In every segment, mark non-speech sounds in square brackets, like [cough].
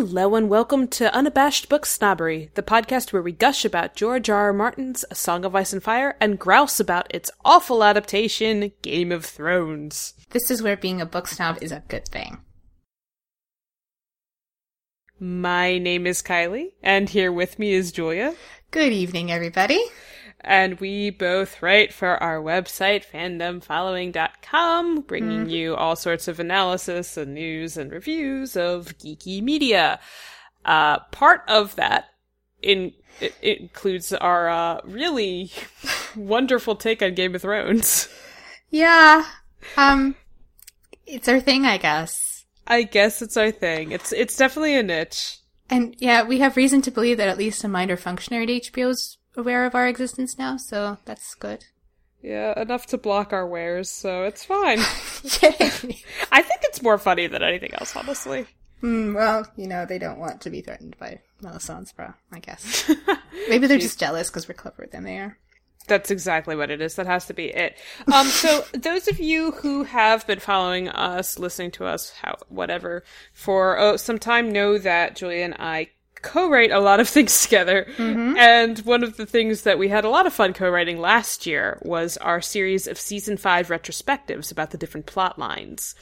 Hello and welcome to Unabashed Book Snobbery, the podcast where we gush about George R. R. Martin's A Song of Ice and Fire and grouse about its awful adaptation, Game of Thrones. This is where being a book snob is a good thing. My name is Kylie, and here with me is Julia. Good evening, everybody. And we both write for our website, fandomfollowing.com, bringing mm. you all sorts of analysis and news and reviews of geeky media. Uh, part of that in, it, it includes our uh, really [laughs] wonderful take on Game of Thrones. Yeah. Um, it's our thing, I guess. I guess it's our thing. It's it's definitely a niche. And yeah, we have reason to believe that at least a minor functionary at HBO's aware of our existence now, so that's good. Yeah, enough to block our wares, so it's fine. [laughs] [laughs] I think it's more funny than anything else, honestly. Mm, well, you know, they don't want to be threatened by Melisandre, I guess. [laughs] Maybe they're just jealous because we're cleverer than they are. That's exactly what it is. That has to be it. Um, so those of you who have been following us, listening to us, how, whatever, for oh, some time know that Julia and I co-write a lot of [laughs] things together. Mm-hmm. And one of the things that we had a lot of fun co-writing last year was our series of season five retrospectives about the different plot lines.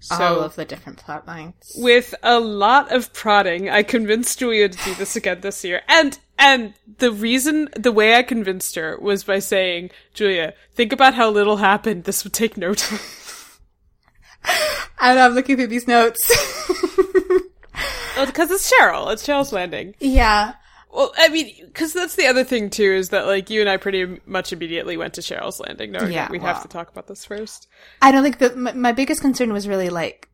So, All of the different plot lines. With a lot of prodding, I convinced Julia to do this again this year. And and the reason the way I convinced her was by saying, Julia, think about how little happened. This would take no time. [laughs] and I'm looking through these notes. [laughs] Oh, because it's Cheryl. It's Cheryl's Landing. Yeah. Well, I mean, because that's the other thing too is that like you and I pretty much immediately went to Cheryl's Landing. No, yeah, we well, have to talk about this first. I don't think that my, my biggest concern was really like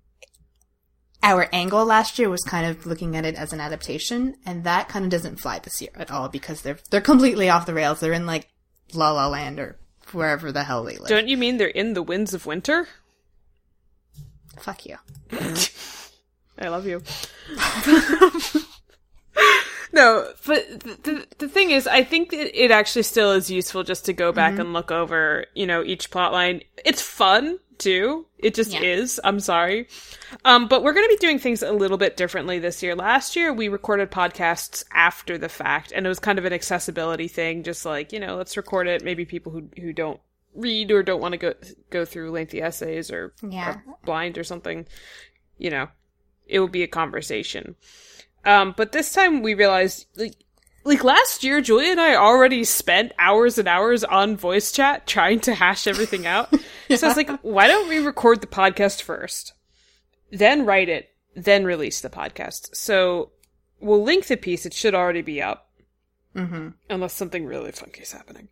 our angle last year was kind of looking at it as an adaptation, and that kind of doesn't fly this year at all because they're they're completely off the rails. They're in like La La Land or wherever the hell they live. Don't you mean they're in the winds of winter? Fuck you. [laughs] I love you. [laughs] no, but the the thing is, I think it actually still is useful just to go back mm-hmm. and look over, you know, each plot line. It's fun too. It just yeah. is. I'm sorry. Um, but we're going to be doing things a little bit differently this year. Last year, we recorded podcasts after the fact, and it was kind of an accessibility thing. Just like, you know, let's record it. Maybe people who, who don't read or don't want to go, go through lengthy essays or yeah. are blind or something, you know, it would be a conversation. Um, but this time we realized, like, like last year, Julia and I already spent hours and hours on voice chat trying to hash everything out. yeah. [laughs] So I was like, why don't we record the podcast first, then write it, then release the podcast? So we'll link the piece. It should already be up. Mm-hmm. Unless something really funky is happening.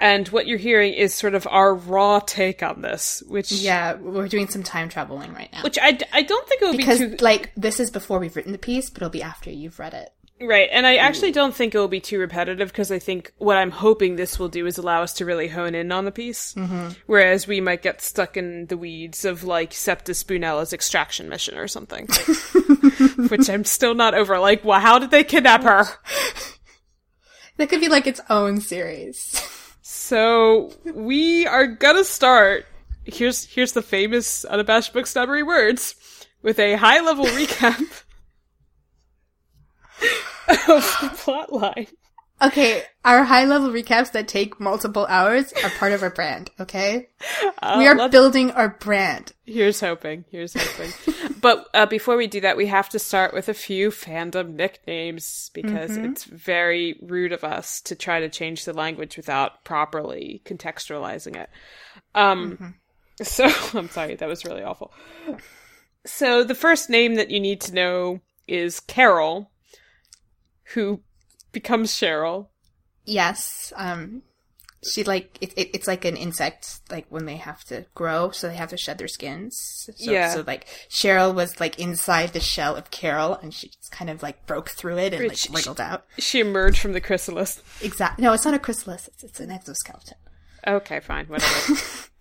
And what you're hearing is sort of our raw take on this, which yeah, we're doing some time traveling right now. Which I, I don't think it would because, be too like this is before we've written the piece, but it'll be after you've read it. Right, and I actually don't think it will be too repetitive because I think what I'm hoping this will do is allow us to really hone in on the piece, mm-hmm. whereas we might get stuck in the weeds of like Septa Spoonella's extraction mission or something, [laughs] which I'm still not over. Like, well, how did they kidnap her? [laughs] That could be like its own series. So we are gonna start. Here's here's the famous unabashed book snobbery words with a high level [laughs] recap of the plot line. Okay, our high level recaps that take multiple hours are part of our brand, okay? Uh, we are building our brand. Here's hoping. Here's hoping. [laughs] but uh, before we do that, we have to start with a few fandom nicknames because mm-hmm. it's very rude of us to try to change the language without properly contextualizing it. Um, mm-hmm. [laughs] So, I'm sorry, that was really awful. So, the first name that you need to know is Carol, who becomes Cheryl. Yes. Um, she like it, it, it's like an insect like when they have to grow so they have to shed their skins. So, yeah. so like cheryl was like inside the shell of carol and she just kind of like broke through it and like she, wiggled out. she emerged from the chrysalis. Exactly no it's not a chrysalis it's, it's an exoskeleton. Okay fine whatever [laughs]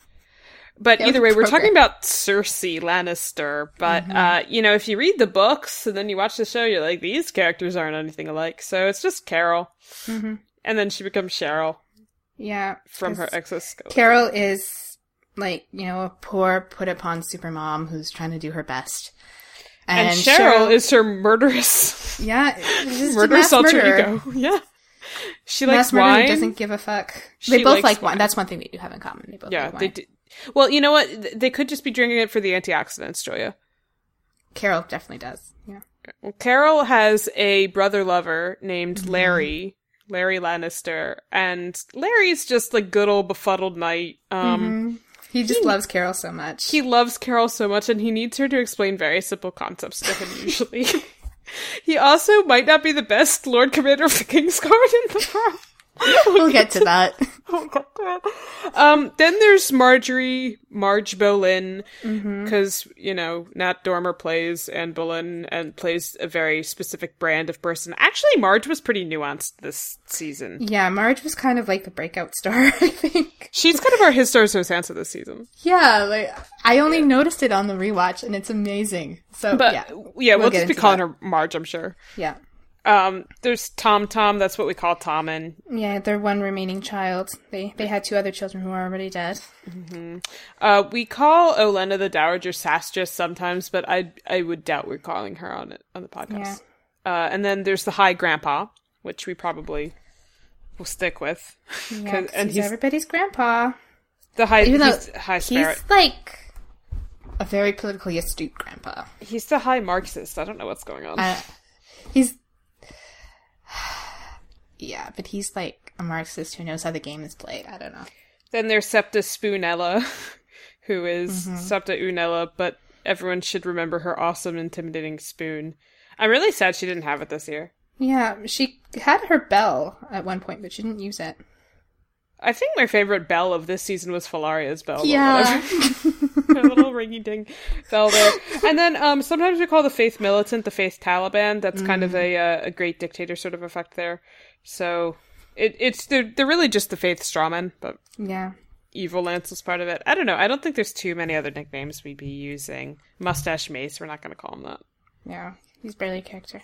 But either way, we're talking about Cersei Lannister. But mm-hmm. uh, you know, if you read the books and then you watch the show, you're like, these characters aren't anything alike. So it's just Carol, mm-hmm. and then she becomes Cheryl. Yeah, from her exoskeleton. Carol is like you know a poor, put upon super mom who's trying to do her best. And, and Cheryl, Cheryl, is her murderous. [laughs] Yeah, murderous alter ego. [laughs] Yeah. She likes mass wine. Doesn't give a fuck. She they both like wine. wine. That's one thing they do have in common. They both yeah, like they do. Well, you know what? They could just be drinking it for the antioxidants, Joya. Carol definitely does. Yeah. Well, Carol has a brother lover named mm-hmm. Larry, Larry Lannister, and Larry's just like good old befuddled knight. Um, mm-hmm. He just he, loves Carol so much. He loves Carol so much, and he needs her to explain very simple concepts to him. Usually, [laughs] [laughs] he also might not be the best Lord Commander of the Kingsguard in the world. [laughs] we'll get to that. [laughs] um, then there's Marjorie, Marge Boleyn, because mm-hmm. you know Nat Dormer plays Anne Boleyn and plays a very specific brand of person. Actually, Marge was pretty nuanced this season. Yeah, Marge was kind of like the breakout star. [laughs] I think she's kind of our Historis Sansa this season. Yeah, like I only yeah. noticed it on the rewatch, and it's amazing. So, but yeah, yeah, we'll, we'll just be calling that. her Marge, I'm sure. Yeah. Um, there's Tom Tom. That's what we call Tommen. Yeah, their one remaining child. They they had two other children who are already dead. Mm-hmm. Uh, we call Olenna the Dowager Sastress sometimes, but I I would doubt we're calling her on it on the podcast. Yeah. Uh, and then there's the High Grandpa, which we probably will stick with. Yeah, and he's, he's, everybody's grandpa. The high, Even he's high spirit. He's like a very politically astute grandpa. He's the high Marxist. I don't know what's going on. Uh, he's [sighs] yeah, but he's like a Marxist who knows how the game is played. I don't know. Then there's Septa Spoonella, [laughs] who is mm-hmm. Septa Unella, but everyone should remember her awesome, intimidating spoon. I'm really sad she didn't have it this year. Yeah, she had her bell at one point, but she didn't use it. I think my favorite bell of this season was Fallaria's bell. Yeah. [laughs] [laughs] ringy ding bell there. And then um, sometimes we call the faith militant the faith Taliban. That's mm. kind of a, uh, a great dictator sort of effect there. So it, it's they're, they're really just the faith strawman, but yeah. Evil Lance was part of it. I don't know. I don't think there's too many other nicknames we'd be using. Mustache Mace, we're not going to call him that. Yeah, he's barely a character.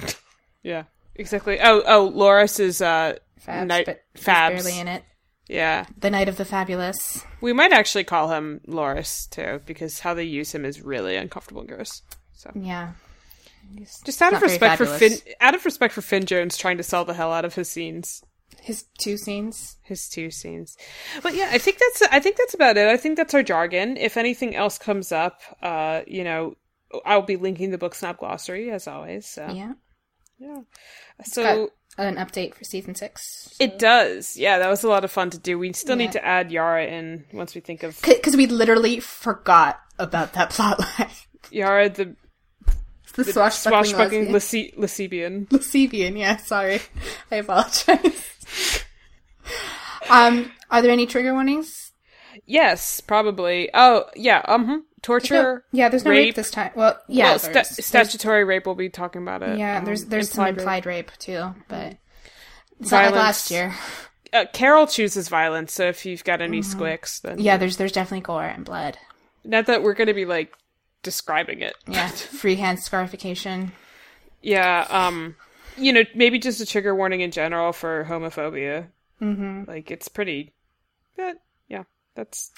[laughs] yeah, exactly. Oh, oh, Loras is uh, Fabs, night, but Fabs. barely in it. Yeah. The Knight of the Fabulous. We might actually call him Loras too, because how they use him is really uncomfortable and gross. So Yeah. He's Just out of respect for Finn out of respect for Finn Jones trying to sell the hell out of his scenes. His two scenes. His two scenes. But yeah, I think that's I think that's about it. I think that's our jargon. If anything else comes up, uh, you know, I'll be linking the book snap glossary as always. So Yeah. Yeah. So an update for season six. So. It does. Yeah, that was a lot of fun to do. We still yeah. need to add Yara in once we think of because we literally forgot about that plotline. [laughs] Yara, the the, the swashbuckling, swashbuckling Lacebian. Lacebian, yeah. Sorry, [laughs] I apologize. [laughs] um, are there any trigger warnings? Yes, probably. Oh, yeah. Um, torture. yeah, there's no rape. rape. this time. Well, yeah, well, sta- statutory rape. We'll be talking about it. Yeah, um, there's there's implied some implied rape. rape, too, but it's not like last year. Uh, Carol chooses violence, so if you've got any mm-hmm. squicks, then yeah, there's there's definitely gore and blood. Not that we're going to be like describing it. Yeah, [laughs] freehand scarification. Yeah, um, you know, maybe just a trigger warning in general for homophobia. Mm-hmm. Like it's pretty. But yeah, that's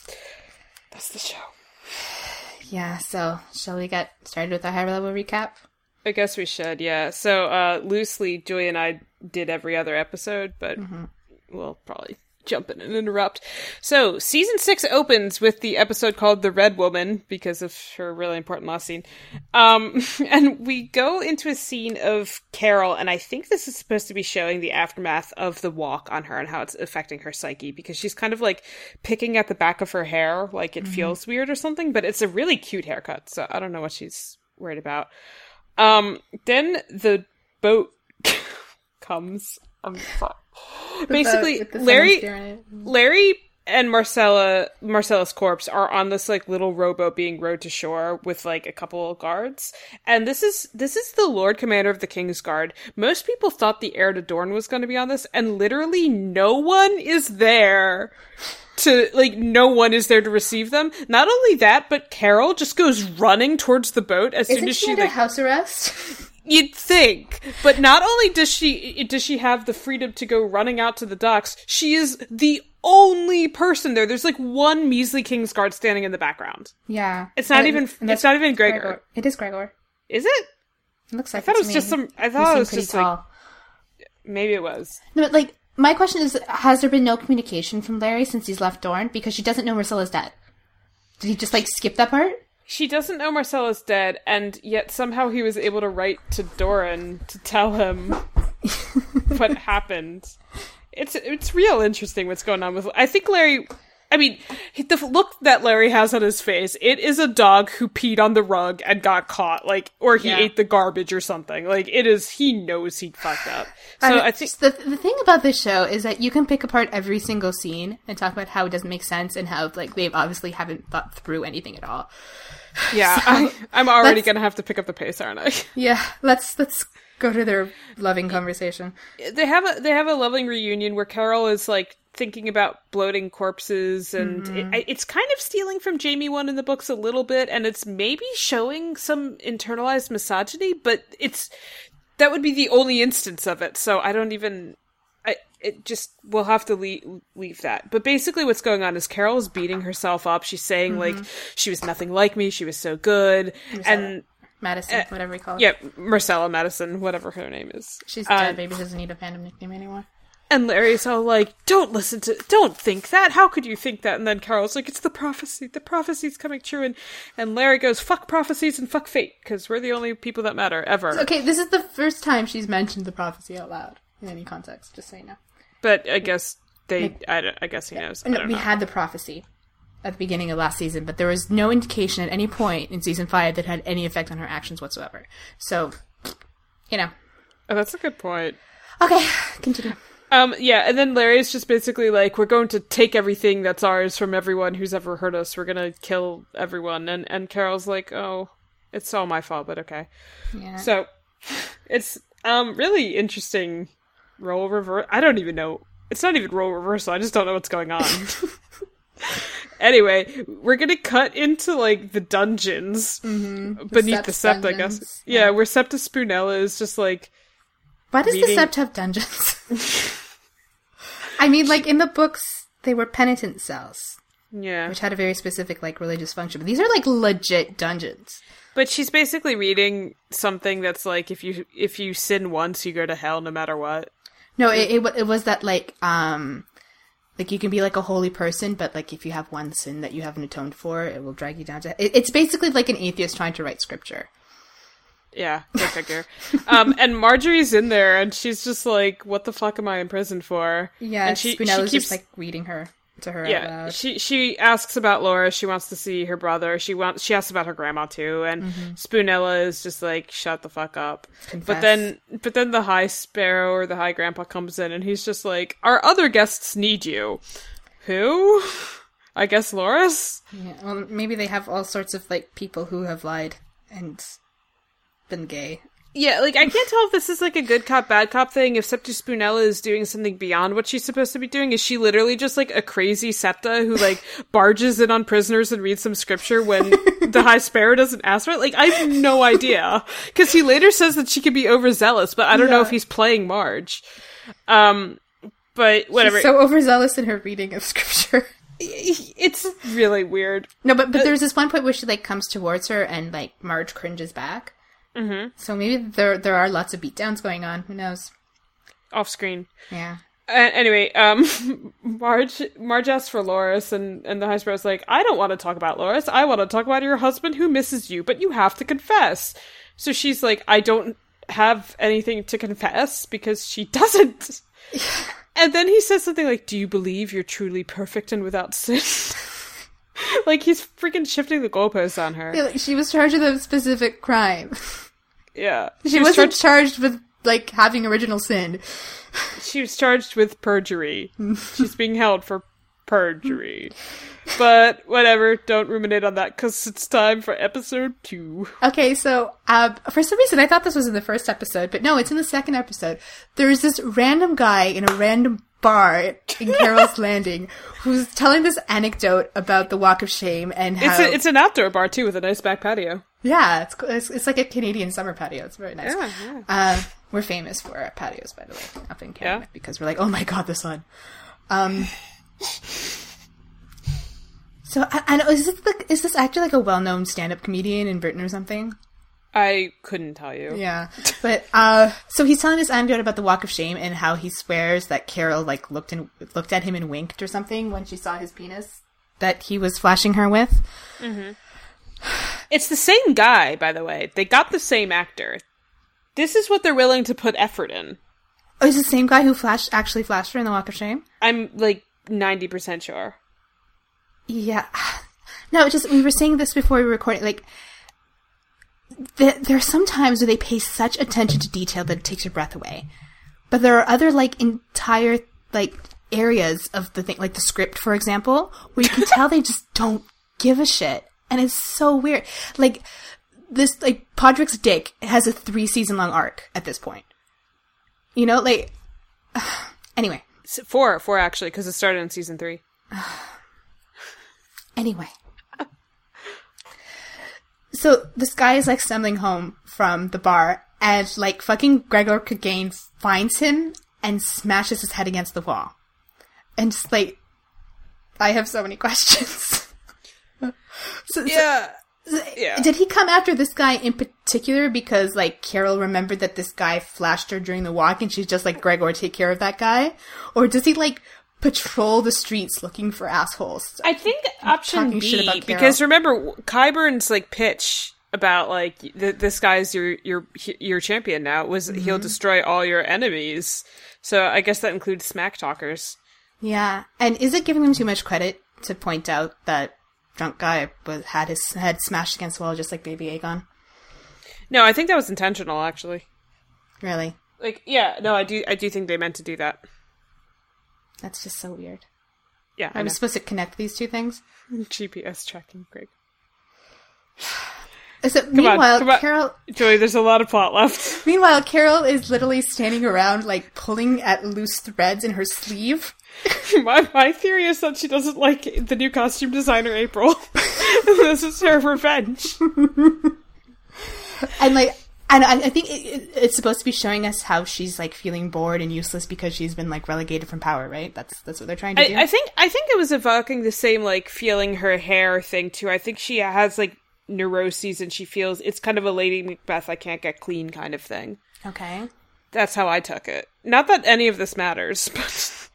that's the show. Yeah, so shall we get started with our higher level recap? I guess we should, yeah. So, uh, loosely, Julie and I did every other episode, but mm-hmm. we'll probably jump in and interrupt. So, season six opens with the episode called The Red Woman because of her really important last scene. Um, [laughs] and we go into a scene of Carol, and I think this is supposed to be showing the aftermath of the walk on her and how it's affecting her psyche because she's kind of like picking at the back of her hair, like it mm-hmm. feels weird or something, but it's a really cute haircut. So, I don't know what she's worried about. Um, then the boat [laughs] comes. I'm sorry basically Larry Larry and Myrcella Myrcella's corpse are on this like little rowboat being rowed to shore with like a couple of guards. And this is this is the Lord Commander of the King's Guard. Most people thought the heir to Dorne was going to be on this, and literally no one is there to like no one is there to receive them. Not only that, but Carol just goes running towards the boat as Isn't soon as she, she like house arrest. [laughs] You'd think, but not only does she does she have the freedom to go running out to the docks, she is the only person there. There's like one measly Kingsguard standing in the background. Yeah, it's not and, even and it's not even Gregor. Gregor. It is Gregor. Is it? It looks like I thought it was me. just some. I thought it was just like tall. maybe it was. No, but, like my question is: Has there been no communication from Larry since he's left Dorne because she doesn't know Myrcella's dead? Did he just like skip that part? She doesn't know Myrcella's dead, and yet somehow he was able to write to Doran to tell him [laughs] what happened. It's it's real interesting what's going on with. I think Larry. I mean, the look that Larry has on his face, it is a dog who peed on the rug and got caught, like, or he Yeah. ate the garbage or something. Like, it is, he knows he fucked up. So And I think, the the thing about this show is that you can pick apart every single scene and talk about how it doesn't make sense and how like they obviously haven't thought through anything at all. [laughs] yeah, I, I'm already gonna have to pick up the pace, aren't I? [laughs] Yeah, let's let's go to their loving conversation. they have a they have a loving reunion where Carol is like thinking about bloating corpses, and Mm-hmm. it, it's kind of stealing from Jaime one in the books a little bit, and it's maybe showing some internalized misogyny, but it's that would be the only instance of it. So I don't even. I it just we'll have to leave, leave that. But basically, what's going on is Carol is beating herself up. She's saying like Mm-hmm. she was nothing like me. She was so good, and Madison, whatever we call it. yeah, Myrcella Madison, whatever her name is. She's Uh, dead. Maybe she doesn't need a fandom nickname anymore. And Larry's all like, "Don't listen to, don't think that. How could you think that?" And then Carol's like, "It's the prophecy. The prophecy's coming true." And and Larry goes, "Fuck prophecies and fuck fate, because we're the only people that matter ever." Okay, this is the first time she's mentioned the prophecy out loud in any context. Just so you know. But I guess they, I, I guess he knows. No, we know. had the prophecy at the beginning of last season, but there was no indication at any point in season five that had any effect on her actions whatsoever. So, you know. Oh, that's a good point. Okay, continue. Um, yeah, and then Larry's just basically like, "We're going to take everything that's ours from everyone who's ever hurt us. We're gonna kill everyone." And and Carol's like, "Oh, it's all my fault, but okay." Yeah. So it's um really interesting role reverse. I don't even know. It's not even role reversal. I just don't know what's going on. [laughs] anyway, we're gonna cut into like the dungeons beneath the, Sept's sept. I guess. dungeons. Yeah, where Septa Spoonella is just like Why does reading- the Sept have dungeons? I mean, like in the books, they were penitent cells, yeah. which had a very specific like religious function. But these are like legit dungeons. But she's basically reading something that's like if you if you sin once, you go to hell no matter what. No, it, it it was that like um like you can be like a holy person, but like if you have one sin that you haven't atoned for, it will drag you down to. It, it's basically like an atheist trying to write scripture. Yeah, go figure. um, and Marjorie's in there, and she's just like, "What the fuck am I in prison for?" Yeah, and she, she keeps just like reading her to her yeah. She she asks about Laura. She wants to see her brother. She wants she asks about her grandma too. And Mm-hmm. Spoonella is just like, "Shut the fuck up." Confess. But then but then the High Sparrow or the High Grandpa comes in, and he's just like, "Our other guests need you." Who? I guess Loras. Yeah, well, maybe they have all sorts of like people who have lied and been gay. Yeah, like I can't tell if this is like a good cop, bad cop thing. If Septa Spoonella is doing something beyond what she's supposed to be doing, is she literally just like a crazy Septa who like [laughs] barges in on prisoners and reads some scripture when the High Sparrow doesn't ask for it? Like I have no idea because he later says that she could be overzealous, but I don't know if he's playing Marge. Um, but whatever. She's so overzealous in her reading of scripture. [laughs] it's really weird. No, but but there's this one point where she like comes towards her and like Marge cringes back. Mm-hmm. So maybe there there are lots of beatdowns going on. Who knows? Off screen. Yeah. Uh, anyway, um, [laughs] Marge Marge asks for Loras, and and the high sparrow's like, I don't want to talk about Loras. I want to talk about your husband who misses you, but you have to confess. So she's like, I don't have anything to confess because she [laughs] doesn't. [laughs] and then he says something like, Do you believe you're truly perfect and without sin? [laughs] like he's freaking shifting the goalposts on her. Yeah, like, she was charged with a specific crime. Yeah, She, was wasn't charged- charged with like having original sin. she was charged with perjury. [laughs] She's being held for perjury. But whatever, don't ruminate on that because it's time for episode two. Okay, so uh, for some reason I thought this was in the first episode, but no, it's in the second episode. There's this random guy in a random bar in [laughs] Carol's Landing who's telling this anecdote about the Walk of Shame and how It's a, it's an outdoor bar too with a nice back patio. yeah, it's, it's it's like a Canadian summer patio. It's very nice. Yeah, yeah. Uh, we're famous for our patios, by the way, up in Canada, Yeah? because we're like, oh my god, the sun. Um. So I, I know is this the, is this actor like a well known stand up comedian in Britain or something? I couldn't tell you. Yeah. But uh so he's telling this anecdote about the walk of shame and how he swears that Carol like looked and looked at him and winked or something when she saw his penis that he was flashing her with. It's the same guy, by the way. They got the same actor. This is what they're willing to put effort in. Oh, is the same guy who flashed actually flashed her in the walk of shame? I'm like 90% sure. Yeah. [sighs] No, just we were saying this before we recording. Like, there, there are some times where they pay such attention to detail that it takes your breath away. But there are other like entire like areas of the thing, like the script, for example, where you can tell they just [laughs] don't give a shit, and it's so weird. Like this, like Podrick's dick has a three season long arc at this point. You know, like [sighs] anyway, Four, four actually, because it started in season three. [sighs] Anyway. So this guy is like stumbling home from the bar and like fucking Gregor Clegane finds him and smashes his head against the wall. And just like I have so many [laughs] questions. [laughs] so, so- Yeah. Did he come after this guy in particular because like Carol remembered that this guy flashed her during the walk and she's just like Gregor take care of that guy? Or does he like patrol the streets looking for assholes? I think option B, because remember, Qyburn's like pitch about like th- this guy's your your your champion now was Mm-hmm. he'll destroy all your enemies. So I guess that includes smack talkers. Yeah, and is it giving him too much credit to point out that drunk guy was had his head smashed against the wall just like Baby Aegon? No, I think that was intentional actually. Really, Like, yeah, no, I do I do think they meant to do that. that's just so weird. Yeah, I I was supposed to connect these two things. GPS tracking, Greg. So, [sighs] on, meanwhile, come on. Carol. Joey, there's a lot of plot left. [laughs] Meanwhile, Carol is literally standing around like pulling at loose threads in her sleeve. [laughs] my my theory is that she doesn't like the new costume designer April. [laughs] this is her revenge. [laughs] and like and I, I think it, it, it's supposed to be showing us how she's like feeling bored and useless because she's been like relegated from power, right? That's that's what they're trying to do. I, I think I think it was evoking the same like feeling her hair thing too. I think she has like neuroses and she feels it's kind of a Lady Macbeth I can't get clean kind of thing. okay. That's how I took it. Not that any of this matters, but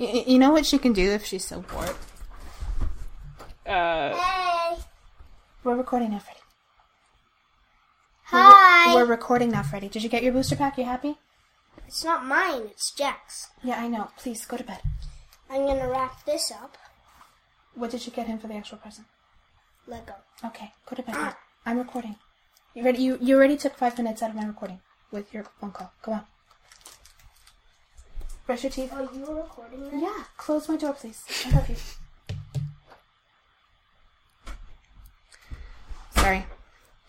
Y- you know what she can do if she's so bored? uh, Hey. We're recording now, Freddie. Hi. We're recording now, Freddie. Did you get your booster pack? You happy? It's not mine, it's Jack's. Yeah, I know. Please go to bed. I'm gonna wrap this up. What did you get him for the actual present? Lego. Okay, go to bed. now. I'm recording. You ready? You you already took five minutes out of my recording with your phone call. Go on. Brush your teeth. Oh, you recording this? Yeah. Close my door, please. I love you. Sorry.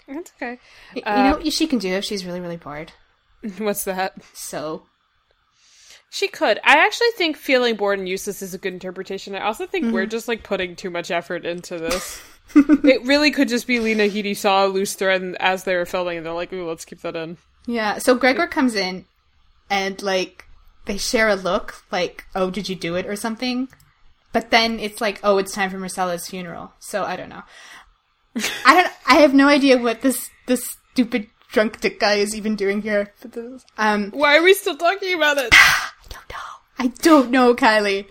that's okay. Y- Uh, you know what she can do if she's really really bored? [laughs] What's that? So She could. I actually think feeling bored and useless is a good interpretation. I also think we're just like putting too much effort into this. [laughs] it really could just be Lena Headey saw a loose thread as they were filming, and they're like, "Ooh, let's keep that in." Yeah, so Gregor comes in and like they share a look like, "Oh, did you do it?" or something. But then it's like, "Oh, it's time for Myrcella's funeral." So I don't know. [laughs] I don't I have no idea what this this stupid drunk dick guy is even doing here. Um Why are we still talking about it? [gasps] I don't know. I don't know, Kylie.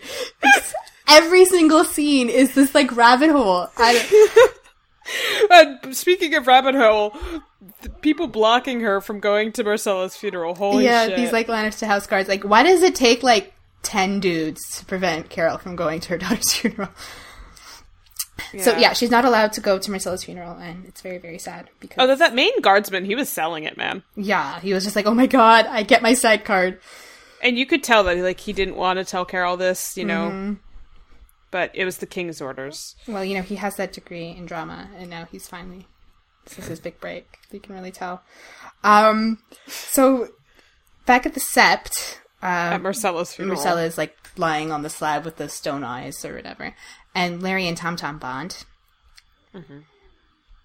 Every single scene is this like rabbit hole. I don't [laughs] [laughs] and speaking of rabbit hole, people blocking her from going to Myrcella's funeral. Holy yeah, shit! these like Lannister to house guards. Like, why does it take like ten dudes to prevent Carol from going to her [laughs] daughter's funeral? So yeah, she's not allowed to go to Myrcella's funeral, and it's very very sad because Oh, that that main guardsman, he was selling it, man. yeah, he was just like, oh my god, I get my side card. And you could tell that like he didn't want to tell Carol this, you know. Mm-hmm. But it was the king's orders. Well, you know, he has that degree in drama, and now he's finally this is his big break. You can really tell. Um, so back at the Sept, At um, Myrcella's funeral. Myrcella is like lying on the slab with the stone eyes or whatever, and Larry and Tom Tom bond.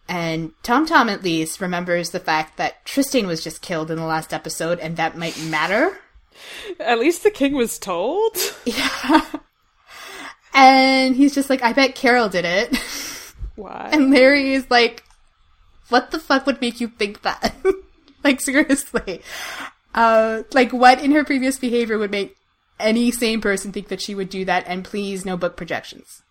And Tom Tom at least remembers the fact that Tristan was just killed in the last episode, and that might matter. At least the king was told. [laughs] And he's just like, I bet Carol did it. [laughs] Why? And Larry is like, what the fuck would make you think that? [laughs] like seriously. Uh, like what in her previous behavior would make any sane person think that she would do that? And please, no book projections.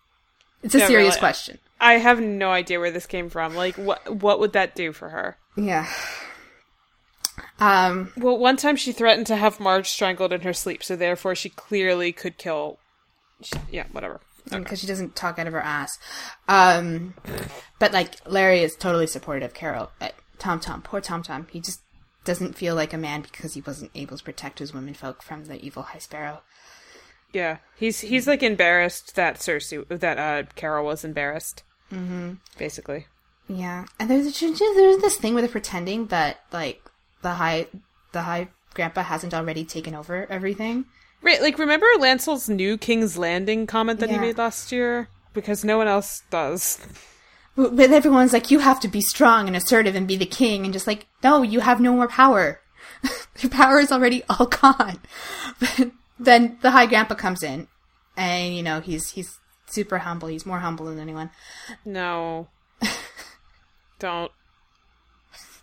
It's a Yeah, serious really. question. I have no idea where this came from. Like, what what would that do for her? Yeah. Um. Well, one time she threatened to have Marge strangled in her sleep, so therefore she clearly could kill. She- yeah, whatever. because she doesn't talk out of her ass. Um, but like Larry is totally supportive of Carol. Uh, Tom Tom, poor Tom Tom. He just doesn't feel like a man because he wasn't able to protect his womenfolk from the evil High Sparrow. Yeah, he's he's like embarrassed that Cersei that uh Carol was embarrassed. Mm-hmm. Basically, Yeah, and there's there's this thing where they're pretending that like the high the high grandpa hasn't already taken over everything. Right? Like, remember Lancel's new King's Landing comment that he made last year? Because no one else does. But everyone's like, you have to be strong and assertive and be the king, and just like, no, you have no more power. [laughs] Your power is already all gone. [laughs] But then the high grandpa comes in, and you know he's he's super humble. He's more humble than anyone. No, don't.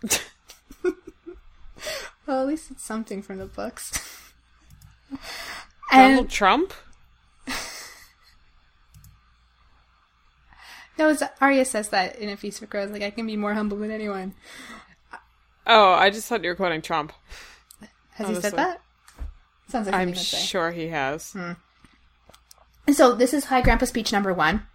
[laughs] Well, at least it's something from the books. Donald and Trump? no, it's, Arya says that in A Feast for Crows. Like, I can be more humble than anyone. Oh, I just thought you were quoting Trump. Has he said that? Sounds like I'm sure he has. And so this is High Grandpa speech number one,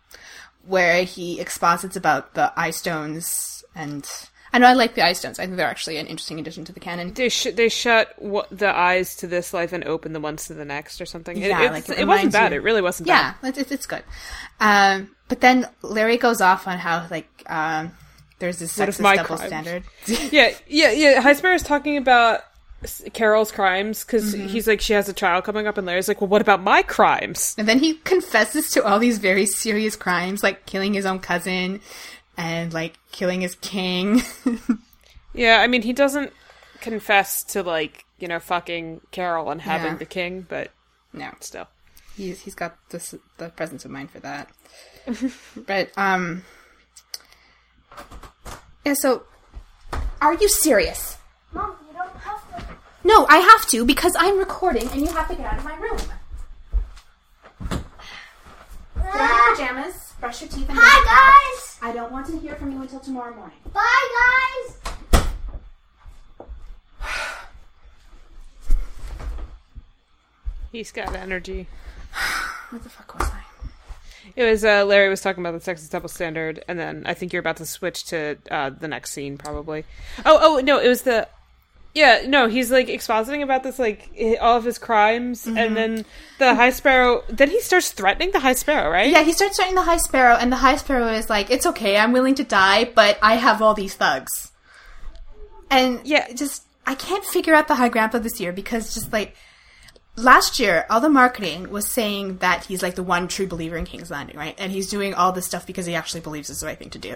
where he exposits about the eye stones, and I know I like the eye stones. I think they're actually an interesting addition to the canon. They sh- they shut w- the eyes to this life and open the ones to the next, or something. It, Yeah, like, it it, wasn't bad. you- It really wasn't Yeah, bad. it's, it's, it's good. Um, but then Larry goes off on how like um, there's this sexist my double standard. [laughs] Yeah, yeah, yeah. High is talking about Carol's crimes because Mm-hmm. he's like, she has a trial coming up, and Larry's like, well, what about my crimes? and then he confesses to all these very serious crimes, like killing his own cousin and like killing his king. [laughs] Yeah, I mean, he doesn't confess to like you know fucking Carol and having Yeah. the king, but no, still. he's he's got this the presence of mind for that. [laughs] but um, yeah. So, are you serious? Mom, you don't have to. No, I have to because I'm recording and you have to get out of my room. Put on your pajamas, brush your teeth, and Hi, guys. I don't want to hear from you until tomorrow morning. Bye, guys. He's got energy. What the fuck was I? It was uh, Larry was talking about the sexist double standard, and then I think you're about to switch to uh, the next scene, probably. Oh, oh no, it was the. Yeah, no, he's like expositing about this, like all of his crimes, Mm-hmm. and then the High Sparrow. Then he starts threatening the High Sparrow, right? Yeah, he starts threatening the High Sparrow, and the High Sparrow is like, "It's okay, I'm willing to die, but I have all these thugs." And Yeah. yeah, just I can't figure out the High Grandpa this year because just like last year, all the marketing was saying that he's like the one true believer in King's Landing, right? And he's doing all this stuff because he actually believes it's the right thing to do.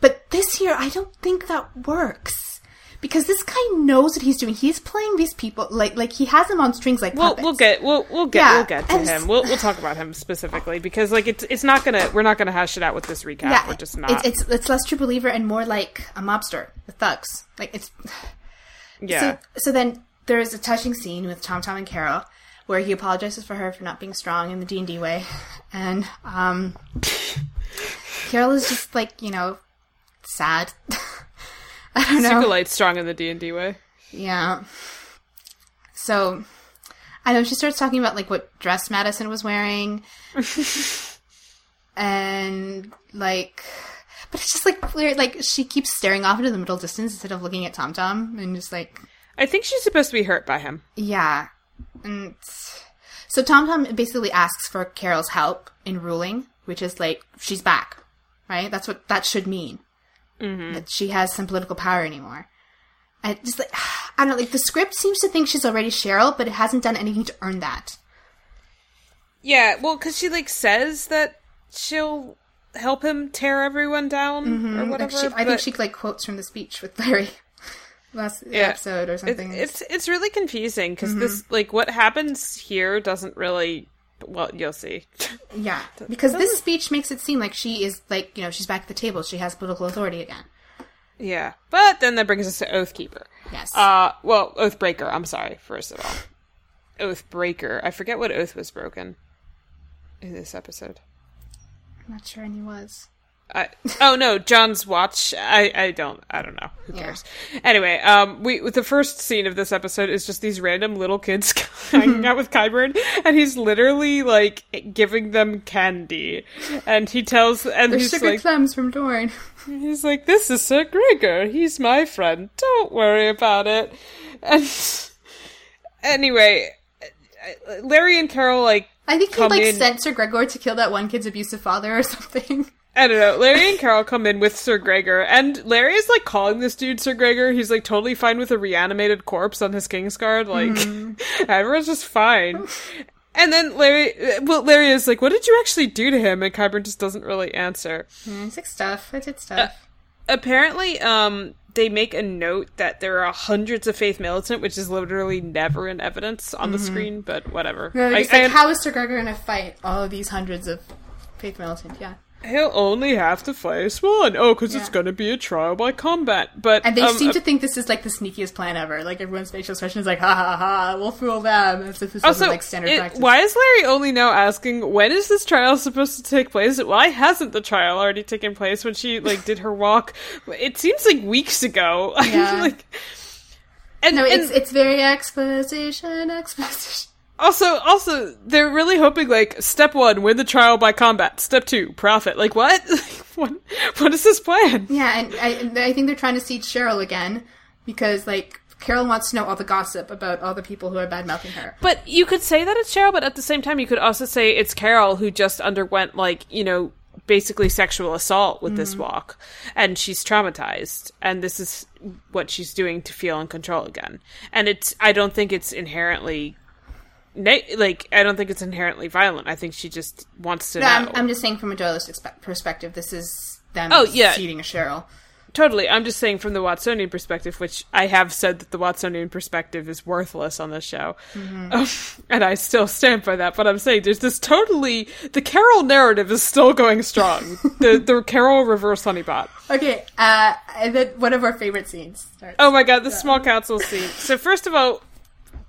But this year, I don't think that works. Because this guy knows what he's doing. He's playing these people like like he has them on strings like We'll puppets. we'll get we'll we'll get Yeah, we'll get to and- him. We'll we'll talk about him specifically because like it's it's not gonna we're not gonna hash it out with this recap. yeah, we're just not. It's, it's it's less true believer and more like a mobster the thugs. Like it's [sighs] yeah. So, so then there is a touching scene with Tom Tom and Carol where he apologizes for her for not being strong in the D and D way, and um, [laughs] Carol is just like you know sad. [laughs] I don't know. Super light, strong in the D and D way. Yeah. So I know she starts talking about like what dress Madison was wearing, [laughs] and like. But it's just like weird. Like she keeps staring off into the middle distance instead of looking at Tom Tom, and just like I think she's supposed to be hurt by him. Yeah. And so Tom Tom basically asks for Carol's help in ruling, which is like she's back, right? That's what that should mean. Mm-hmm. That she has some political power anymore. And just like [sighs] I don't know, like the script seems to think she's already Cheryl, but it hasn't done anything to earn that. Yeah, well, because she like says that she'll help him tear everyone down or whatever. Like she, I think she like quotes from the speech with Larry [laughs] last Yeah. episode or it's, something. it's it's really confusing because Mm-hmm. this like what happens here doesn't really. Well, you'll see. yeah, [laughs] because this speech makes it seem like she is like you know she's back at the table. She has political authority again. Yeah, but then that brings us to Oathkeeper. Yes. Uh, well, Oathbreaker. I'm sorry. First of all, Oathbreaker. I forget what oath was broken in this episode. I'm not sure any was. I, oh no, Jon's watch. I, I don't I don't know. Who Yeah. cares? Anyway, um, we the first scene of this episode is just these random little kids [laughs] hanging out with Qyburn, and he's literally like giving them candy, and he tells and They're he's sugar like clams from Dorne. he's like this is Sir Gregor. He's my friend. Don't worry about it. And [laughs] anyway, Larry and Carol like I think he like in- sent Sir Gregor to kill that one kid's abusive father or [laughs] something. I don't know. Larry and Carol come in with Sir Gregor, and Larry is like calling this dude Sir Gregor. He's like totally fine with a reanimated corpse on his Kingsguard. Like mm-hmm. [laughs] everyone's just fine. And then Larry, uh, well, Larry is like, "What did you actually do to him?" And Qyburn just doesn't really answer. Mm, it's like stuff. I did uh, stuff. Apparently, um, they make a note that there are hundreds of Faith Militant, which is literally never in evidence on the mm-hmm. screen. But whatever. I- like, I- how is Sir Gregor gonna fight all of these hundreds of Faith Militant? Yeah. He'll only have to face one. Oh, because it's going to be a trial by combat. But And they um, seem to think this is like the sneakiest plan ever. Like everyone's facial expression is like, ha ha ha, we'll fool them. As if this Also, wasn't like standard it- practice. why is Larry only now asking when is this trial supposed to take place? Why hasn't the trial already taken place when she like did her walk? It seems like weeks ago. [laughs] Yeah. like, and, No, and it's it's very exposition, exposition. Also also they're really hoping like step one win the trial by combat. Step two profit. Like what? [laughs] what what is this plan? Yeah, and I, I think they're trying to see Cheryl again because like Carol wants to know all the gossip about all the people who are bad mouthing her. But you could say that it's Cheryl, but at the same time, you could also say it's Carol who just underwent, like, you know, basically sexual assault with this mm-hmm. walk. And she's traumatized. And this is what she's doing to feel in control again. And it's, I don't think it's inherently, like, I don't think it's inherently violent. I think she just wants to No, know. I'm, I'm just saying from a journalistic spe- perspective, this is them Oh, yeah. seating a Cheryl. Totally. I'm just saying from the Watsonian perspective, which I have said that the Watsonian perspective is worthless on this show. Um, [laughs] and I still stand by that. But I'm saying there's this totally. The Carol narrative is still going strong. [laughs] the the Carol reverse honeybot. Okay, uh, and then one of our favorite scenes. starts. Oh my god, the small council scene. So, first of all,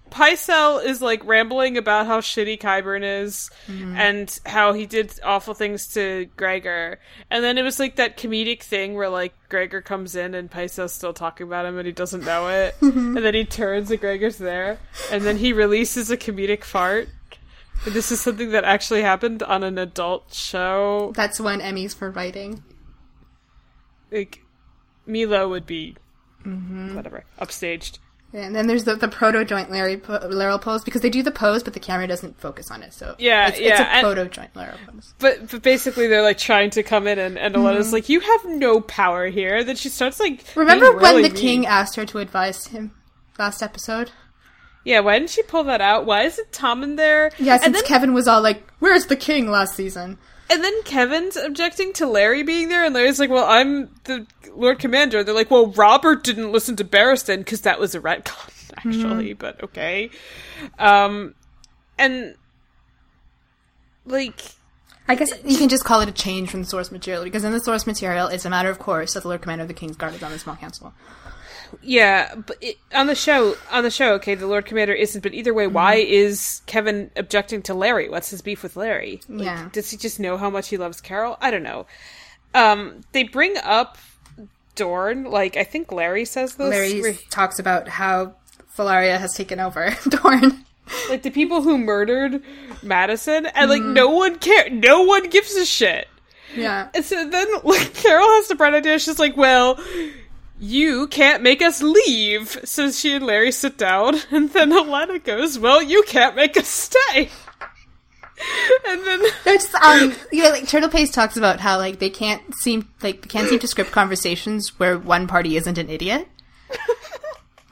Pycelle is like rambling about how shitty Qyburn is mm-hmm. and how he did awful things to Gregor. And then it was like that comedic thing where like Gregor comes in and Pycelle's still talking about him and he doesn't know it. [laughs] Mm-hmm. and then he turns and Gregor's there. And then he releases a comedic fart. And this is something that actually happened on an adult show. That's one Emmys for writing. Like, Milo would be mm-hmm. whatever, upstaged. And then there's the, the proto joint Larry Laryl pose because they do the pose, but the camera doesn't focus on it. So Yeah, it's, yeah, it's a proto joint Laryl pose. But, but basically, they're like trying to come in, and, and Olenna's mm-hmm. like, "You have no power here." Then she starts like, Remember when really the mean. king asked her to advise him last episode? Yeah, why didn't she pull that out? Why isn't Tom in there? Yeah, and since then Kevan was all like, "Where's the king?" last season. And then Kevan's objecting to Larry being there, and Larry's like, "Well, I'm the Lord Commander." They're like, "Well, Robert didn't listen to Barristan because that was a retcon, [laughs] actually." But okay, um, and like. I guess you can just call it a change from the source material because in the source material, it's a matter of course that the Lord Commander of the King's Guard is on the small council. Yeah, but it, on the show, on the show, okay, the Lord Commander isn't. But either way, why is Kevan objecting to Larry? What's his beef with Larry? Like, Yeah. does he just know how much he loves Carol? I don't know. Um, they bring up Dorne. Like I think Larry says this. Larry where- talks about how Valaria has taken over [laughs] Dorne. like the people who murdered Madison, and Mm-hmm. like no one care. No one gives a shit. Yeah. And so then, [laughs] like, Carol has the bright idea. She's like, well, you can't make us leave. So she and Larry sit down, [laughs] and then Olenna goes, well, you can't make us stay. [laughs] and then, It's um, you know, like Turtle Pace talks about how like they can't seem like they can't seem to script conversations where one party isn't an idiot.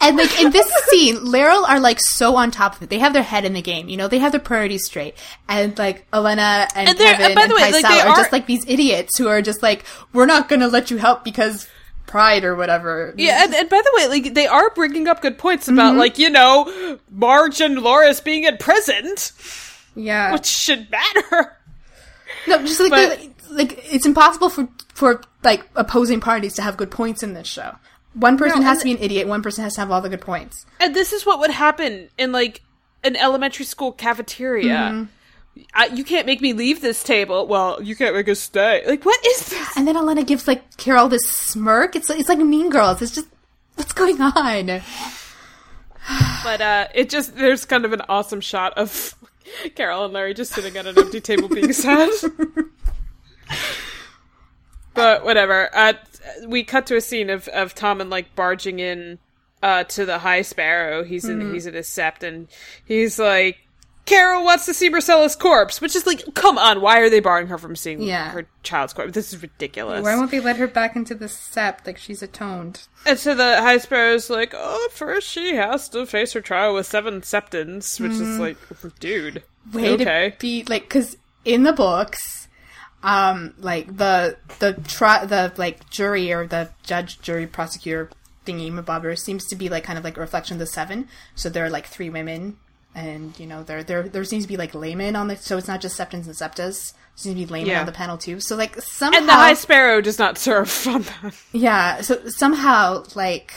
And like in this scene, Laryl are like so on top of it. They have their head in the game, you know. They have their priorities straight, and like Olenna and, And Kevan and by and the way, like, they are, are- just like these idiots who are just like, we're not going to let you help because pride or whatever. yeah, and, and by the way, like, they are bringing up good points about, mm-hmm. like, you know, Marge and Loris being imprisoned, yeah. which should matter. No, just like But- the- like it's impossible for for like opposing parties to have good points in this show. One person No, has to be an idiot. One person has to have all the good points. And this is what would happen in like an elementary school cafeteria. Mm-hmm. I, you can't make me leave this table. Well, you can't make us stay. Like, what is this? And then Olenna gives like Carol this smirk. It's it's like Mean Girls. It's just what's going on? But uh, it just there's kind of an awesome shot of [laughs] Carol and Larry just sitting at an empty table being [laughs] sad. but whatever. Uh, we cut to a scene of of Tom and like barging in uh, to the High Sparrow. He's in he's in his sept and he's like. Carol wants to see Myrcella's corpse, which is like, come on, why are they barring her from seeing Yeah. her child's corpse? This is ridiculous. Why won't they let her back into the sept like she's atoned? And so the High Sparrow's like, oh, first she has to face her trial with seven septons, which is like, dude, way okay. to be like because in the books um like the the tri- the like jury or the judge jury prosecutor thingy mabobber seems to be like kind of like a reflection of the seven so there are like three women and you know there there there seems to be like laymen on the so it's not just septons and septas there seems to be laymen Yeah. on the panel too so like somehow And the High Sparrow does not serve [laughs] on that. yeah so somehow like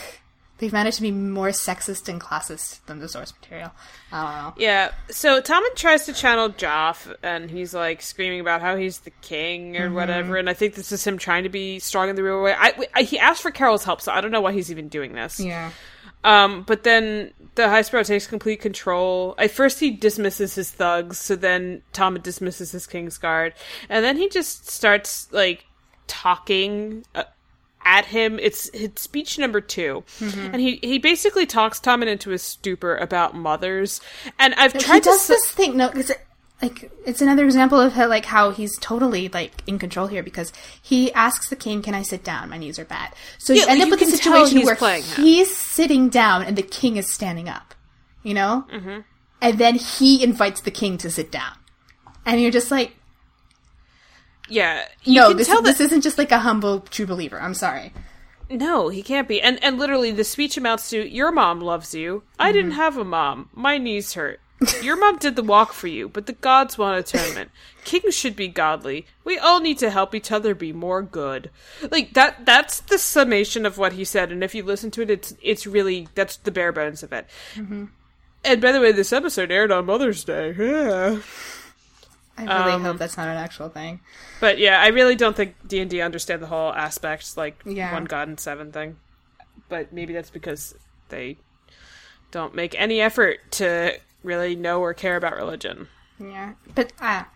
they've managed to be more sexist and classist than the source material i don't know Yeah, so Tommen tries to channel Joff, and he's like screaming about how he's the king or mm-hmm. whatever. And I think this is him trying to be strong in the real way. I, I, he asked for Carol's help, so I don't know why he's even doing this. yeah Um, but then the High Sparrow takes complete control. At first, he dismisses his thugs, so then Tom dismisses his King's Guard, and then he just starts like talking uh, at him. It's it's speech number 2 and he he basically talks Tommen into a stupor about mothers. And I've tried he to does s- this thing no because it, like it's another example of how like how he's totally like in control here because he asks the king can i sit down my knees are bad so you end up you with a situation he's where he's sitting down and the king is standing up you know mm-hmm. and then he invites the king to sit down and you're just like yeah, you no can this, tell that this isn't just like a humble true believer i'm sorry No, he can't be. And and literally the speech amounts to your mom loves you. I didn't have a mom. My knees hurt. Your mom did the walk for you, but the gods want atonement. Kings should be godly. We all need to help each other be more good. Like that that's the summation of what he said, and if you listen to it it's it's really that's the bare bones of it. And by the way, this episode aired on Mother's Day. Yeah. i really Um, hope that's not an actual thing But yeah, I really don't think D and D understand the whole aspect, like Yeah. one god and seven thing. But maybe that's because they don't make any effort to really know or care about religion. yeah but ah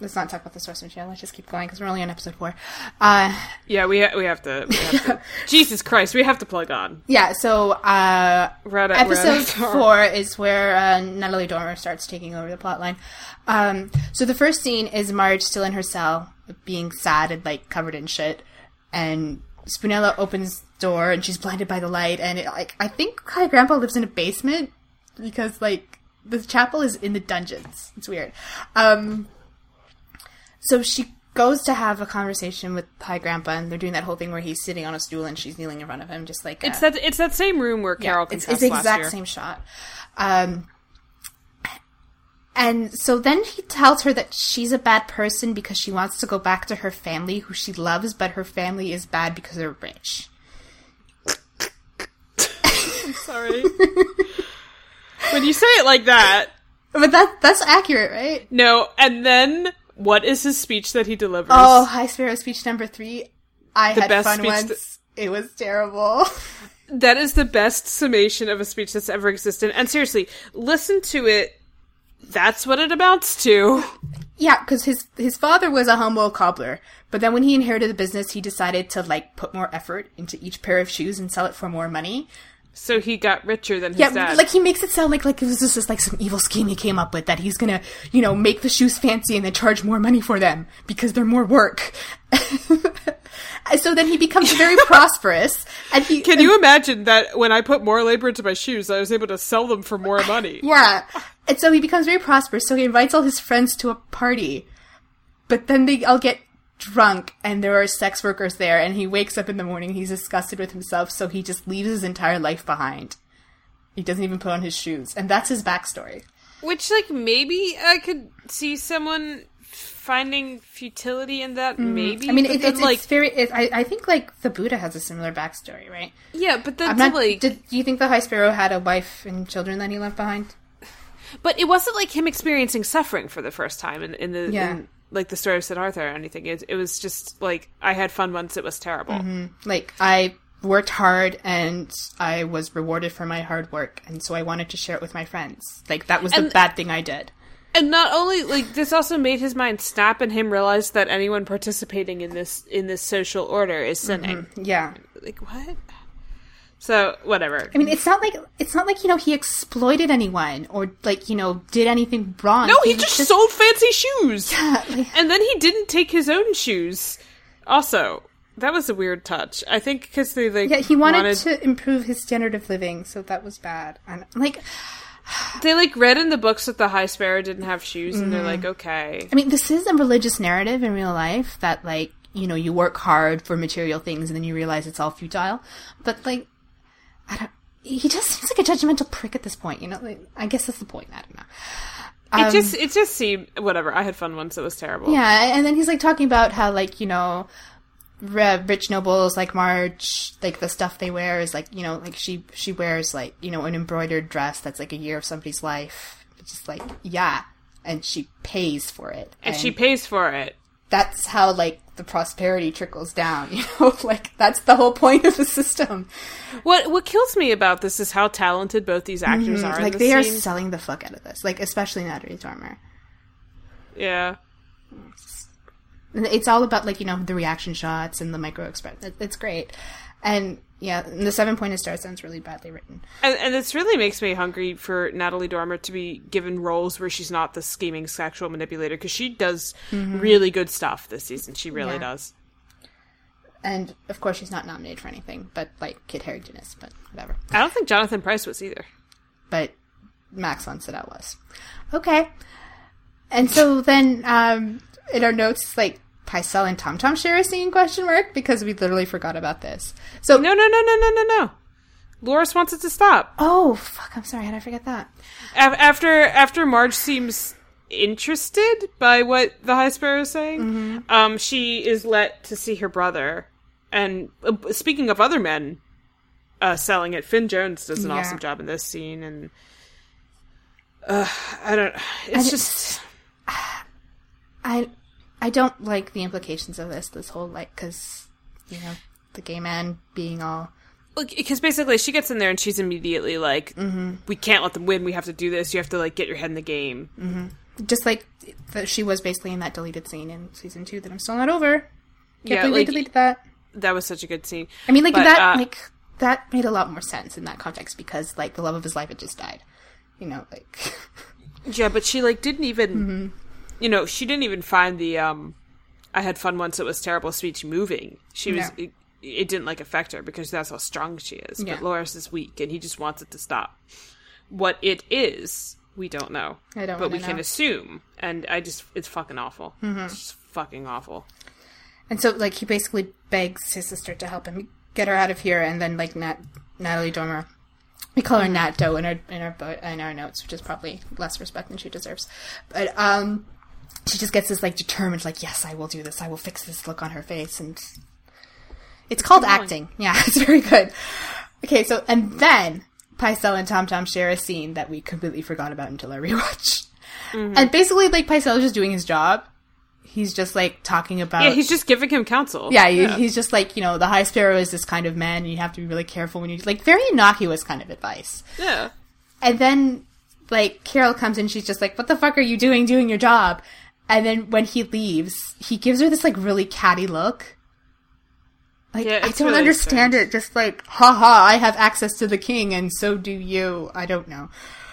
let's not talk about the source material let's just keep going because we're only on episode four uh Yeah, we ha- we have to. We have to [laughs] Jesus Christ, we have to plug on. Yeah, so uh, at- episode [laughs] four is where uh, Natalie Dormer starts taking over the plotline. Um, so the first scene is Marge still in her cell, being sad and like covered in shit, and Spinella opens door and she's blinded by the light, and it, like I think High Grandpa lives in a basement because like the chapel is in the dungeons. It's weird. Um, so she goes to have a conversation with High Grandpa, and they're doing that whole thing where he's sitting on a stool and she's kneeling in front of him, just like It's uh, that it's that same room where Carol it's, confessed it's the exact same shot. Um, and so then he tells her that she's a bad person because she wants to go back to her family who she loves, but her family is bad because they're rich. [laughs] I'm Sorry. [laughs] when you say it like that, But that that's accurate, right? no. And then what is his speech that he delivers? Oh, High Sparrow speech number three. I The had fun once. that- It was terrible. [laughs] That is the best summation of a speech that's ever existed. And seriously, listen to it. That's what it amounts to. yeah, because his his father was a humble cobbler, but then when he inherited the business, he decided to like put more effort into each pair of shoes and sell it for more money. So he got richer than his Yeah, dad. like he makes it sound like like it was just, just like some evil scheme he came up with that he's gonna, you know, make the shoes fancy and then charge more money for them because they're more work. [laughs] So then he becomes very [laughs] prosperous, and he Can you imagine that when I put more labor into my shoes, I was able to sell them for more money? [laughs] Yeah, and so he becomes very prosperous. So he invites all his friends to a party, but then they all get drunk, and there are sex workers there. And he wakes up in the morning, he's disgusted with himself, so he just leaves his entire life behind. He doesn't even put on his shoes, and that's his backstory. Which, like, maybe I could see someone finding futility in that. Maybe. Mm-hmm. I mean, it, then, it's, like it's very. It, I, I think like the Buddha has a similar backstory, right? yeah, but then not. like, did, do you think the High Sparrow had a wife and children that he left behind? [laughs] but it wasn't like him experiencing suffering for the first time in, in the Yeah. in, like the story of Siddhartha or anything. It, it was just like I had fun once. It was terrible. Mm-hmm. Like I worked hard and I was rewarded for my hard work, and so I wanted to share it with my friends. Like that was the bad thing I did. And not only like this also made his mind snap and him realize that anyone participating in this in this social order is sinning. Yeah. Like what? So whatever. I mean, it's not like it's not like you know he exploited anyone or like you know did anything wrong. no, he was just, sold fancy shoes. like- And then he didn't take his own shoes. Also, that was a weird touch. I think because they like yeah, he wanted, to improve his standard of living, so that was bad. And like, [sighs] they like read in the books that the High Sparrow didn't have shoes, and Mm-hmm. they're like, okay, I mean, this is a religious narrative in real life that like you know you work hard for material things and then you realize it's all futile. But like, I don't. He just seems like a judgmental prick at this point. You know, like, I guess that's the point. I don't know. it just it just seemed whatever. I had fun once. It was terrible. Um, Yeah, and then he's like talking about how like you know, rich nobles like March, like the stuff they wear is like you know like she she wears like you know an embroidered dress that's like a year of somebody's life. It's just like yeah, and she pays for it, and she pays for it. That's how like the prosperity trickles down. [laughs] You know, like that's the whole point of the system. What what kills me about this is how talented both these actors are. Mm-hmm. Like this they are selling the fuck out of this. Like especially Natalie Dormer. yeah. It's all about like you know the reaction shots and the micro express. It's great, and yeah, and the seven pointed star sounds really badly written. And, and this really makes me hungry for Natalie Dormer to be given roles where she's not the scheming sexual manipulator because she does really good stuff this season. She really Mm-hmm. Yeah. does. And of course, she's not nominated for anything, but like Kit Harington is, but whatever. I don't think Jonathan Pryce was either. But Max von Sydow was. Okay. And so then, um, in our notes, like Pycelle and Tom Tom share a scene question mark because we literally forgot about this. So No, no, no, no, no, no, no. Loras wants it to stop. oh fuck, I'm sorry, how did I forget that? Af- After after Marge seems interested by what the High Sparrow is saying, Mm-hmm. um, she is let to see her brother. And uh, speaking of other men uh, selling it, Finn Jones does an Yeah. awesome job in this scene, and uh, I don't. It's just I I don't like the implications of this. This whole like because you know the gay man being all because basically she gets in there and she's immediately like, Mm-hmm. "We can't let them win. We have to do this. You have to like get your head in the game." just like that she was basically in that deleted scene in season two that I'm still not over. Can't Yeah, believe like- they deleted that. That was such a good scene. I mean, like But, that, uh, like that made a lot more sense in that context because like the love of his life had just died. You know, like [laughs] Yeah, but she like didn't even Mm-hmm. You know, she didn't even find the um I had fun once it was terrible speech moving. She was No. it, it didn't like affect her because that's how strong she is. Yeah. But Loras is weak and he just wants it to stop. What it is, we don't know. I don't But we wanna can assume and I just it's fucking awful. Mm-hmm. It's just fucking awful. And so, like, he basically begs his sister to help him get her out of here, and then, like, Nat, Natalie Dormer, we call her Nat Doe in our in our in our notes, which is probably less respect than she deserves. But um, she just gets this like determined, like, yes, I will do this. I will fix this look on her face, and it's called acting. Yeah, [laughs] it's very good. Okay, so and then Pycelle and Tom Tom share a scene that we completely forgot about until our [laughs] rewatch. Mm-hmm. And basically, like Pycelle is just doing his job. He's just like talking about Yeah, he's just giving him counsel. yeah, he, he's just like, you know, the High Sparrow is this kind of man, and you have to be really careful when you like very innocuous kind of advice. Yeah. And then, like, Carol comes in, she's just like, "What the fuck are you doing, doing your job?" And then when he leaves, he gives her this like really catty look. Like Yeah, I don't really understand it. Just like, haha, I have access to the king, and so do you. I don't know.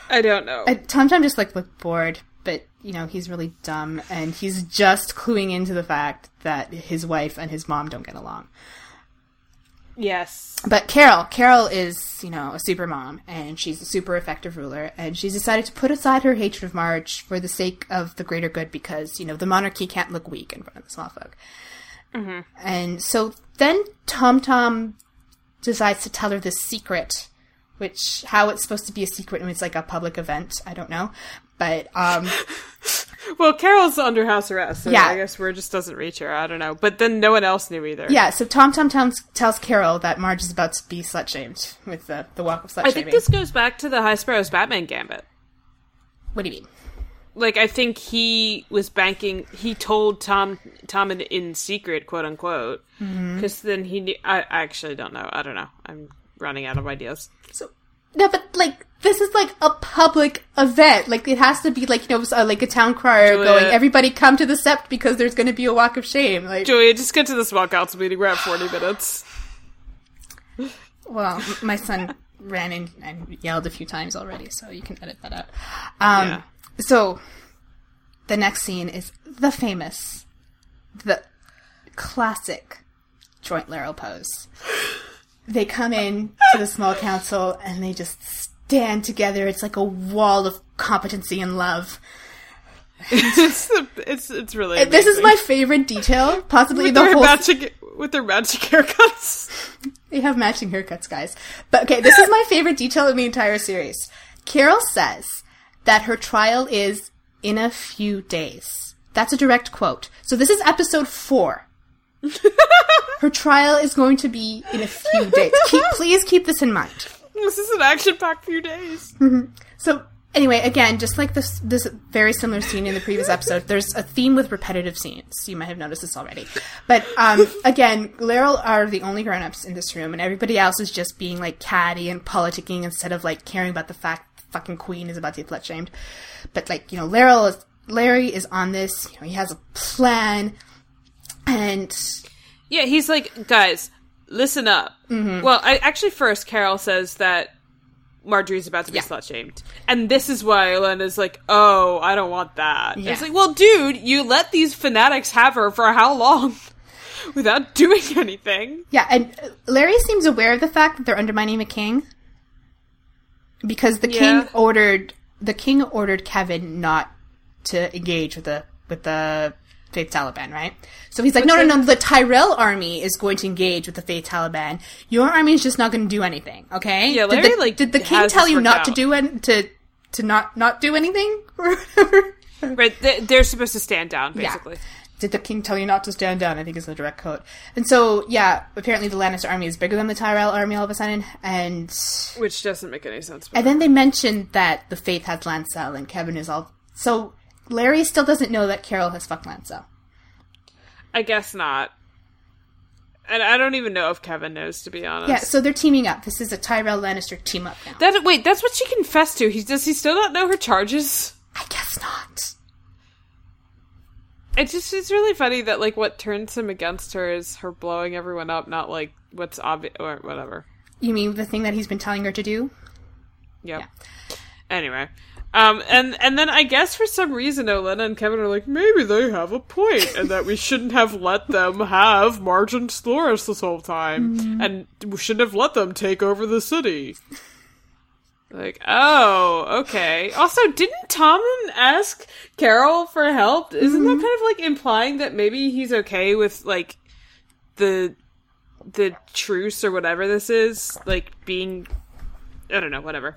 I don't know. And Tom Tom just like looked bored, but you know he's really dumb, and he's just cluing into the fact that his wife and his mom don't get along. Yes. But Carol, Carol is, you know, a super mom, and she's a super effective ruler, and she's decided to put aside her hatred of Marge for the sake of the greater good because, you know, the monarchy can't look weak in front of the small folk. And so then Tom Tom decides to tell her this secret, which, how it's supposed to be a secret and it's like a public event, I don't know. But, um, [laughs] Well, Carol's under house arrest, so Yeah. I guess word just doesn't reach her. I don't know. But then no one else knew either. Yeah, so Tom Tom tells, tells Carol that Marge is about to be slut shamed with the, the walk of slut shaming. I think this goes back to the High Sparrow's Batman gambit. What do you mean? Like, I think he was banking. He told Tom, Tom in, in secret, quote unquote, mm-hmm. because then he. Knew, I, I actually don't know. I don't know. I'm running out of ideas. So no, but like this is like a public event. Like it has to be like you know uh, like a town crier Julia- going, "Everybody come to the sept because there's going to be a walk of shame." Like, Julia, just get to the small council meeting. We're at 40 minutes. well, my son [laughs] ran in and yelled a few times already, so you can edit that out. Um, Yeah. So the next scene is the famous, the classic joint Laurel pose. They come in to the small council and they just stand together. It's like a wall of competency and love. [laughs] it's, it's, it's really. This is my favorite detail, possibly With the their whole. magic, with their matching haircuts. They have matching haircuts, guys. But okay, this is my [laughs] favorite detail in the entire series. Carol says that her trial is in a few days. That's a direct quote. So this is episode four. Her trial is going to be in a few days. [laughs] Keep, please keep this in mind. This is an action-packed few days. So anyway, again, just like this this very similar scene in the previous episode, there's a theme with repetitive scenes. You might have noticed this already. But um, [laughs] again, Laurel are the only grown-ups in this room, and everybody else is just being like catty and politicking instead of like caring about the fact the fucking queen is about to get slut shamed. But like you know, Laurel is Larry is on this. You know, he has a plan, and Yeah, he's like, guys, listen up. Mm-hmm. Well, I, actually, first Carol says that Margaery's about to be Yeah. slut shamed, and this is why Olenna's like, "Oh, I don't want that." Yeah. It's like, well, dude, you let these fanatics have her for how long [laughs] without doing anything? Yeah, and Larry seems aware of the fact that they're undermining the king because the Yeah. king ordered the king ordered Kevan not to engage with the with the Faith Taliban, right? So he's like, no, no, no, the Tyrell army is going to engage with the Faith Taliban. Your army is just not going to do anything, okay? Yeah, did the, like, did the king tell you not to do an, to to not not do anything? [laughs] Right? They, they're supposed to stand down, Yeah. basically. Did the king tell you not to stand down? I think is the direct quote. And so, yeah, apparently the Lannister army is bigger than the Tyrell army all of a sudden. And Which doesn't make any sense. And then they mentioned that the Faith has Lancel and Kevan is all. So Larry still doesn't know that Carol has fucked Lancel. I guess not. And I don't even know if Kevan knows, to be honest. Yeah, so they're teaming up. This is a Tyrell Lannister team up now. That wait, that's what she confessed to. He does he still not know her charges? I guess not. It just it's really funny that like what turns him against her is her blowing everyone up, not like what's obvious or whatever. You mean the thing that he's been telling her to do? Yep. Anyway, um, and and then I guess for some reason Olenna and Kevan are like maybe they have a point, and that we shouldn't have let them have Marge and Dolores this whole time, and we shouldn't have let them take over the city. Like, oh, okay. Also, didn't Tommen ask Carol for help? Isn't that kind of like implying that maybe he's okay with like the the truce or whatever this is, like being I don't know, whatever.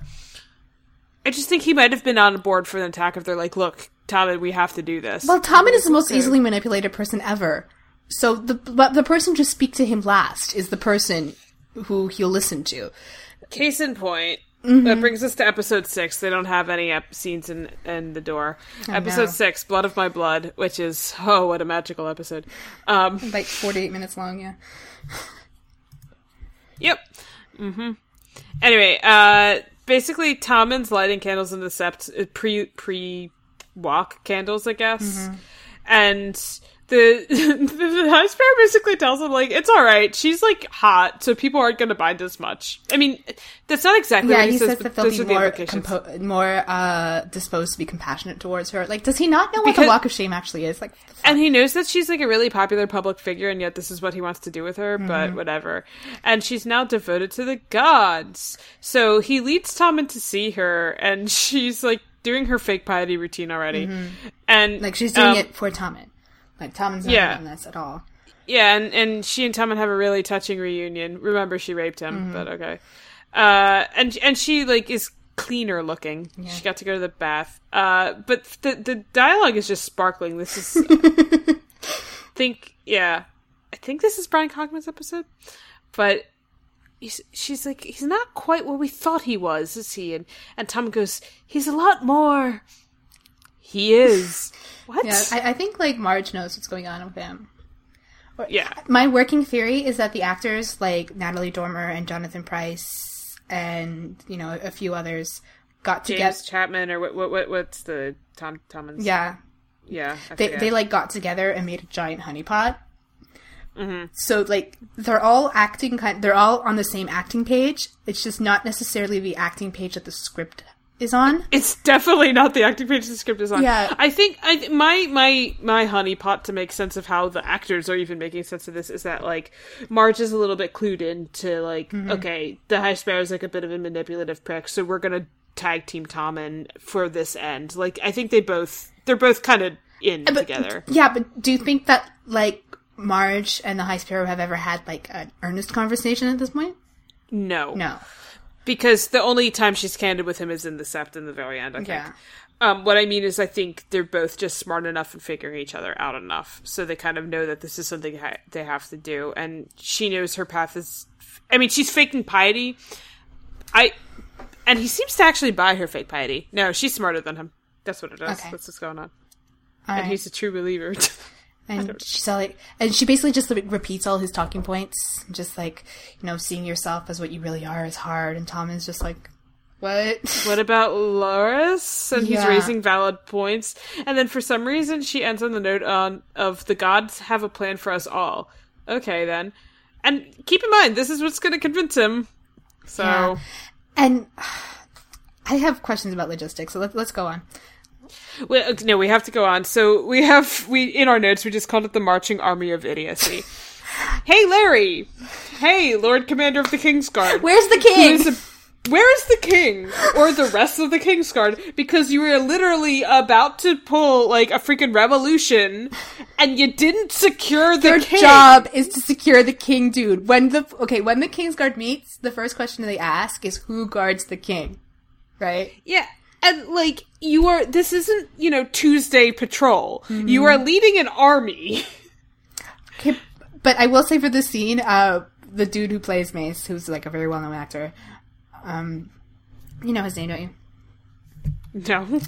I just think he might have been on board for the attack if they're like, look, Tommen, we have to do this. Well, Tommen is the most easily manipulated person ever. So the but the person to speak to him last is the person who he'll listen to. Case in point. Mm-hmm. That brings us to episode six. They don't have any ep- scenes in in the door. episode no. six, "Blood of My Blood," which is [laughs] oh, what a magical episode. Um, Like forty-eight minutes long. Yeah. Yep. Mm-hmm. Anyway, uh, basically, Tommen's lighting candles in the sept uh, pre pre walk candles, I guess, and [laughs] the the basically tells him like it's all right. She's like hot, so people aren't going to mind as much. I mean, that's not exactly Yeah, what he, he says says, that they'll be more compo- more uh, disposed to be compassionate towards her. Like, does he not know what Because- the walk of shame actually is? Like, And he knows that she's like a really popular public figure, and yet this is what he wants to do with her, Mm-hmm. but whatever. And she's now devoted to the gods. So he leads Tommen to see her, and [laughs] she's like doing her fake piety routine already. And Mm-hmm. like she's doing um, it for Tommen. Like Tommen's not Yeah. doing this at all. Yeah, and, and she and Tommen have a really touching reunion. Remember, she raped him, Mm-hmm. but okay. Uh, and and she like is cleaner looking. She got to go to the bath. Uh, but the the dialogue is just sparkling. This is, I [laughs] think, yeah, I think this is Bryan Cogman's episode, but. He's, she's like, he's not quite what we thought he was, is he? And and Tom goes, he's a lot more. He is. [laughs] What? Yeah, I, I think like Marge knows what's going on with him. yeah. My working theory is that the actors like Natalie Dormer and Jonathan Pryce and you know a few others got together. James together. Chapman or what? What? what what's the Tom Thomas? Yeah, yeah. I they forget. they like got together and made a giant honeypot. Mm-hmm. So like they're all acting kind. They're all on the same acting page. It's just not necessarily the acting page that the script is on. It's definitely not the acting page the script is on. Yeah. I think I th- my my my honeypot to make sense of how the actors are even making sense of this is that like Marge is a little bit clued in to like Mm-hmm. okay the High Sparrow's like a bit of a manipulative prick, so we're gonna tag team Tom in for this end. Like I think they both they're both kind of in But- together. Yeah, but do you think that like Marge and the High Sparrow have ever had like an earnest conversation at this point? No, No. Because the only time she's candid with him is in the sept in the very end. I think. Yeah. Um, what I mean is, I think they're both just smart enough and figuring each other out enough, so they kind of know that this is something ha- they have to do, and she knows her path is. I mean, she's faking piety. I, and he seems to actually buy her fake piety. No, she's smarter than him. That's what it is. Okay. That's what's going on. All And right. he's a true believer. [laughs] And she's all like, and she basically just like, repeats all his talking points, just like, you know, seeing yourself as what you really are is hard. And Tom is just like, what? [laughs] what about Loras? And he's raising valid points. And then for some reason, she ends on the note on of the gods have a plan for us all. Okay, then. And keep in mind, this is what's going to convince him. So. Yeah. And [sighs] I have questions about logistics, so let, let's go on. Uh, no, we have to go on. So we have we in our notes we just called it the marching army of idiocy. hey, Larry. Hey, Lord Commander of the Kingsguard. Where's the king? where is the king or the rest of the Kingsguard? Because you were literally about to pull like a freaking revolution, and you didn't secure the Their king. job is to secure the king, dude. When the okay, when the Kingsguard meets, the first question they ask is who guards the king, right? Yeah. And like you are this isn't, you know, Tuesday patrol. Mm-hmm. You are leading an army. Okay, but I will say for this scene, uh, the dude who plays Mace, who's like a very well-known actor, um, you know his name, don't you? No.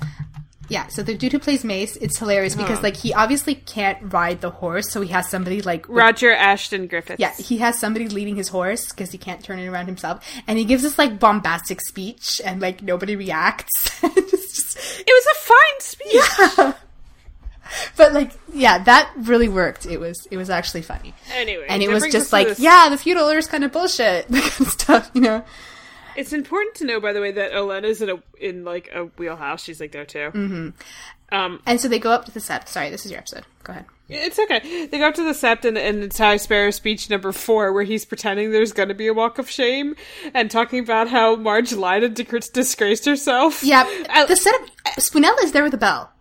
Yeah, so the dude who plays Mace, it's hilarious because Huh. like he obviously can't ride the horse, so he has somebody like with- Roger Ashton Griffiths. yeah, he has somebody leading his horse because he can't turn it around himself, and he gives this like bombastic speech, and like nobody reacts. [laughs] it's just, It was a fine speech. Yeah. [laughs] but like, yeah, that really worked. It was it was actually funny, Anyway, and it was just like, yeah, the feudal order's kind of bullshit, [laughs] that kind of stuff, you know. It's important to know, by the way, that Olenna's in a in like a wheelhouse. She's like there too. Mm-hmm. Um, And so they go up to the set. Sorry, this is your episode. Go ahead. it's okay. They go up to the sept and, and it's High Sparrow speech number four, where he's pretending there's going to be a walk of shame and talking about how Marge lied and dis- disgraced herself. Yeah, the setup. Spinella is there with a bell.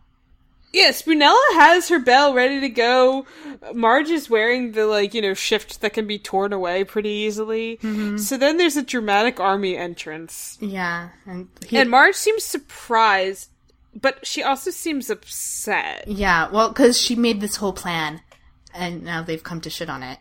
Yeah, Spinella has her bell ready to go. Marge is wearing the like you know shift that can be torn away pretty easily. Mm-hmm. So then there's a dramatic army entrance, Yeah, and he, and Marge seems surprised, but she also seems upset. yeah, well, because she made this whole plan, and now they've come to shit on it.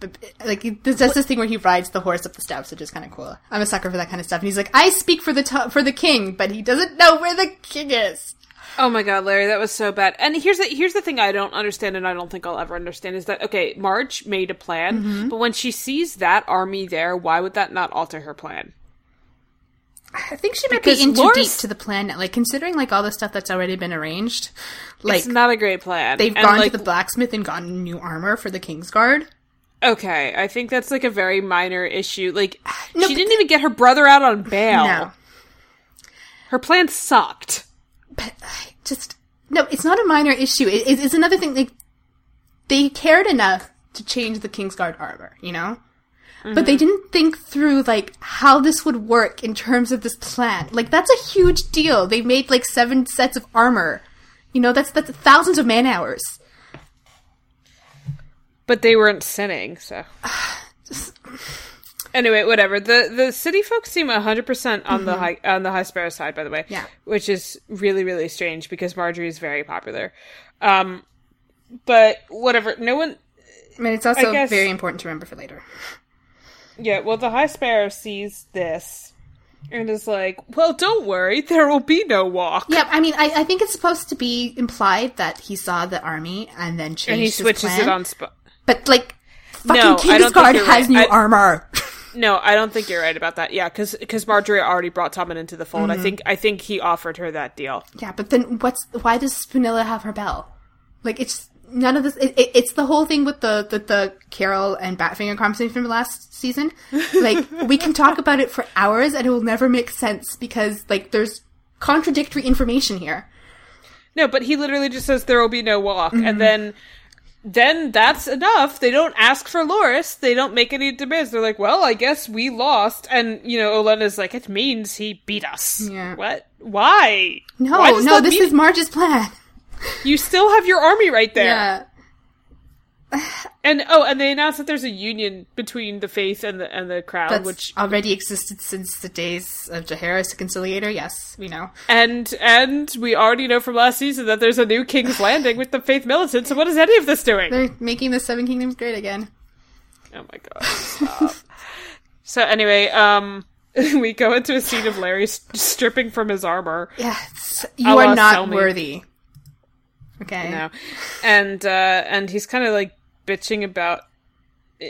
But like, there's just this thing where he rides the horse up the steps, which is kind of cool. I'm a sucker for that kind of stuff. And he's like, "I speak for the to- for the king," but he doesn't know where the king is. Oh my god, Larry, that was so bad. And here's the here's the thing I don't understand, and I don't think I'll ever understand is that okay, Marge made a plan, Mm-hmm. but when she sees that army there, why would that not alter her plan? I think she might Because be in too deep to the plan. Like considering like all the stuff that's already been arranged, like it's not a great plan. they've And, gone like, to the blacksmith and gotten new armor for the king's guard. Okay, I think that's like a very minor issue. Like No, she didn't even get her brother out on bail. No. Her plan sucked. But I just no, it's not a minor issue. It, it's, another thing. Like they cared enough to change the Kingsguard armor, you know, but they mm-hmm. didn't think through like how this would work in terms of this plan. Like that's a huge deal. They made like seven sets of armor. You know, that's that's thousands of man hours. But they weren't sinning, so [sighs] Anyway, whatever. The the city folks seem hundred percent on the high on the High Sparrow side, by the way. Mm-hmm. Yeah. Which is really, really strange because Margaery is very popular. Um but whatever. No one I mean, it's also guess- very important to remember for later. Yeah, well the High Sparrow sees this and is like, Well, don't worry, there will be no walk. Yeah, I mean, I, I think it's supposed to be implied that he saw the army and then changed and he switches it on spot. But like, fucking No, I don't Kingsguard has right. new I- armor. No, I don't think you're right about that. Yeah, because because Margaery already brought Tommen into the fold. I think I think he offered her that deal. yeah, but then what's why does Spinella have her bell? Like, it's none of this. It, it, it's the whole thing with the, the the Carol and Batfinger conversation from last season. Like, [laughs] we can talk about it for hours and it will never make sense because like there's contradictory information here. No, but he literally just says there will be no walk, Mm-hmm. and then then that's enough. They don't ask for Loras. They don't make any demands. They're like, well, I guess we lost, and you know, Olenna's like, it means he beat us. Yeah. What? Why? No, Why no, this mean- is Marge's plan. You still have your army right there. Yeah. [sighs] And oh, and they announced that there's a union between the faith and the and the crown, That's which already existed since the days of Jaehaerys the Conciliator. Yes, we know. and and we already know from last season that there's a new King's [sighs] Landing with the faith militant. So what is any of this doing? They're making the Seven Kingdoms great again. Oh my god. Stop. [laughs] so anyway, um [laughs] we go into a scene of Larry st- stripping from his armor. Yes, you are not Selmy. worthy. Okay. now. And uh and he's kind of like bitching about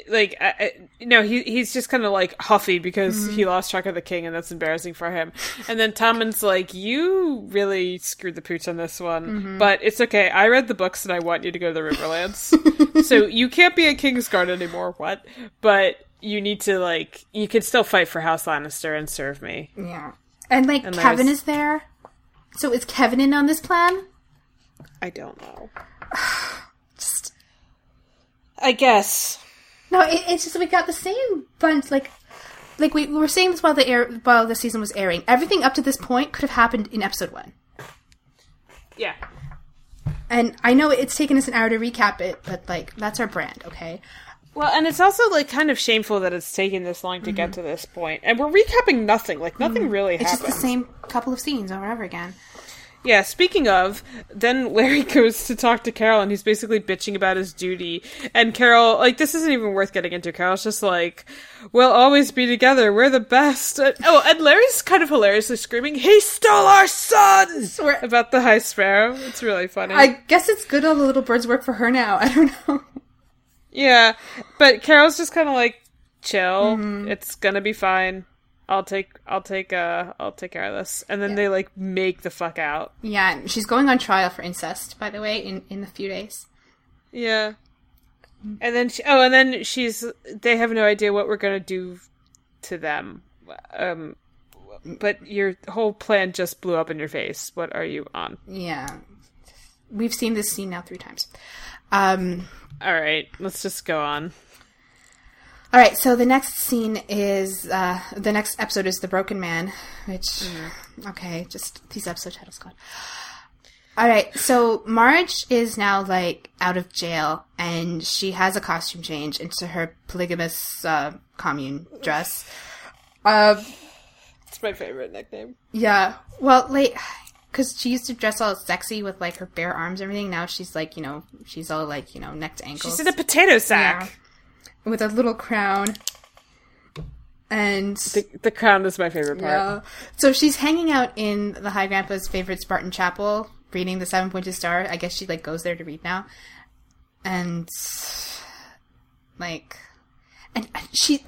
like I, I, no he he's just kind of like huffy because he mm-hmm. lost track of the king and that's embarrassing for him. And then Tommen's like you really screwed the pooch on this one mm-hmm. but it's okay. I read the books and I want you to go to the Riverlands. [laughs] So you can't be a Kingsguard anymore what? But you need to like you can still fight for House Lannister and serve me. Yeah. And like And Kevan is there. So is Kevan in on this plan? I don't know [sighs] [sighs] [sighs] I guess no. It, it's just we got the same bunch. Like, like we, we were saying this while the air while the season was airing. Everything up to this point could have happened in episode one. yeah And I know it's taken us an hour to recap it, but like that's our brand, okay? Well, and it's also like kind of shameful that it's taken this long to get mm-hmm. to this point, and we're recapping nothing. Like nothing mm-hmm. really It's happened. just the same couple of scenes over and over again. Yeah. Speaking of, then Larry [laughs] goes to talk to Carol, and he's basically bitching about his duty. And Carol, like, this isn't even worth getting into. Carol's just like, "We'll always be together. We're the best." And- oh, and Larry's kind of hilariously screaming, "He stole our son!" Swear- about the High Sparrow. It's really funny. I guess it's good all the little birds work for her now. [laughs] I don't know. Yeah, but Carol's just kind of like chill. Mm-hmm. It's gonna be fine. I'll take I'll take uh I'll take care of this. And then they like make the fuck out. Yeah, and she's going on trial for incest, by the way, in in a few days. Yeah. And then she, oh, and then she's they have no idea what we're gonna do to them. Um, but your whole plan just blew up in your face. What are you on? Yeah, we've seen this scene now three times. Um, All right, let's just go on. All right, so the next scene is uh, the next episode is the Broken Man, which okay, just these episode titles, God. All right, so Marge is now like out of jail, and she has a costume change into her polygamous uh, commune dress. Uh, It's my favorite nickname. Yeah. Well, like, because she used to dress all sexy with like her bare arms and everything. Now she's like, you know, she's all like, you know, neck to ankles. She's in a potato sack. With a little crown. And The, the crown is my favorite part. yeah. so she's hanging out in the High Grandpa's favorite Spartan chapel, reading the Seven Pointed Star. I guess she like goes there to read now, and like, and she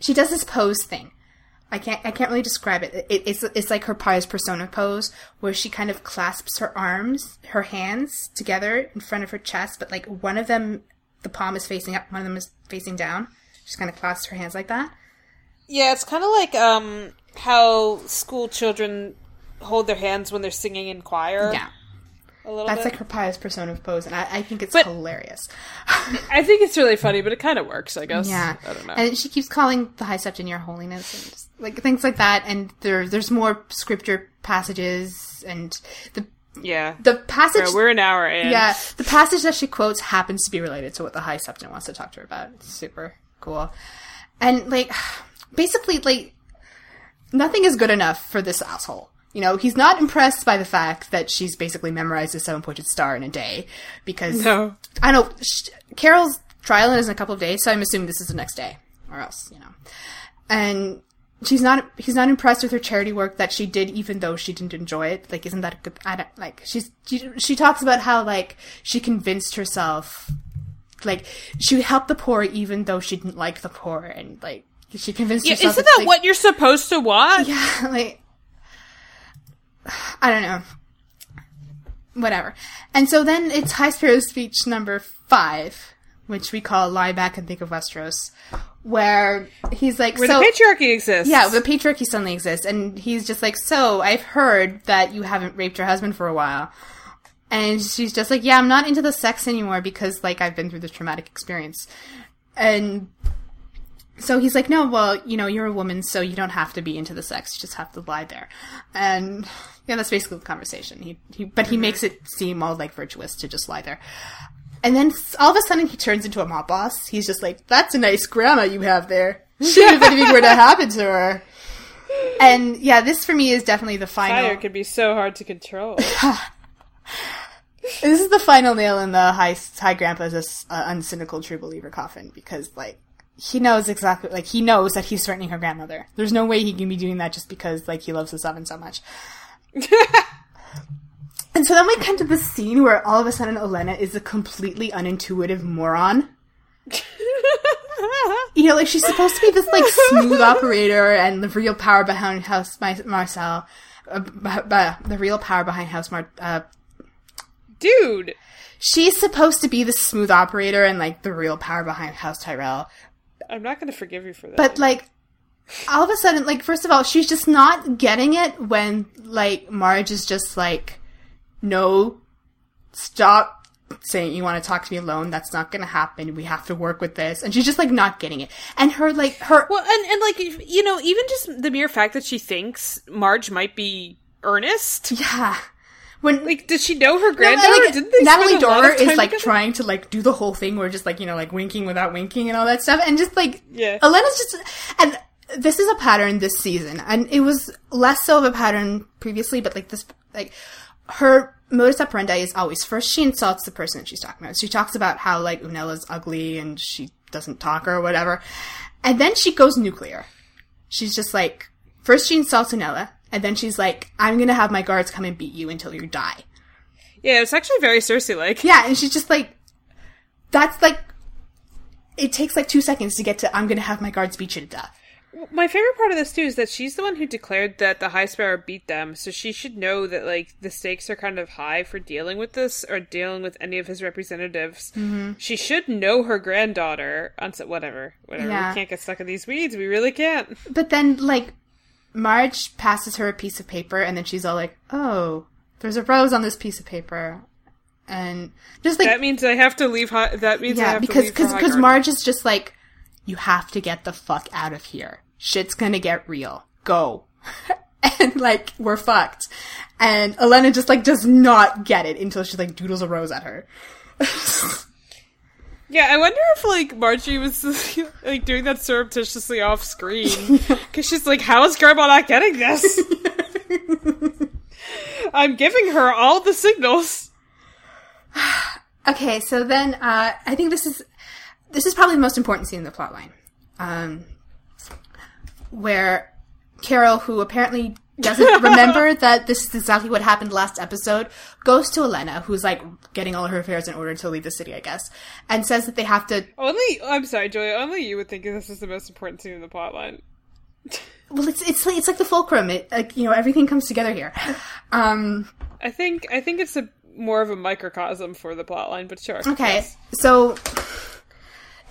she does this pose thing. I can't I can't really describe it. it it's it's like her pious persona pose where she kind of clasps her arms, her hands together in front of her chest, but like one of them, the palm is facing up, one of them is facing down. She's kind of clasps her hands like that. Yeah, it's kind of like um how school children hold their hands when they're singing in choir. Yeah, a little that's bit. like her pious persona pose, and I, I think it's But- hilarious. [laughs] I think it's really funny, but it kind of works. I guess. Yeah, I don't know. And she keeps calling the High Septon Your Holiness, and just, like things like that. And there, there's more scripture passages, and the yeah. the passage. We're an hour in. yeah, the passage that she quotes happens to be related to what the High Septon wants to talk to her about. It's super cool. And like, [sighs] basically like nothing is good enough for this asshole. You know, he's not impressed by the fact that she's basically memorized a seven pointed star in a day because No. I know sh- Carol's trial is in a couple of days, so I'm assuming this is the next day or else, you know. And she's not he's not impressed with her charity work that she did even though she didn't enjoy it. Like isn't that a good I don't like she's she, she talks about how like she convinced herself like she helped the poor even though she didn't like the poor and like she convinced Yeah, herself isn't that like- what you're supposed to want? yeah, [laughs] like I don't know. Whatever. And so then it's High Sparrow's speech number five, which we call Lie Back and Think of Westeros, where he's like, Where so, the patriarchy exists. yeah, the patriarchy suddenly exists, and he's just like, so I've heard that you haven't raped your husband for a while. And she's just like, yeah, I'm not into the sex anymore because, like, I've been through this traumatic experience. And so he's like, no, well, you know, you're a woman, so you don't have to be into the sex. You just have to lie there. And yeah, that's basically the conversation. He, he but he mm-hmm. makes it seem all like virtuous to just lie there. And then all of a sudden he turns into a mob boss. He's just like, that's a nice grandma you have there. Shit, if anything were to happen to her. And yeah, this for me is definitely the final. Fire can be so hard to control. [laughs] This is the final nail in the high high grandpa's uh, uncynical true believer coffin because like he knows exactly like he knows that he's threatening her grandmother. There's no way he can be doing that just because like he loves his oven so much. [laughs] and so then we come to this scene where all of a sudden Olenna is a completely unintuitive moron. [laughs] You know, like she's supposed to be this like smooth operator and the real power behind House Mar- Marcel, uh, b- b- the real power behind House Mar- uh, Dude. she's supposed to be the smooth operator and like the real power behind House Tyrell. I'm not going to forgive you for that. But like all of a sudden, like first of all, she's just not getting it when like Marge is just like, no, stop saying you want to talk to me alone. That's not going to happen. We have to work with this, and she's just like not getting it. And her like her Well, and, and like, you know, even just the mere fact that she thinks Marge might be earnest. yeah. When Like, does she know her No, granddaughter? like, Didn't they Natalie spend a lot Dormer is like together? trying to like do the whole thing where just like you know like winking without winking and all that stuff, and just like Yeah. Olenna's just and this is a pattern this season, and it was less so of a pattern previously, but like this like her modus operandi is always first she insults the person that she's talking about. She talks about how like Unella's ugly and she doesn't talk or whatever, and then she goes nuclear. She's just like first she insults Unella, and then she's like, "I'm gonna have my guards come and beat you until you die." Yeah, it's actually very Cersei like. Yeah, and she's just like, that's like, it takes like two seconds to get to, I'm gonna have my guards beat you to death. My favorite part of this too is that she's the one who declared that the High Sparrow beat them, so she should know that like the stakes are kind of high for dealing with this or dealing with any of his representatives. Mm-hmm. She should know her granddaughter. On whatever, whatever. Yeah. We can't get stuck in these weeds. We really can't. But then, like, Marge passes her a piece of paper, and then she's all like, oh, there's a rose on this piece of paper. And just like, that means I have to leave. High, that means I yeah, have because to leave. because because Marge is just like, you have to get the fuck out of here. Shit's gonna get real. Go. [laughs] and like, we're fucked. And Olenna just like does not get it until she like doodles a rose at her. [laughs] Yeah, I wonder if like Margaery was [laughs] like doing that surreptitiously off screen because she's like, "How is Grandma not getting this?" I'm giving her all the signals. [sighs] Okay, so then uh, I think this is this is probably the most important scene in the plotline, um, where Carol, who apparently doesn't [laughs] remember that this is exactly what happened last episode, goes to Olenna, who's like getting all her affairs in order to leave the city, I guess, and says that they have to. Only, I'm sorry, Julia. Only you would think this is the most important scene in the plotline. [laughs] Well, it's it's like, it's like the fulcrum. It like you know everything comes together here. Um, I think, I think it's a more of a microcosm for the plotline, but sure. Okay, Yes. so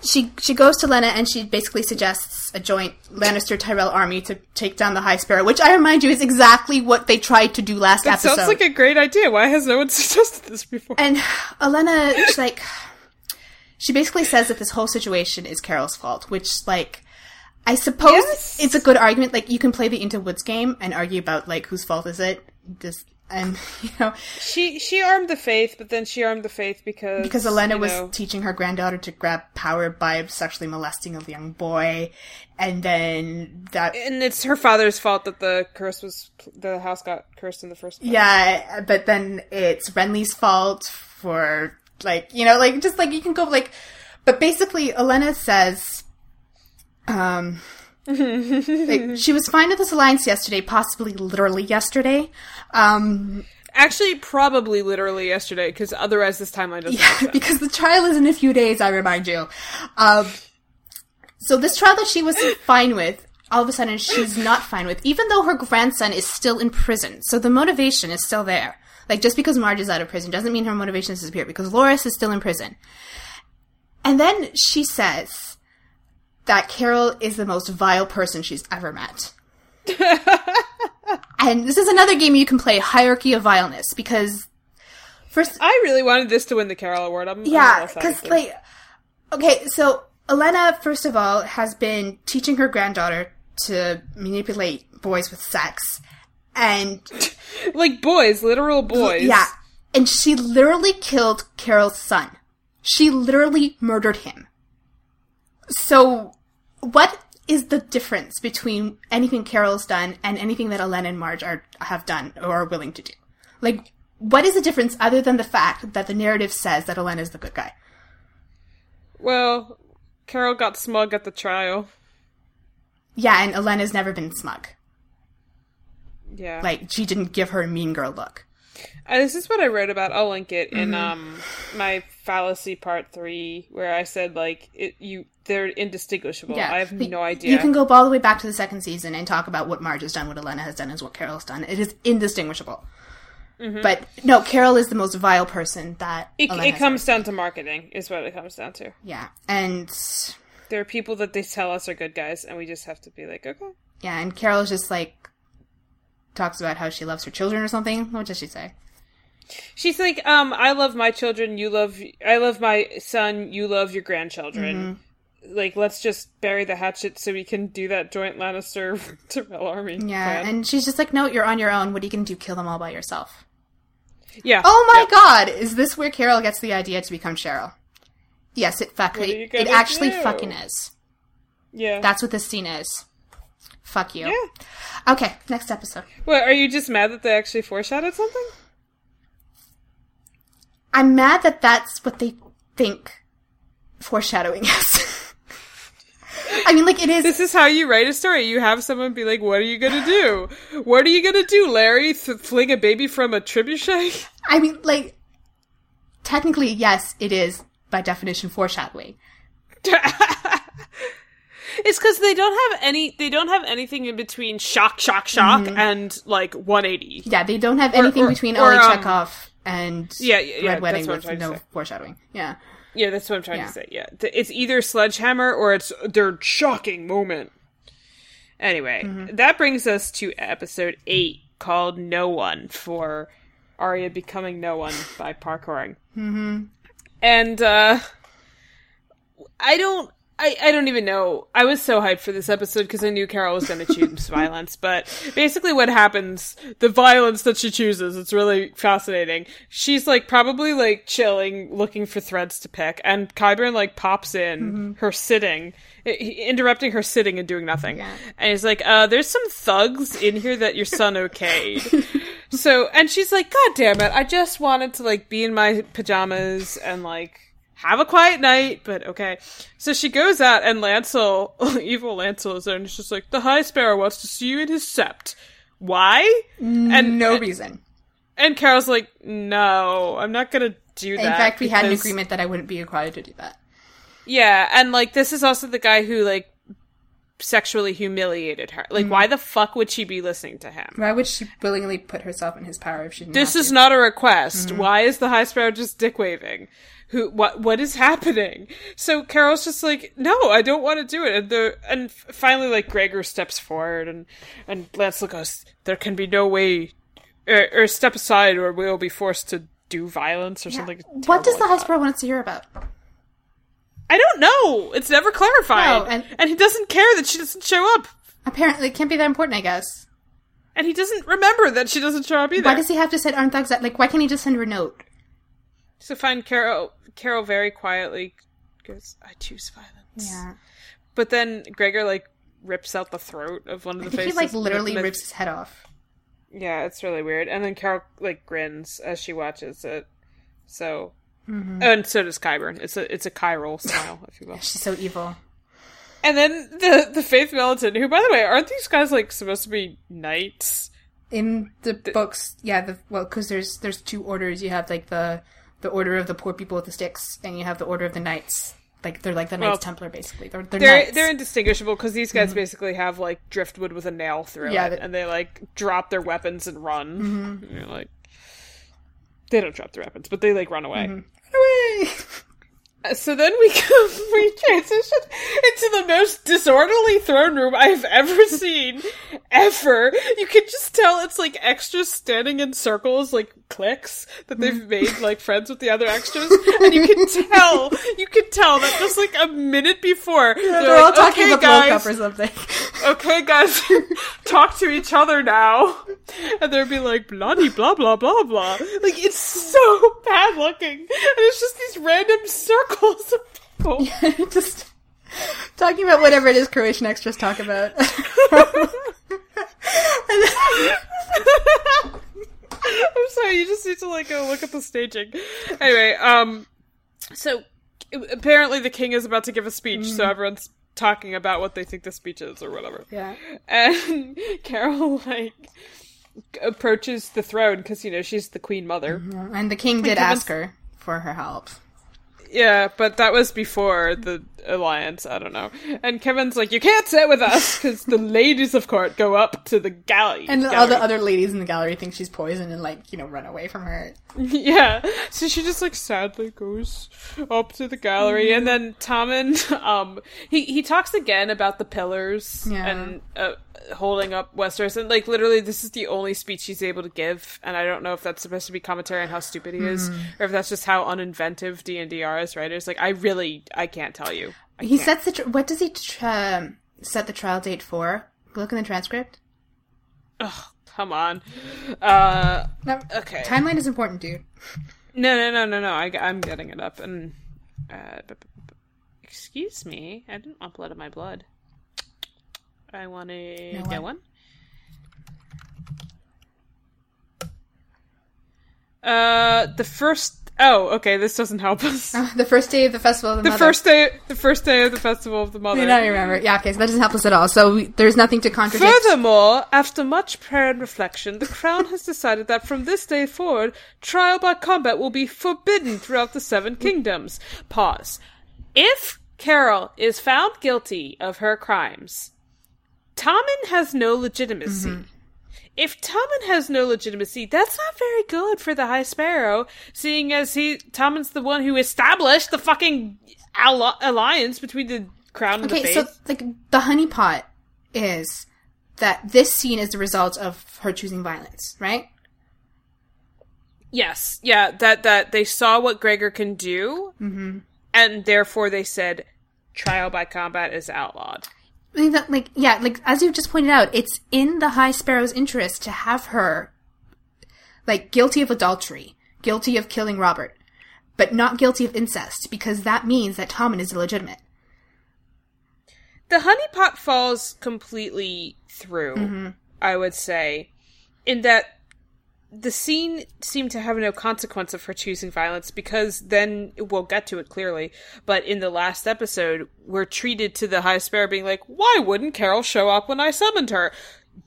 she she goes to Lena and she basically suggests a joint Lannister Tyrell army to take down the High Sparrow, which I remind you is exactly what they tried to do last That episode. sounds like a great idea. Why has no one [laughs] suggested this before? and Olenna, she's like, she basically says that this whole situation is Carol's fault, which like. I suppose Yes. it's a good argument. Like you can play the Into Woods game and argue about like whose fault is it. Just and [laughs] you know She she armed the faith, but then she armed the faith because because Olenna was know, teaching her granddaughter to grab power by sexually molesting a young boy, and then that and it's her father's fault that the curse was the house got cursed in the first place. yeah, but then it's Renly's fault for like you know like just like you can go like, but basically Olenna says, um. Like, she was fine with this alliance yesterday, possibly literally yesterday. Um, Actually, probably literally yesterday, because otherwise this timeline doesn't. Yeah, because the trial is in a few days, I remind you. Um, so this trial that she was fine with, all of a sudden she's not fine with, even though her grandson is still in prison. So the motivation is still there. Like, just because Marge is out of prison doesn't mean her motivation has disappeared, because Loras is still in prison. And then she says that Carol is the most vile person she's ever met. [laughs] and this is another game you can play, Hierarchy of Vileness, because first I really wanted this to win the Carol Award. I'm, yeah, a little sad because like, okay, so Olenna, first of all, has been teaching her granddaughter to manipulate boys with sex, and [laughs] like boys, literal boys. yeah, and she literally killed Carol's son. She literally murdered him. So, what is the difference between anything Carol's done and anything that Olenna and Marge are have done or are willing to do? Like, what is the difference other than the fact that the narrative says that Olenna is the good guy? Well, Carol got smug at the trial. Yeah, and Olenna's never been smug. Yeah. Like she didn't give her a mean girl look. Uh, this is what I wrote about. I'll link it in Mm-hmm. um my fallacy part three, where I said like it, you they're indistinguishable. Yeah, I have no idea. You can go all the way back to the second season and talk about what Marge has done, what Olenna has done, is what Carol's done. It is indistinguishable. But no, Carol is the most vile person that Mm-hmm. it, Olenna it comes down to marketing, is what it comes down to. Yeah, and There are people that they tell us are good guys, and we just have to be like, okay. yeah, and Carol is just like talks about how she loves her children or something. What does she say? She's like, um, I love my children, you love, I love my son, you love your grandchildren. Mm-hmm. Like, let's just bury the hatchet so we can do that joint Lannister [laughs] Tyrell army. Yeah, plan. and she's just like, no, you're on your own. What are you gonna do? Kill them all by yourself? yeah. Oh my yeah. god, is this where Carol gets the idea to become Cheryl? Yes, it fucking it actually do? fucking is. Yeah. That's what this scene is. Fuck you. yeah. Okay, next episode. What, are you just mad that they actually foreshadowed something? I'm mad that that's what they think foreshadowing [laughs] is. I mean, like it is. This is how you write a story. You have someone be like, "What are you gonna do? What are you gonna do, Larry? Th- fling a baby from a trebuchet?" I mean, like technically, yes, it is by definition foreshadowing. [laughs] it's because they don't have any. They don't have anything in between shock, shock, shock, Mm-hmm. and like 180. Yeah, they don't have anything or- between or, um, Chekhov and Yeah, yeah, yeah, Red Wedding that's what I'm with no foreshadowing. Yeah. Yeah, that's what I'm trying Yeah. to say. Yeah, it's either sledgehammer or it's their shocking moment. Anyway, Mm-hmm. that brings us to episode eight, called "No One" for Arya becoming no one by parkouring. Mm-hmm. And uh, I don't. I, I don't even know. I was so hyped for this episode because I knew Carol was going to choose [laughs] violence. But basically, what happens, the violence that she chooses, it's really fascinating. She's like probably like chilling, looking for threads to pick, and Qyburn like pops in her sitting, interrupting her sitting and doing nothing. And he's like, uh, there's some thugs in here that your son okayed. [laughs] so, and she's like, God damn it, I just wanted to like be in my pajamas and like have a quiet night, but okay. So she goes out, and Lancel, [laughs] evil Lancel, is there, and he's just like, the High Sparrow wants to see you in his sept. Why? And No reason. and Carol's like, no, I'm not gonna do that. In fact, we had an agreement that I wouldn't be required to do that. Yeah, and like this is also the guy who like sexually humiliated her. Mm-hmm. Like, why the fuck would she be listening to him? Why would she willingly put herself in his power if she didn't This is to? not a request. Mm-hmm. Why is the High Sparrow just dick waving? Who? What? What is happening? So Carol's just like, no, I don't want to do it. And the and finally, like Gregor steps forward, and and Lancel goes, "There can be no way, or, or step aside, or we'll be forced to do violence or something." What does the High like that." Want us to hear about? I don't know. It's never clarified, No, and- and he doesn't care that she doesn't show up. Apparently, it can't be that important, I guess. and he doesn't remember that she doesn't show up either. Why does he have to send Arnthax that? Like, why can't he just send her a note? So find Carol. Carol very quietly goes, "I choose violence." Yeah. But then Gregor like rips out the throat of one of the I think faces. he like literally rips his head off. Yeah, it's really weird. And then Carol like grins as she watches it. So, Mm-hmm. and so does Qyburn. It's a it's a chiral smile, if you will. [laughs] She's so evil. And then the the Faith Militant, who by the way, aren't these guys like supposed to be knights? In the books, yeah, the well, because there's there's two orders. You have like the the order of the poor people with the sticks, and you have the order of the knights. Like they're like the Knights Well, Templar, basically. They're they're, They're they're indistinguishable because these guys mm-hmm. basically have like driftwood with a nail through Yeah, it, that- and they like drop their weapons and run. Mm-hmm. And you're like, they don't drop their weapons, but they like run away. Mm-hmm. Hooray! Uh, So then we come, [laughs] we transition into the most disorderly throne room I've ever seen, ever. You can just tell it's like extras standing in circles, like cliques that they've mm. made like [laughs] friends with the other extras, and you can tell, you can tell that just like a minute before they're, They're all like, talking okay, guys, or something. [laughs] okay, guys, [laughs] talk to each other now. And they'll be like, bloody blah, blah, blah, blah. Like, it's so bad looking. And it's just these random circles of people. just talking about whatever it is Croatian extras talk about. [laughs] I'm sorry, you just need to, like, go look at the staging. Anyway, um, so apparently the king is about to give a speech, so everyone's talking about what they think the speech is or whatever. yeah. And [laughs] Carol, like, approaches the throne because, you know, she's the queen mother. And the king did ask her for her help. Yeah, but that was before the alliance. I don't know. And Kevan's like, "You can't sit with us because the ladies of court go up to the galley." And all the other ladies in the gallery think she's poisoned and like, you know, run away from her. [laughs] yeah, so she just like sadly goes up to the gallery, and then Tommen, [laughs] um, he he talks again about the pillars Yeah. and uh, holding up Westeros, and like literally, this is the only speech he's able to give, and I don't know if that's supposed to be commentary on how stupid he is, or if that's just how uninventive D and D are as writers. Like, I really, I can't tell you. I He can't. sets the, tr- what does he tr- um, set the trial date for? Look in the transcript. Ugh, come on. Uh, No, okay. Timeline is important, dude. No, no, no, no, no. I, am getting it up. And uh, b- b- excuse me, I didn't want blood in my blood. I want to No get one? Uh, the first. Oh, okay. This doesn't help us. [laughs] The first day of the festival of the, The Mother. first day, the first day of the festival of the mother. You don't remember. Yeah, okay, so that doesn't help us at all. So we, there's nothing to contradict. Furthermore, after much prayer and reflection, the Crown has decided that from this day forward, trial by combat will be forbidden throughout the Seven Kingdoms. Pause. If Carol is found guilty of her crimes, Tommen has no legitimacy. Mm-hmm. If Tommen has no legitimacy, that's not very good for the High Sparrow, seeing as he Tommen's the one who established the fucking alli- alliance between the Crown and the Okay, so like the honeypot is that this scene is the result of her choosing violence, right? Yes, yeah, that that they saw what Gregor can do, mm-hmm. and therefore they said trial by combat is outlawed. I mean, that, like, yeah, like as you've just pointed out, it's in the High Sparrow's interest to have her, like, guilty of adultery, guilty of killing Robert, but not guilty of incest, because that means that Tommen is illegitimate. The honeypot falls completely through, mm-hmm. I would say, in that the scene seemed to have no consequence of her choosing violence because then we'll get to it clearly. But in the last episode, we're treated to the High Sparrow being like, "Why wouldn't Carol show up when I summoned her?"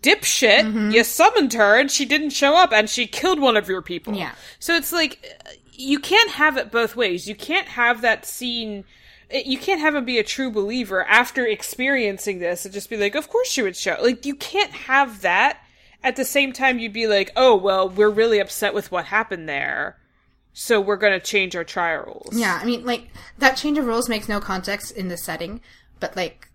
Dipshit, mm-hmm. you summoned her and she didn't show up and she killed one of your people. Yeah. So it's like you can't have it both ways. You can't have that scene you can't have him be a true believer after experiencing this and just be like, of course she would show. Like, you can't have that. At the same time, you'd be like, oh, well, we're really upset with what happened there. So we're going to change our trial rules. Yeah, I mean, like, that change of rules makes no context in the setting, but, like,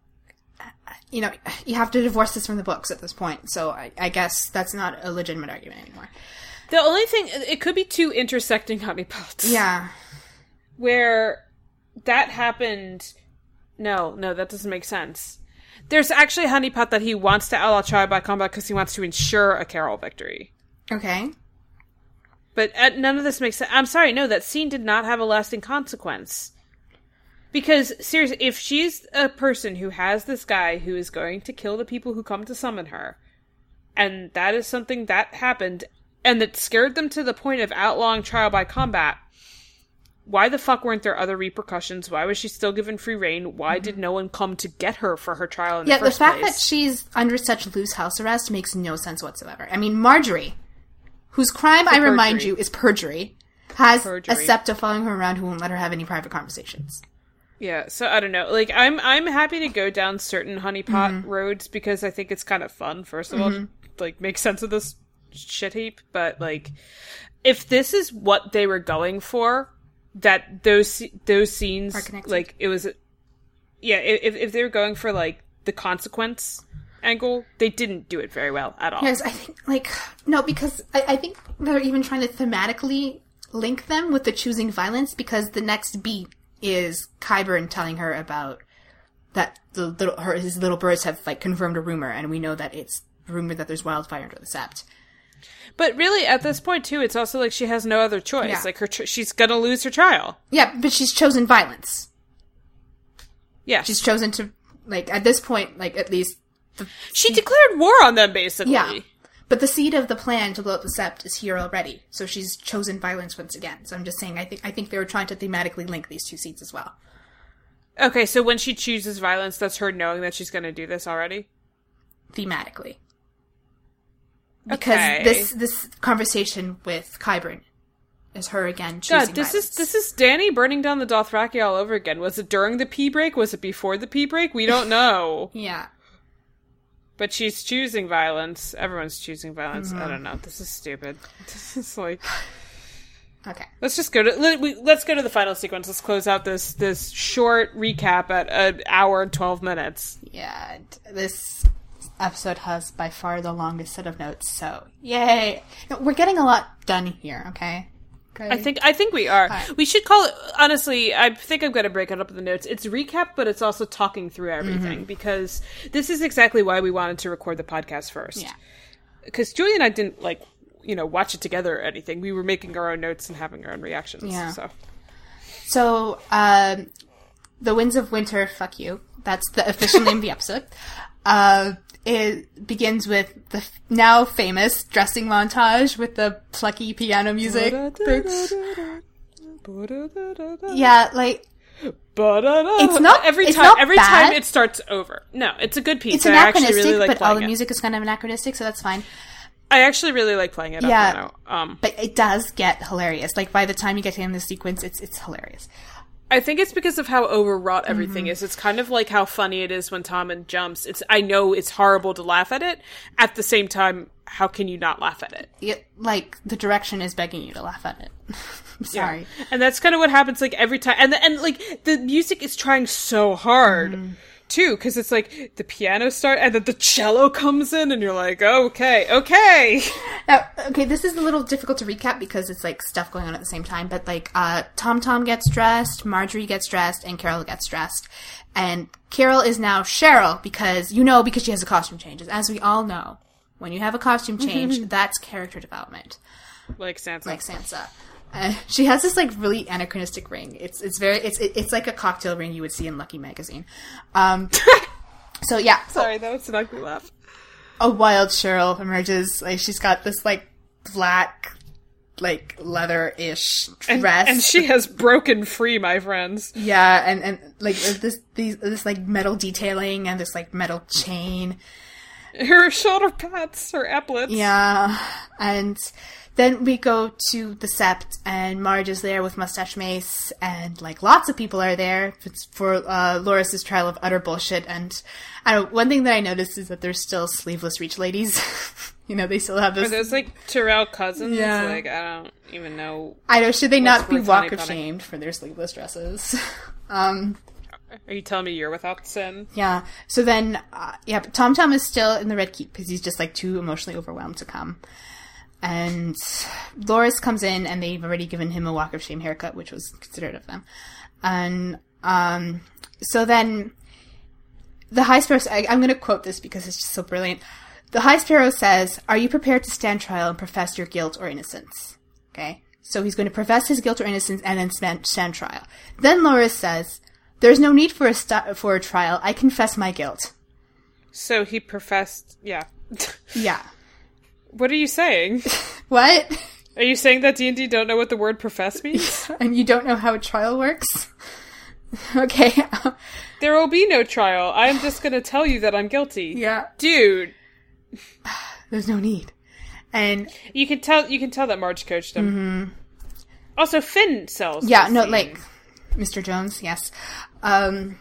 you know, you have to divorce this from the books at this point, so I, I guess that's not a legitimate argument anymore. The only thing, it could be two intersecting honeypots. Yeah. Where that happened. No, no, that doesn't make sense. There's actually a honeypot that he wants to outlaw trial by combat because he wants to ensure a Carol victory. Okay. But uh, none of this makes sense. I'm sorry, no, that scene did not have a lasting consequence. Because seriously, if she's a person who has this guy who is going to kill the people who come to summon her, and that is something that happened, and that scared them to the point of outlawing trial by combat, why the fuck weren't there other repercussions? Why was she still given free reign? Why did no one come to get her for her trial in Yeah, the the fact place? that she's under such loose house arrest makes no sense whatsoever. I mean, Margaery, whose crime, I remind you, is perjury, has Perjury. a septa following her around who won't let her have any private conversations. Yeah, so I don't know. Like I'm I'm happy to go down certain honeypot Mm-hmm. roads because I think it's kind of fun, first of all, to, like make sense of this shit heap, but like if this is what they were going for, that those those scenes like it was yeah, if if they were going for like the consequence angle, they didn't do it very well at all. Yes, I think, like, no, because I, I think they're even trying to thematically link them with the choosing violence because the next beat is Qyburn telling her about that the little her his little birds have like confirmed a rumor, and we know that it's rumored that there's wildfire under the sept. But really at this point too, it's also like she has no other choice. Yeah. Like her tr- she's going to lose her trial. Yeah, but she's chosen violence. Yeah. She's chosen to like at this point, like at least she declared war on them basically. Yeah. But the seed of the plan to blow up the sept is here already, so she's chosen violence once again. So I'm just saying, I think I think they were trying to thematically link these two seeds as well. Okay, so when she chooses violence, that's her knowing that she's going to do this already. thematically. Because Okay. this this conversation with Qyburn is her again choosing God, this violence. is this is Danny burning down the Dothraki all over again. Was it during the pee break? Was it before the pee break? We don't [laughs] know. yeah. but she's choosing violence. Everyone's choosing violence. Mm-hmm. I don't know. This is stupid. [laughs] This is like [sighs] Okay. let's just go to let, we, let's go to the final sequence. Let's close out this this short recap at an hour and twelve minutes. Yeah, this episode has by far the longest set of notes. So yay! No, we're getting a lot done here. Okay. I think I think we are. right. We should call it honestly. I think I'm going to break it up in the notes. It's recap, but it's also talking through Mm-hmm. everything because this is exactly why we wanted to record the podcast first. Yeah. because Julie and I didn't like you know watch it together or anything. We were making our own notes and having our own reactions. Yeah. So So, um, the Winds of Winter, fuck you. That's the official name of the episode. Uh, it begins with the now famous dressing montage with the plucky piano music. Yeah, like, It's not- every it's time. not every bad. time it starts over. No, it's a good piece. it's I actually anachronistic, really like but all the music is kind of anachronistic, so that's fine. I actually really like playing it. Yeah. Um, But it does get hilarious. Like, by the time you get to the end of the sequence, it's, it's hilarious. I think it's because of how overwrought everything Mm-hmm. is. It's kind of like how funny it is when Tommen jumps. It's I know it's horrible to laugh at it. At the same time, how can you not laugh at it? It, like, the direction is begging you to laugh at it. [laughs] I'm sorry. And that's kind of what happens like every time. And the, and like the music is trying so hard Mm-hmm. Too because it's like the piano start and then the cello comes in and you're like, "Okay, okay." [laughs] Now, okay, this is a little difficult to recap because it's like stuff going on at the same time. But like, uh, Tom Tom gets dressed, Margaery gets dressed, and Carol gets dressed. And Carol is now Cheryl because you know because she has a costume change. As we all know, when you have a costume change, that's character development, like Sansa. like Sansa. Uh, she has this like really anachronistic ring. It's it's very it's it, it's like a cocktail ring you would see in Lucky magazine. Um, [laughs] so yeah, Sorry, that was an ugly laugh. a wild Cheryl emerges. Like she's got this like black, like leather ish And, dress, and she has broken free, my friends. yeah, and and like this these this like metal detailing and this like metal chain, Her shoulder pads, her epaulets. yeah, and then we go to the Sept, and Marge is there with Mustache Mace, and like lots of people are there It's for uh, Loras's trial of utter bullshit. And I don't. One thing that I noticed is that there's still sleeveless reach ladies. [laughs] you know, they still have those. Are those like Tyrell cousins? Yeah. Like I don't even know. I know. Should they not be walk of shamed for their sleeveless dresses? [laughs] um, Are you telling me you're without sin? yeah. So then, uh, yeah, but Tom Tom is still in the Red Keep because he's just like too emotionally overwhelmed to come. And Loras comes in, and they've already given him a walk of shame haircut, which was considerate of them. And um, so then the High Sparrow. I, I'm going to quote this because it's just so brilliant. The High Sparrow says, "Are you prepared to stand trial and profess your guilt or innocence?" Okay, so he's going to profess his guilt or innocence and then stand, stand trial. Then Loras says, "There's no need for a stu- for a trial. I confess my guilt." So he professed. Yeah. [laughs] Yeah. What are you saying? [laughs] What? Are you saying that D and D don't know what the word profess means? [laughs] and you don't know how a trial works? [laughs] okay. there will be no trial. I'm just going to tell you that I'm guilty. yeah. Dude, [sighs] There's no need. And you can tell. You can tell that Marge coached him. Also, Finn sells. Mm-hmm. yeah, no, scene. like Mr. Jones, yes. Um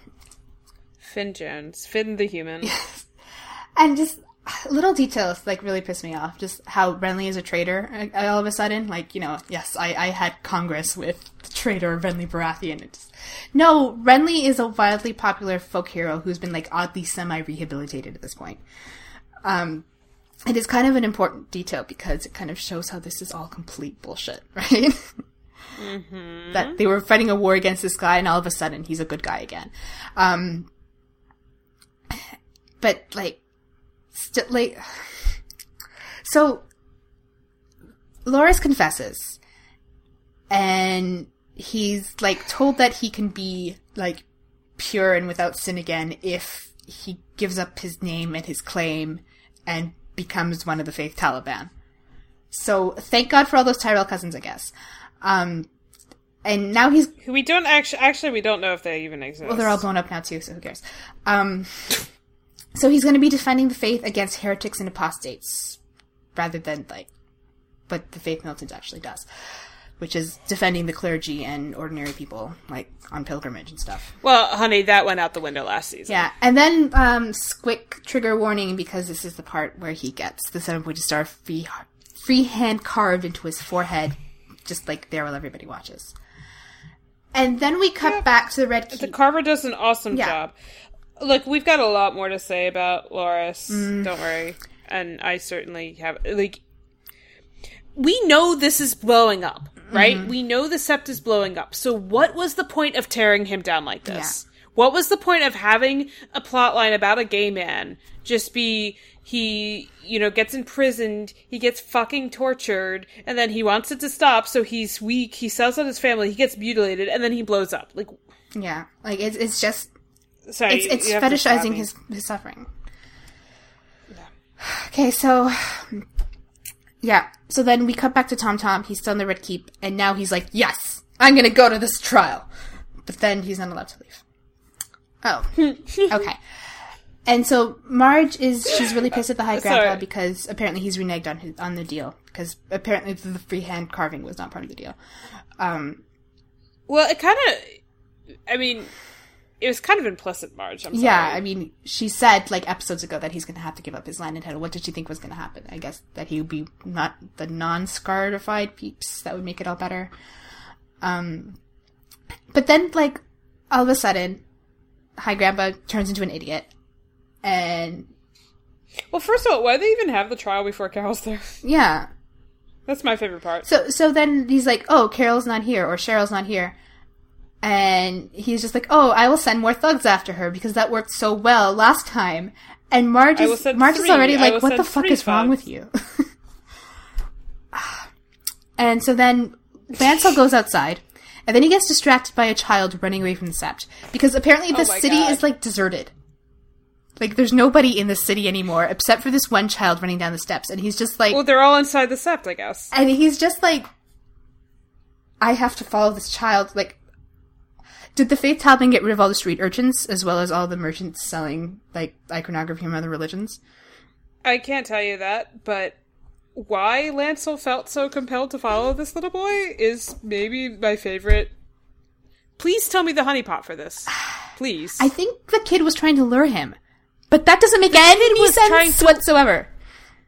Finn Jones, Finn the human. Yes. and just [sighs] little details like really piss me off. Just how Renly is a traitor all of a sudden. Like, you know, yes, I, I had Congress with the traitor Renly Baratheon. It just, no, Renly is a wildly popular folk hero who's been like oddly semi rehabilitated at this point. Um, it is kind of an important detail because it kind of shows how this is all complete bullshit, [laughs] right? That they were fighting a war against this guy, and all of a sudden he's a good guy again. Um, but like, like, so Loras confesses, and he's like told that he can be like pure and without sin again if he gives up his name and his claim and becomes one of the faith Taliban. So thank God for all those Tyrell cousins, I guess. Um, and now he's we don't actually. Actually, we don't know if they even exist. well, they're all blown up now too, so who cares? Um, [laughs] so he's going to be defending the faith against heretics and apostates, rather than like what the faith militant actually does, which is defending the clergy and ordinary people, like on pilgrimage and stuff. Well, honey, that went out the window last season. Yeah, and then um, quick trigger warning because this is the part where he gets the seven pointed star free freehand carved into his forehead, just like there while everybody watches. And then we cut Yeah. back to the red key. The Carver does an awesome Yeah. job. Look, we've got a lot more to say about Loras. Mm. Don't worry. And I certainly have. Like, we know this is blowing up, right? Mm-hmm. We know the sept is blowing up. So, what was the point of tearing him down like this? What was the point of having a plot line about a gay man just be he, you know, gets imprisoned, he gets fucking tortured, and then he wants it to stop, so he's weak, he sells out his family, he gets mutilated, and then he blows up. Like, yeah, like it's it's just sorry, it's it's you have to stop fetishizing his his suffering. Yeah. [sighs] Okay, so yeah, so then we cut back to Tom Tom. He's still in the Red Keep, and now he's like, "Yes, I'm gonna go to this trial," but then he's not allowed to leave. Oh, [laughs] okay. And so Marge is she's really pissed at the High Grandpa Sorry. because apparently he's reneged on his on the deal because apparently the freehand carving was not part of the deal. Um, Well, it kind of. I mean, it was kind of implicit, Marge. I'm sorry. Yeah, I mean, she said like episodes ago that he's going to have to give up his land and title. What did she think was going to happen? I guess that he would be not the non-scarified peeps. That would make it all better. Um, but then like all of a sudden, High Grandpa turns into an idiot, and Well, first of all, why do they even have the trial before Carol's there? [laughs] yeah. That's my favorite part. So so then he's like, oh, Carol's not here or Cheryl's not here. And he's just like, oh, I will send more thugs after her because that worked so well last time. And Marge is, Marge is already like, what the fuck is wrong with you? [laughs] and so then Lancel goes outside. And then he gets distracted by a child running away from the sept. Because apparently oh the Oh city God. is like deserted. Like there's nobody in the city anymore except for this one child running down the steps. And he's just like, Well, they're all inside the sept, I guess. and he's just like, I have to follow this child. Like, did the Faith Taliban get rid of all the street urchins as well as all the merchants selling like iconography from other religions? I can't tell you that, but why Lancel felt so compelled to follow this little boy is maybe my favorite. Please tell me the honeypot for this. [sighs] Please. I think the kid was trying to lure him, but that doesn't make any was trying sense to- whatsoever.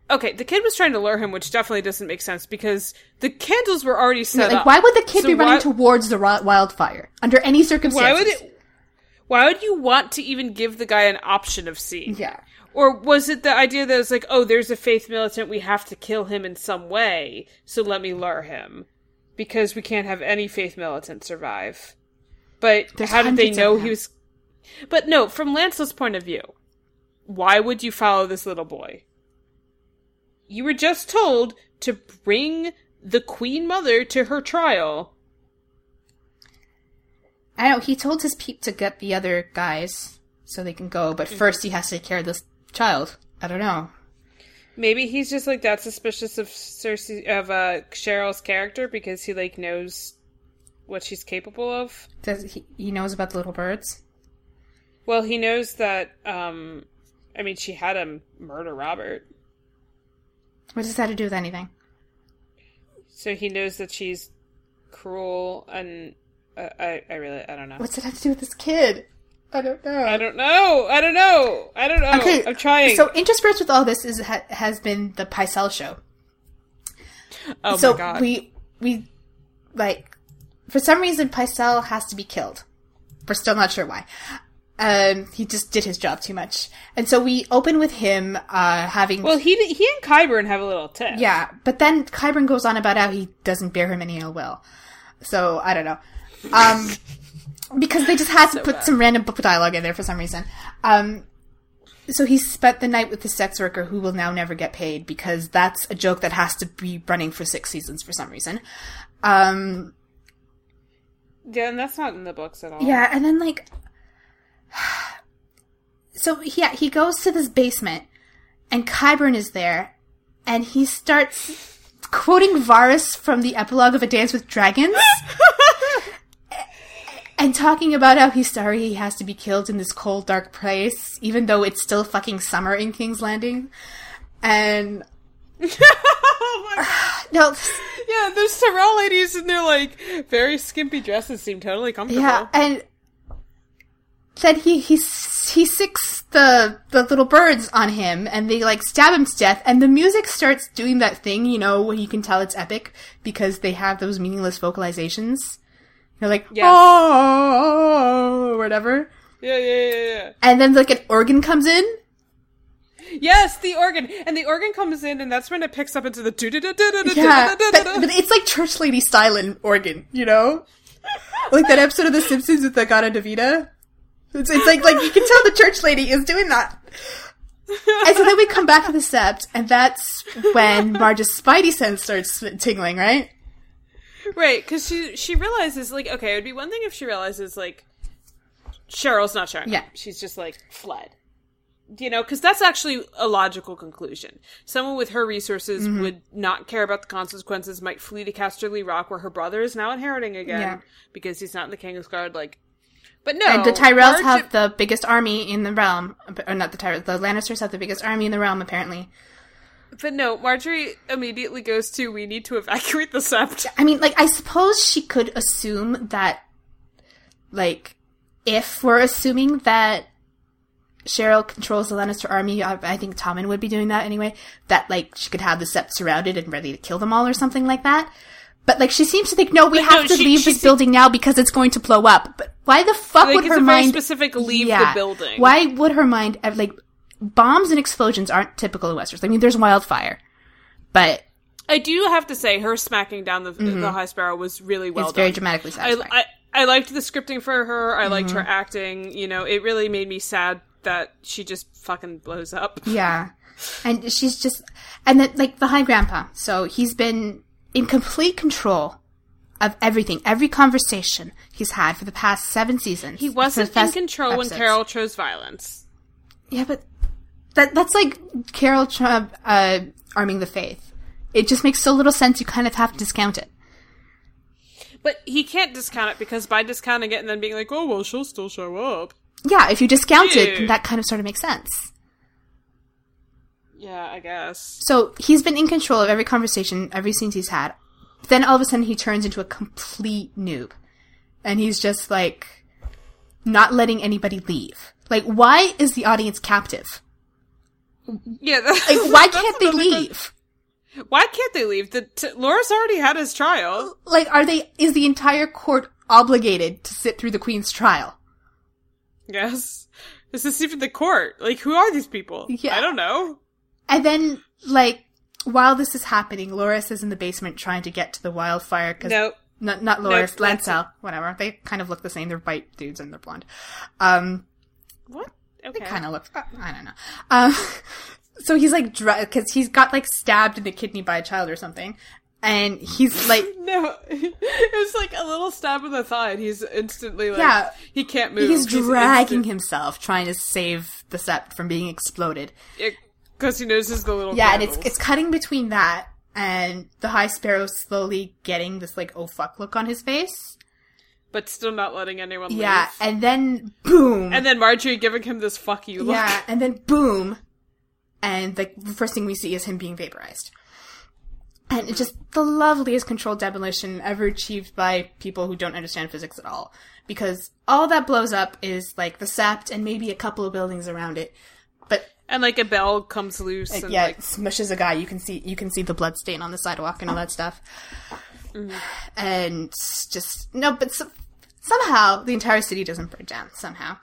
Okay, the kid was trying to lure him, which definitely doesn't make sense because the candles were already set Like, up. why would the kid So be running why- towards the wildfire under any circumstances? Why would it? Why would you want to even give the guy an option of seeing? Yeah. Or was it the idea that it's like, oh, there's a faith militant, we have to kill him in some way, so let me lure him. Because we can't have any faith militant survive. But There's how did they know he was But no, from Lancelot's point of view, why would you follow this little boy? You were just told to bring the Queen Mother to her trial. I know he told his peep to get the other guys so they can go, but first he has to take care of this child. I don't know. Maybe he's just like that suspicious of Cersei of uh Cheryl's character because he like knows what she's capable of. Does he, he knows about the little birds? Well, he knows that um I mean she had him murder Robert. What does that have to do with anything? So he knows that she's cruel and uh, I I really I don't know. What's it have to do with this kid? I don't know. I don't know. I don't know. I don't know. Okay, I'm trying. So interspersed with all this is ha- has been the Pycelle show. oh so my god. we we like for some reason Pycelle has to be killed. We're still not sure why. Um, he just did his job too much, and so we open with him uh, having well, he he and Qyburn have a little tip. yeah, but then Qyburn goes on about how he doesn't bear him any ill will. So I don't know. Um, [laughs] because they just had to put bad. some random book dialogue in there for some reason. Um, so he spent the night with the sex worker who will now never get paid because that's a joke that has to be running for six seasons for some reason. Um, Yeah, and that's not in the books at all. yeah, and then like, [sighs] so yeah, he goes to this basement, and Qyburn is there, and he starts quoting Varys from the epilogue of A Dance with Dragons, [laughs] and talking about how he's sorry he has to be killed in this cold, dark place, even though it's still fucking summer in King's Landing, and oh my god. no, Yeah, there's several ladies in their like very skimpy dresses seem totally comfortable. Yeah, and then he he he sicks the the little birds on him, and they like stab him to death. And the music starts doing that thing, you know, where you can tell it's epic because they have those meaningless vocalizations. You're like Yes. oh, or whatever, yeah, yeah, yeah, yeah. and then like an organ comes in. Yes, the organ, and the organ comes in, and that's when it picks up into the Yeah, but, but it's like church lady styling organ, you know, like that episode of The Simpsons with the Gata Davida. It's, it's like like you can tell the church lady is doing that. And so then we come back to the sept, and that's when Marge's spidey sense starts tingling, right? right because she she realizes like okay, it would be one thing if she realizes like Cheryl's not showing. up. Yeah. she's just like fled. You know, because that's actually a logical conclusion. Someone with her resources Mm-hmm. would not care about the consequences, might flee to Casterly Rock, where her brother is now inheriting again Yeah. because he's not in the King's Guard. Like, but no, And the Tyrells have the biggest army in the realm, or not the Tyrells, the Lannisters have the biggest army in the realm, apparently. But no, Margaery immediately goes to, we need to evacuate the sept. I mean, like, I suppose she could assume that, like, if we're assuming that Cheryl controls the Lannister army, I, I think Tommen would be doing that anyway, that, like, she could have the Sept surrounded and ready to kill them all or something like that. But, like, she seems to think, no, we But have no, to she- leave she this building now because it's going to blow up. But why the fuck Like, would her mind... specific leave Yeah. the building. Why would her mind, like, bombs and explosions aren't typical of Westeros. I mean, there's wildfire. But I do have to say, her smacking down the, the High Sparrow was really well Mm-hmm. it's very dramatically I, satisfying. I, I liked the scripting for her. I liked Mm-hmm. her acting. You know, it really made me sad that she just fucking blows up. Yeah. And she's just, and then, like, the High Grandpa. So he's been in complete control of everything, every conversation he's had for the past seven seasons. He wasn't in control when. Carol chose violence. Yeah, but that that's like Carol Trump uh, arming the faith. It just makes so little sense. You kind of have to discount it. But he can't discount it because by discounting it and then being like, oh, well, she'll still show up. Yeah, if you discount it, then that kind of sort of makes sense. Yeah, I guess. So he's been in control of every conversation, every scene he's had. Then all of a sudden he turns into a complete noob. And he's just like not letting anybody leave. Like, why is the audience captive? Yeah, [laughs] Like, why can't they leave? Why can't they leave? The t- Loras already had his trial. Like, are they, is the entire court obligated to sit through the queen's trial? Yes. This is even the court. Like, who are these people? Yeah. I don't know. And then, like, while this is happening, Loras is in the basement trying to get to the wildfire because No. not not Loras, No, Lancel, whatever. They kind of look the same. They're white dudes and they're blonde. Um, What? Okay. It kind of looks. I don't know. Um, [laughs] so he's like, because he's got like stabbed in the kidney by a child or something, and he's [laughs] like, No, [laughs] it was like a little stab in the thigh, and he's instantly like, Yeah. he can't move. he's dragging instant- himself trying to save the sept from being exploded. Because he notices the little Yeah, and it's it's cutting between that and the High Sparrow slowly getting this like oh fuck look on his face. but still not letting anyone Yeah, leave. and then boom. And then Margaery giving him this fuck you look. yeah, and then boom, and the first thing we see is him being vaporized. And it's just the loveliest controlled demolition ever achieved by people who don't understand physics at all. Because all that blows up is like the sept and maybe a couple of buildings around it. But And like a bell comes loose. and yeah, like, it smushes a guy. You can see you can see the blood stain on the sidewalk and all that stuff. Mm-hmm. And just no, but so, somehow the entire city doesn't burn down. Somehow,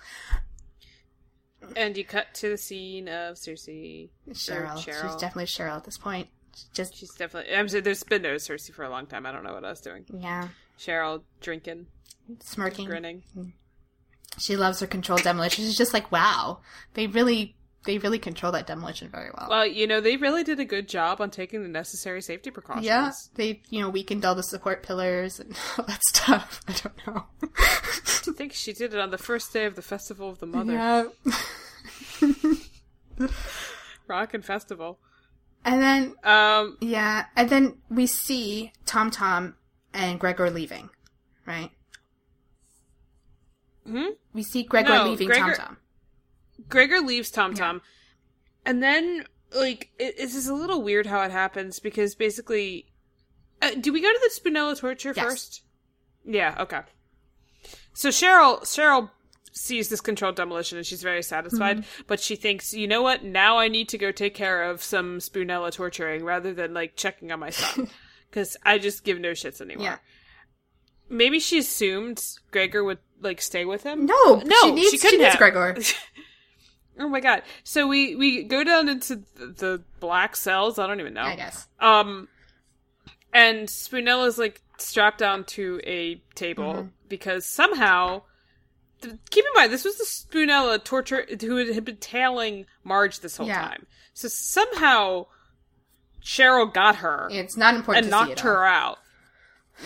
and you cut to the scene of Cersei. or Cheryl, she's definitely Cheryl at this point. Just She's definitely. I'm saying there's been no Cersei for a long time. I don't know what I was doing. yeah, Cheryl drinking, smirking. grinning. Mm. She loves her controlled demolition. She's just like, wow, they really, they really control that demolition very well. Well, you know, they really did a good job on taking the necessary safety precautions. yeah, they, you know, weakened all the support pillars and [laughs] all that stuff. I don't know. I think she did it on the first day of the Festival of the Mother. yeah. [laughs] Rockin' Festival. And then Um, Yeah, and then we see Tom Tom and Gregor leaving, right? Hmm? We see Gregor No, leaving Tom Tom. Gregor leaves Tom Tom, and then like it, it's just a little weird how it happens because basically, uh, do we go to the Spinella torture Yes. first? Yeah. Okay. So Cheryl Cheryl sees this controlled demolition and she's very satisfied, Mm-hmm. but she thinks, you know what? Now I need to go take care of some Spinella torturing rather than like checking on my son because [laughs] I just give no shits anymore. Yeah. Maybe she assumed Gregor would like stay with him. No, No, she needs, she she needs. Gregor. [laughs] Oh my god! So we we go down into the, the black cells. I don't even know. I guess. Um, and Spunella's like strapped down to a table Mm-hmm. because somehow. th- Keep in mind, this was the Spoonella torture who had been tailing Marge this whole Yeah. time. So somehow Cheryl got her It's not important and to see knocked her out.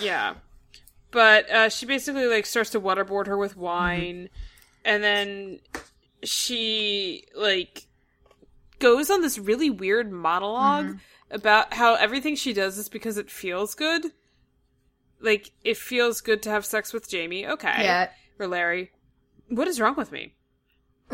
Yeah. But uh, she basically like starts to waterboard her with wine, and then she like goes on this really weird monolog about how everything she does is because it feels good. Like it feels good to have sex with Jamie, okay, Yeah. or Larry. What is wrong with me? [laughs]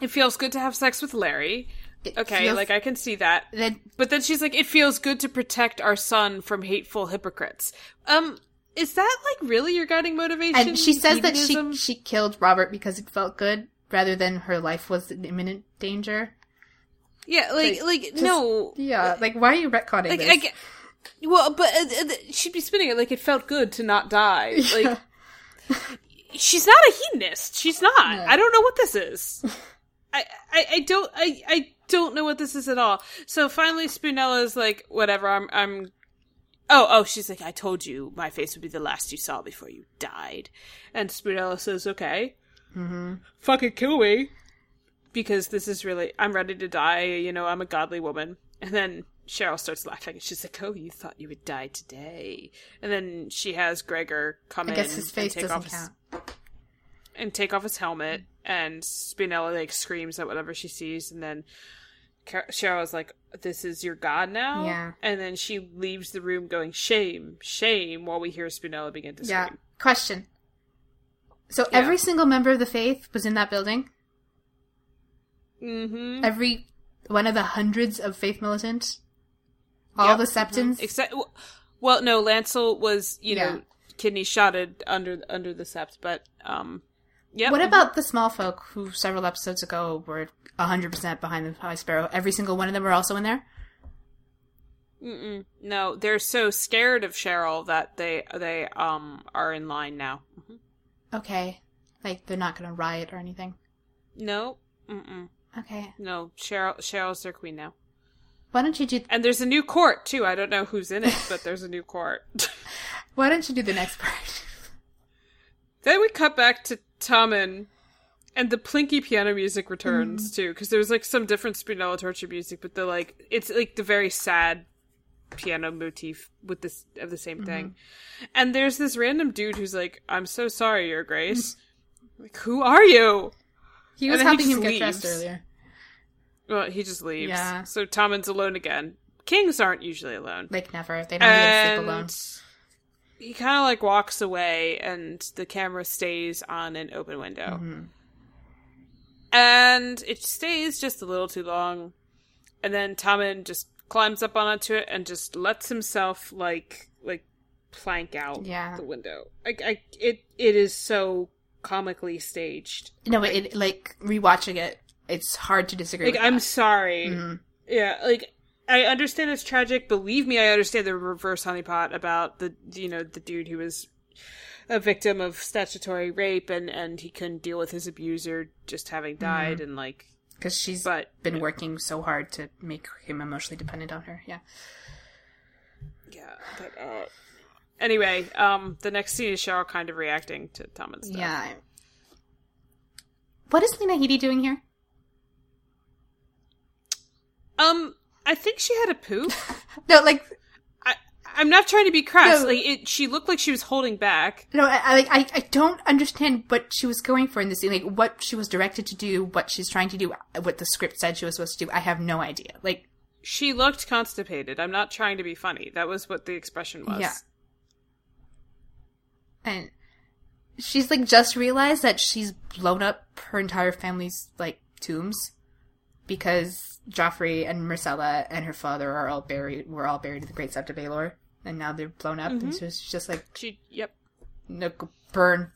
it feels good to have sex with Larry. It Okay, feels- like I can see that. then But then she's like, it feels good to protect our son from hateful hypocrites. Um, is that like really your guiding motivation? and she says that she she killed Robert because it felt good rather than her life was in imminent danger. yeah, like, like, just- no, Yeah, like why are you retconning like, this? I get, well, but uh, uh, she'd be spinning it like it felt good to not die. [laughs] Like, she's not a hedonist. She's not. I don't know what this is. I, I, I don't, I, I don't know what this is at all. So finally, Spunella's like, whatever. I'm, I'm. Oh, oh, she's like, I told you my face would be the last you saw before you died. And Spunella says, okay, mm-hmm. fucking kill me, because this is really, I'm ready to die. You know, I'm a godly woman. And then Cheryl starts laughing, and she's like, "Oh, you thought you would die today?" And then she has Gregor come I in his face and take doesn't off his, and take off his helmet, and Spinella like screams at whatever she sees, and then Cheryl is like, "This is your god now." Yeah. And then she leaves the room, going, "Shame, shame," while we hear Spinella begin to Yeah. scream. Question. So Yeah. every single member of the faith was in that building. Mm-hmm. Every one of the hundreds of faith militants. All the septons. Except, well, no, Lancel was, you Yeah. know, kidney shotted under under the sept, but um, yeah. What about the small folk who several episodes ago were 100% behind the High Sparrow? Every single one of them were also in there? Mm-mm. No, they're so scared of Cheryl that they they um are in line now. Mhm. Okay. Like, they're not going to riot or anything. No, mm-mm. Okay. no. Cheryl Cheryl's their queen now, Why don't you do, and there's a new court too. I don't know who's in it, [laughs] but there's a new court. [laughs] why don't you do the next part? [laughs] then we cut back to Tommen And the plinky piano music returns mm-hmm. too, because there's like some different Spinella Torture music, but the like it's like the very sad piano motif with this of the same thing. And there's this random dude who's like, "I'm so sorry, Your Grace." [laughs] like, who are you? He was And then he helping him just get dressed earlier. Well, he just leaves. Yeah. So Tommen's alone again. Kings aren't usually alone. Like never. They don't even sleep alone. He kind of like walks away, and the camera stays on an open window. Mm-hmm. And it stays just a little too long. And then Tommen just climbs up onto it and just lets himself like like plank out Yeah. the window. I, I it it is so comically staged. No, it, it like rewatching it, it's hard to disagree. Like I'm that. sorry. Mhm. Yeah, like I understand it's tragic. Believe me, I understand the reverse honeypot about the you know the dude who was a victim of statutory rape and and he couldn't deal with his abuser just having died and like because she's but been working so hard to make him emotionally dependent on her. Yeah. yeah but uh anyway um the next scene is Cheryl kind of reacting to Tom and stuff Yeah. What is Lena Headey doing here? um I think she had a poop [laughs] No, like I'm not trying to be crass No. like it she looked like she was holding back no, I, I like I, I don't understand what she was going for in this scene. Like what she was directed to do, what she's trying to do, what the script said she was supposed to do. I have no idea. Like she looked constipated I'm not trying to be funny that was what the expression was Yeah. and she's like just realized that she's blown up her entire family's like tombs because Joffrey and Myrcella and her father are all buried were all buried in the Great Sept of Baelor and now they're blown up and mm-hmm. so she's just like she yep no, burn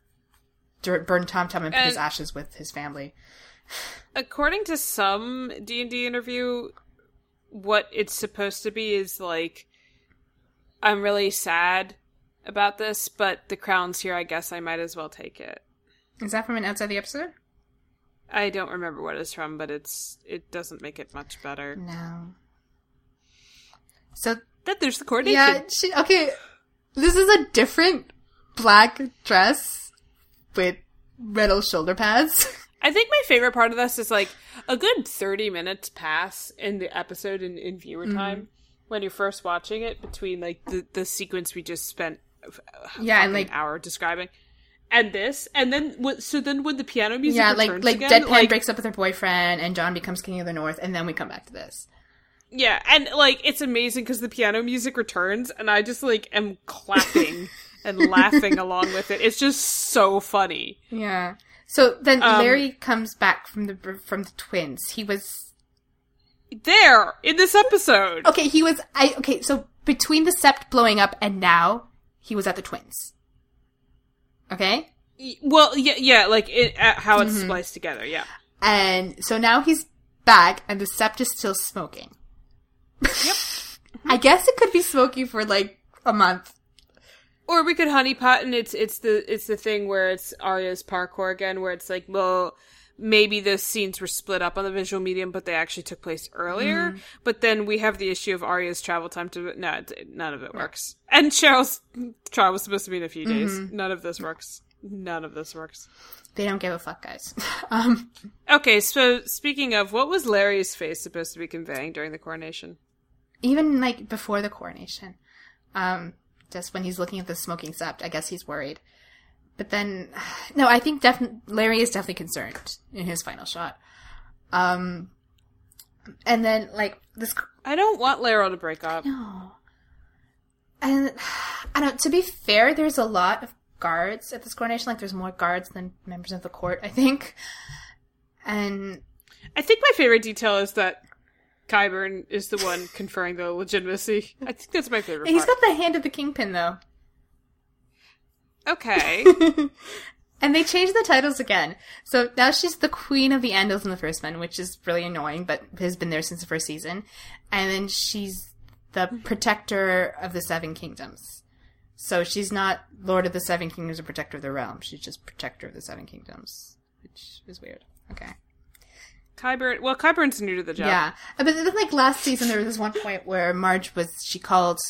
burn Tom Tom and put his ashes with his family. [sighs] according to some d&d interview what it's supposed to be is like i'm really sad about this but the crown's here i guess i might as well take it Is that from an outside the episode? I don't remember what it's from but it's it doesn't make it much better No. So then there's the coordination Yeah, she, okay. This is a different black dress with metal shoulder pads. [laughs] i think my favorite part of this is like a good 30 minutes pass in the episode in, in viewer Mm-hmm. time when you're first watching it between like the, the sequence we just spent yeah, and like like an hour describing and this and then so then when the piano music yeah, like like again, Deadpan like, breaks up with her boyfriend and Jon becomes king of the north, and then we come back to this. yeah and like it's amazing because the piano music returns and i just like am clapping [laughs] and laughing along with it it's just so funny Yeah. So then Um, Larry comes back from the from the twins. He was there in this episode okay. He was I okay. So between the sept blowing up and now, he was at the twins. Okay. Well yeah yeah like it, uh, how it's Mm-hmm. spliced together yeah And so now he's back, and the sept is still smoking. Yep. [laughs] I guess it could be smoky for like a month. or we could honeypot and it's it's the it's the thing where it's Arya's parkour again where it's like well maybe the scenes were split up on the visual medium but they actually took place earlier. But then we have the issue of Arya's travel time to no it, none of it works. And Cheryl's trial was supposed to be in a few days. None of this works. None of this works. They don't give a fuck, guys. [laughs] um, okay so speaking of what was Larry's face supposed to be conveying during the coronation? even like before the coronation, um, just when he's looking at the smoking sept, I guess he's worried. But then, [sighs] no, I think definitely Larry is definitely concerned in his final shot. Um, and then like this, I don't want Laryl to break up no, and [sighs] I don't. To be fair, there's a lot of guards at this coronation. Like, there's more guards than members of the court, I think. And I think my favorite detail is that Qyburn is the one conferring the legitimacy. I think that's my favorite he's part. got the hand of the kingpin, though. Okay. [laughs] And they changed the titles again. So now she's the Queen of the Andals in the first one, which is really annoying, but has been there since the first season. And then she's the mm-hmm. Protector of the Seven Kingdoms. So she's not Lord of the Seven Kingdoms or Protector of the Realm. She's just Protector of the Seven Kingdoms, which is weird. Okay. Qyburn. Well, Qyburn's new to the job. Yeah. But then, like, last season, there was this one point where Marge was, she called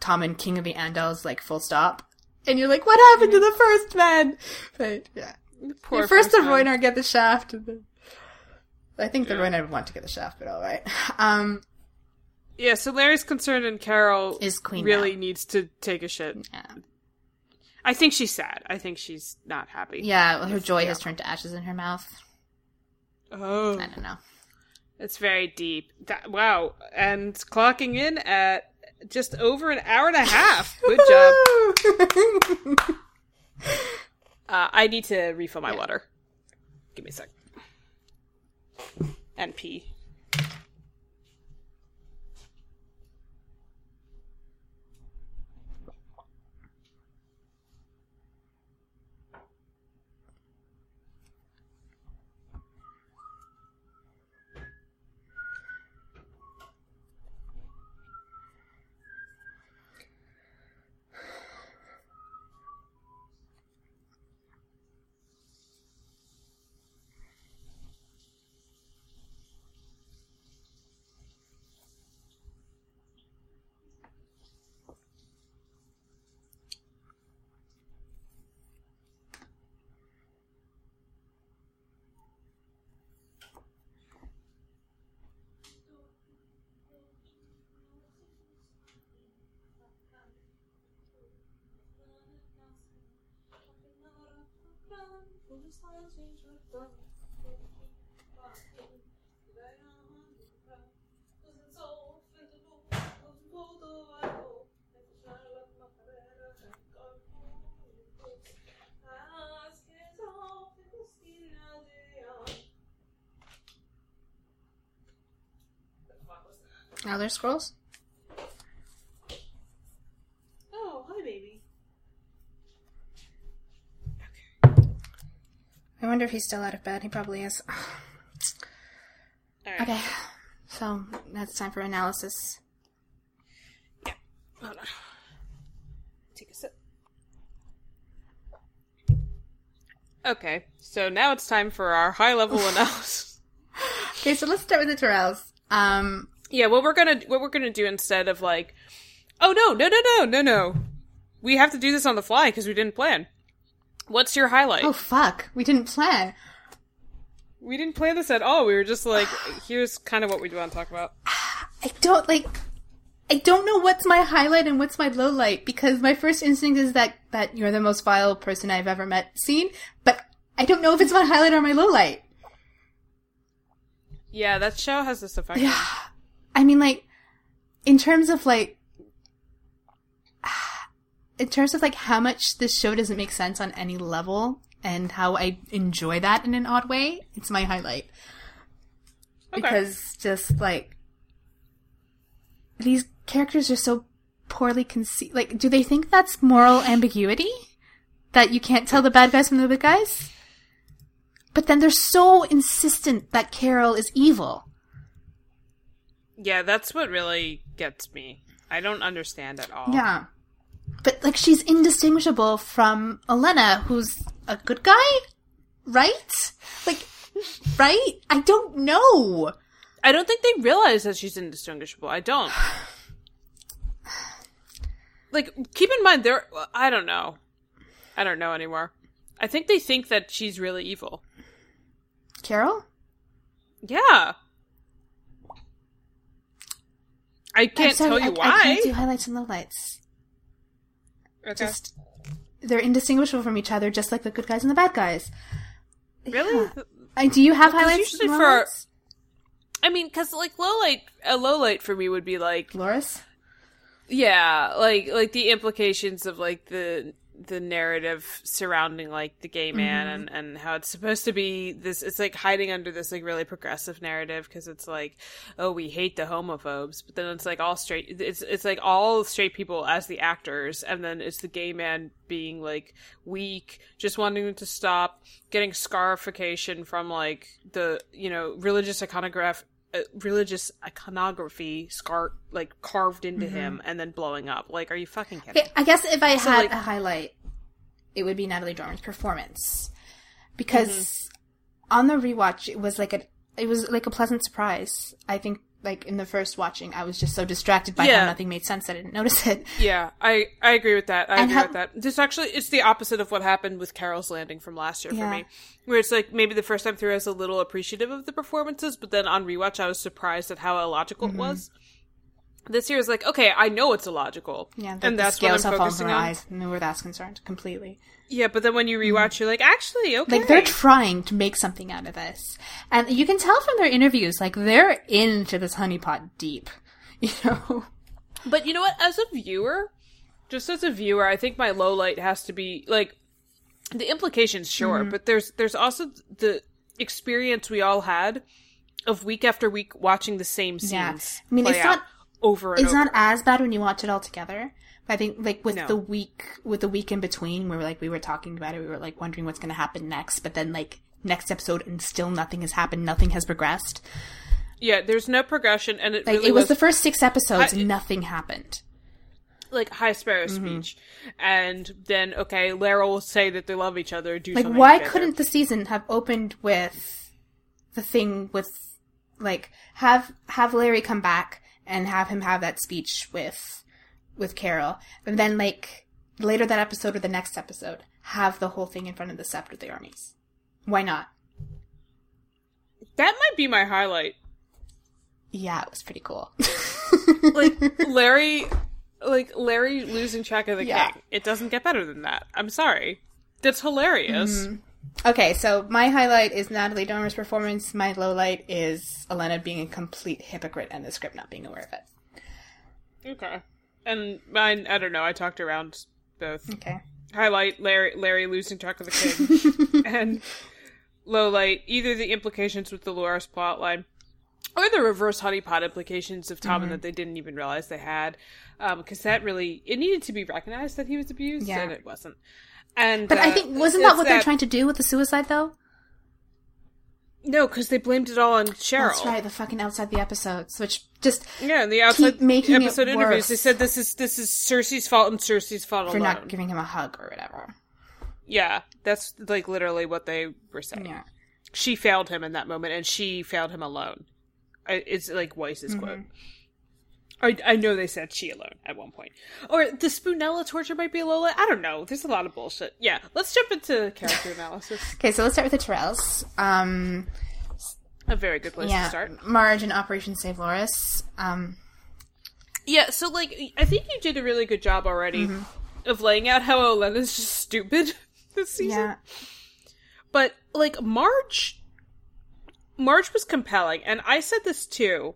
Tommen King of the Andals, like, full stop. And you're like, what happened to the first man? But, yeah. Poor first first the one. Rhoynar get the shaft. and then- I think the Rhoynar would want to get the shaft, but all right. [laughs] Um, Yeah, so Larry's concerned, and Carol Is queen really now. needs to take a shit. yeah, I think she's sad. I think she's not happy. yeah. Her joy has turned to ashes in her mouth. Oh, I don't know. it's very deep. That, wow, and clocking in at just over an hour and a half. [laughs] Good job. [laughs] Uh, I need to refill my water. Give me a sec. And pee. Elder Scrolls. Oh, hi, baby. I wonder if he's still out of bed. He probably is. [sighs] All right. Okay, so that's time for analysis. Hold on. Take a sip. Okay, so now it's time for our high level [laughs] analysis. Okay, so let's start with the Tyrells. Um, Yeah, what we're gonna what we're gonna do instead of like, oh no no no no no no, we have to do this on the fly because we didn't plan. What's your highlight? oh fuck, we didn't plan. We didn't plan this at all. We were just like, [sighs] here's kind of what we want to talk about. I don't like. I don't know what's my highlight and what's my low light because my first instinct is that that you're the most vile person I've ever met seen, but I don't know if it's my highlight or my low light. Yeah, that show has this effect. Yeah. I mean, like, in terms of like, in terms of like how much this show doesn't make sense on any level and how I enjoy that in an odd way, it's my highlight. Okay. Because just like, these characters are so poorly conceived. Like, do they think that's moral ambiguity? That you can't tell the bad guys from the good guys? But then they're so insistent that Carol is evil. Yeah, that's what really gets me. I don't understand at all. Yeah. But like she's indistinguishable from Olenna, who's a good guy? Right? Like right? I don't know. I don't think they realize that she's indistinguishable. I don't. Like, keep in mind, they're. I don't know. I don't know anymore. I think they think that she's really evil. Carol? Yeah. I can't sorry, tell you I, why. I can't do highlights and lowlights. Okay. Just they're indistinguishable from each other, just like the good guys and the bad guys. really? I, do you have highlights usually for- I mean, because like low light, a low light for me would be like Loras? Yeah, like like the implications of like the the narrative surrounding like the gay man mm-hmm. and and how it's supposed to be this it's like hiding under this like really progressive narrative because it's like oh we hate the homophobes but then it's like all straight it's it's like all straight people as the actors and then it's the gay man being like weak just wanting to stop getting scarification from like the you know religious iconograph religious iconography scar like carved into him and then blowing up. Like, are you fucking kidding? I guess if I had like- a highlight, it would be Natalie Dormer's performance. Because Mm-hmm. on the rewatch, it was like a it was like a pleasant surprise. I think like in the first watching, I was just so distracted by Yeah. how nothing made sense. I didn't notice it. [laughs] Yeah, I I agree with that. I And agree how- with that. This actually it's the opposite of what happened with Carol's Landing from last year Yeah. for me, where it's like maybe the first time through I was a little appreciative of the performances, but then on rewatch I was surprised at how illogical Mm-hmm. it was. This year is like okay, I know it's illogical, Yeah, the, and that's what I'm scales have fallen focusing on. eyes, and where that's concerned, completely. Yeah, but then when you rewatch, you're like, actually, okay, Mm-hmm. Like they're trying to make something out of this, and you can tell from their interviews, like they're into this honeypot deep. [laughs] You know, But you know what? As a viewer, just as a viewer, I think my low light has to be like the implications, sure, Mm-hmm. but there's there's also the experience we all had of week after week watching the same scenes. Yeah. I mean, it's not- over it's over. not as bad when you watch it all together. I think like with No. the week with the week in between, where like we were talking about it, we were like wondering what's going to happen next. But then like next episode, and still nothing has happened. Nothing has progressed. yeah, there's no progression, and it Like really it was, was the first six episodes, I- and nothing happened. like High Sparrow Mm-hmm. speech, and then okay, Lara will say that they love each other. Do Like why together. couldn't the season have opened with the thing with like have have Larry come back and have him have that speech with with Carol, and then like later that episode or the next episode have the whole thing in front of the Sept with the armies. Why not? that might be my highlight? Yeah, it was pretty cool. [laughs] like [laughs] Larry, like Larry losing track of the Yeah. king. It doesn't get better than that. I'm sorry. That's hilarious. Mm-hmm. okay, so my highlight is Natalie Dormer's performance. My low light is Olenna being a complete hypocrite and the script not being aware of it. Okay. And mine, I don't know. I talked around both. Okay. Highlight Larry, Larry losing track of the king, [laughs] and low light either the implications with the Dolores plotline or the reverse honeypot implications of Tommen that they didn't even realize they had, because that really it needed to be recognized that he was abused, Yeah. and it wasn't. And But I uh, think wasn't that what they're trying to do with the suicide though? No, because they blamed it all on Cheryl. That's right, the fucking outside the episodes, which just Yeah, in the outside making it episode interviews, they said this is this is Cersei's fault and Cersei's fault for alone. not giving him a hug or whatever. Yeah, that's like literally what they were saying. Yeah. She failed him in that moment, and she failed him alone. It's like Weiss's Mm-hmm. quote. I, I know they said she alone at one point. Or the Spoonella torture might be a Lola. I don't know. There's a lot of bullshit. Yeah, let's jump into character [laughs] analysis. Okay, so let's start with the Tyrells. Um, A very good place to start. Marge and Operation Save Loras. Um, Yeah, so like I think you did a really good job already Mm-hmm. of laying out how Olenna's just stupid [laughs] this season. yeah, But like Marge Marge was compelling and I said this too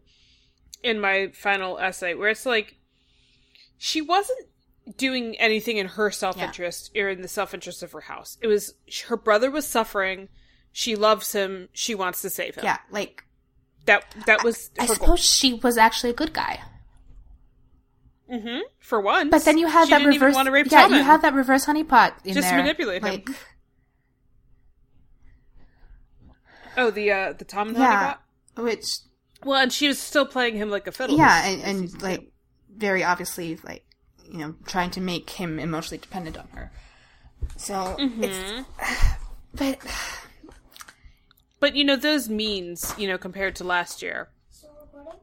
in my final essay where it's like she wasn't doing anything in her self-interest or in the self-interest of her house. It was her brother was suffering, she loves him, she wants to save him. yeah, like That that was I her suppose she was actually a good guy. goal. Mhm. For once. But then you have she that reverse. want to rape yeah, Tommen. you have that reverse honeypot in Just there. manipulate him. Oh, the uh the Tommen Yeah, Honeybot? which Well, and she was still playing him like a fiddle. yeah, and, and like too. very obviously like you know trying to make him emotionally dependent on her. So Mm-hmm. it's [sighs] but But you know those means, you know, compared to last year. Still recording?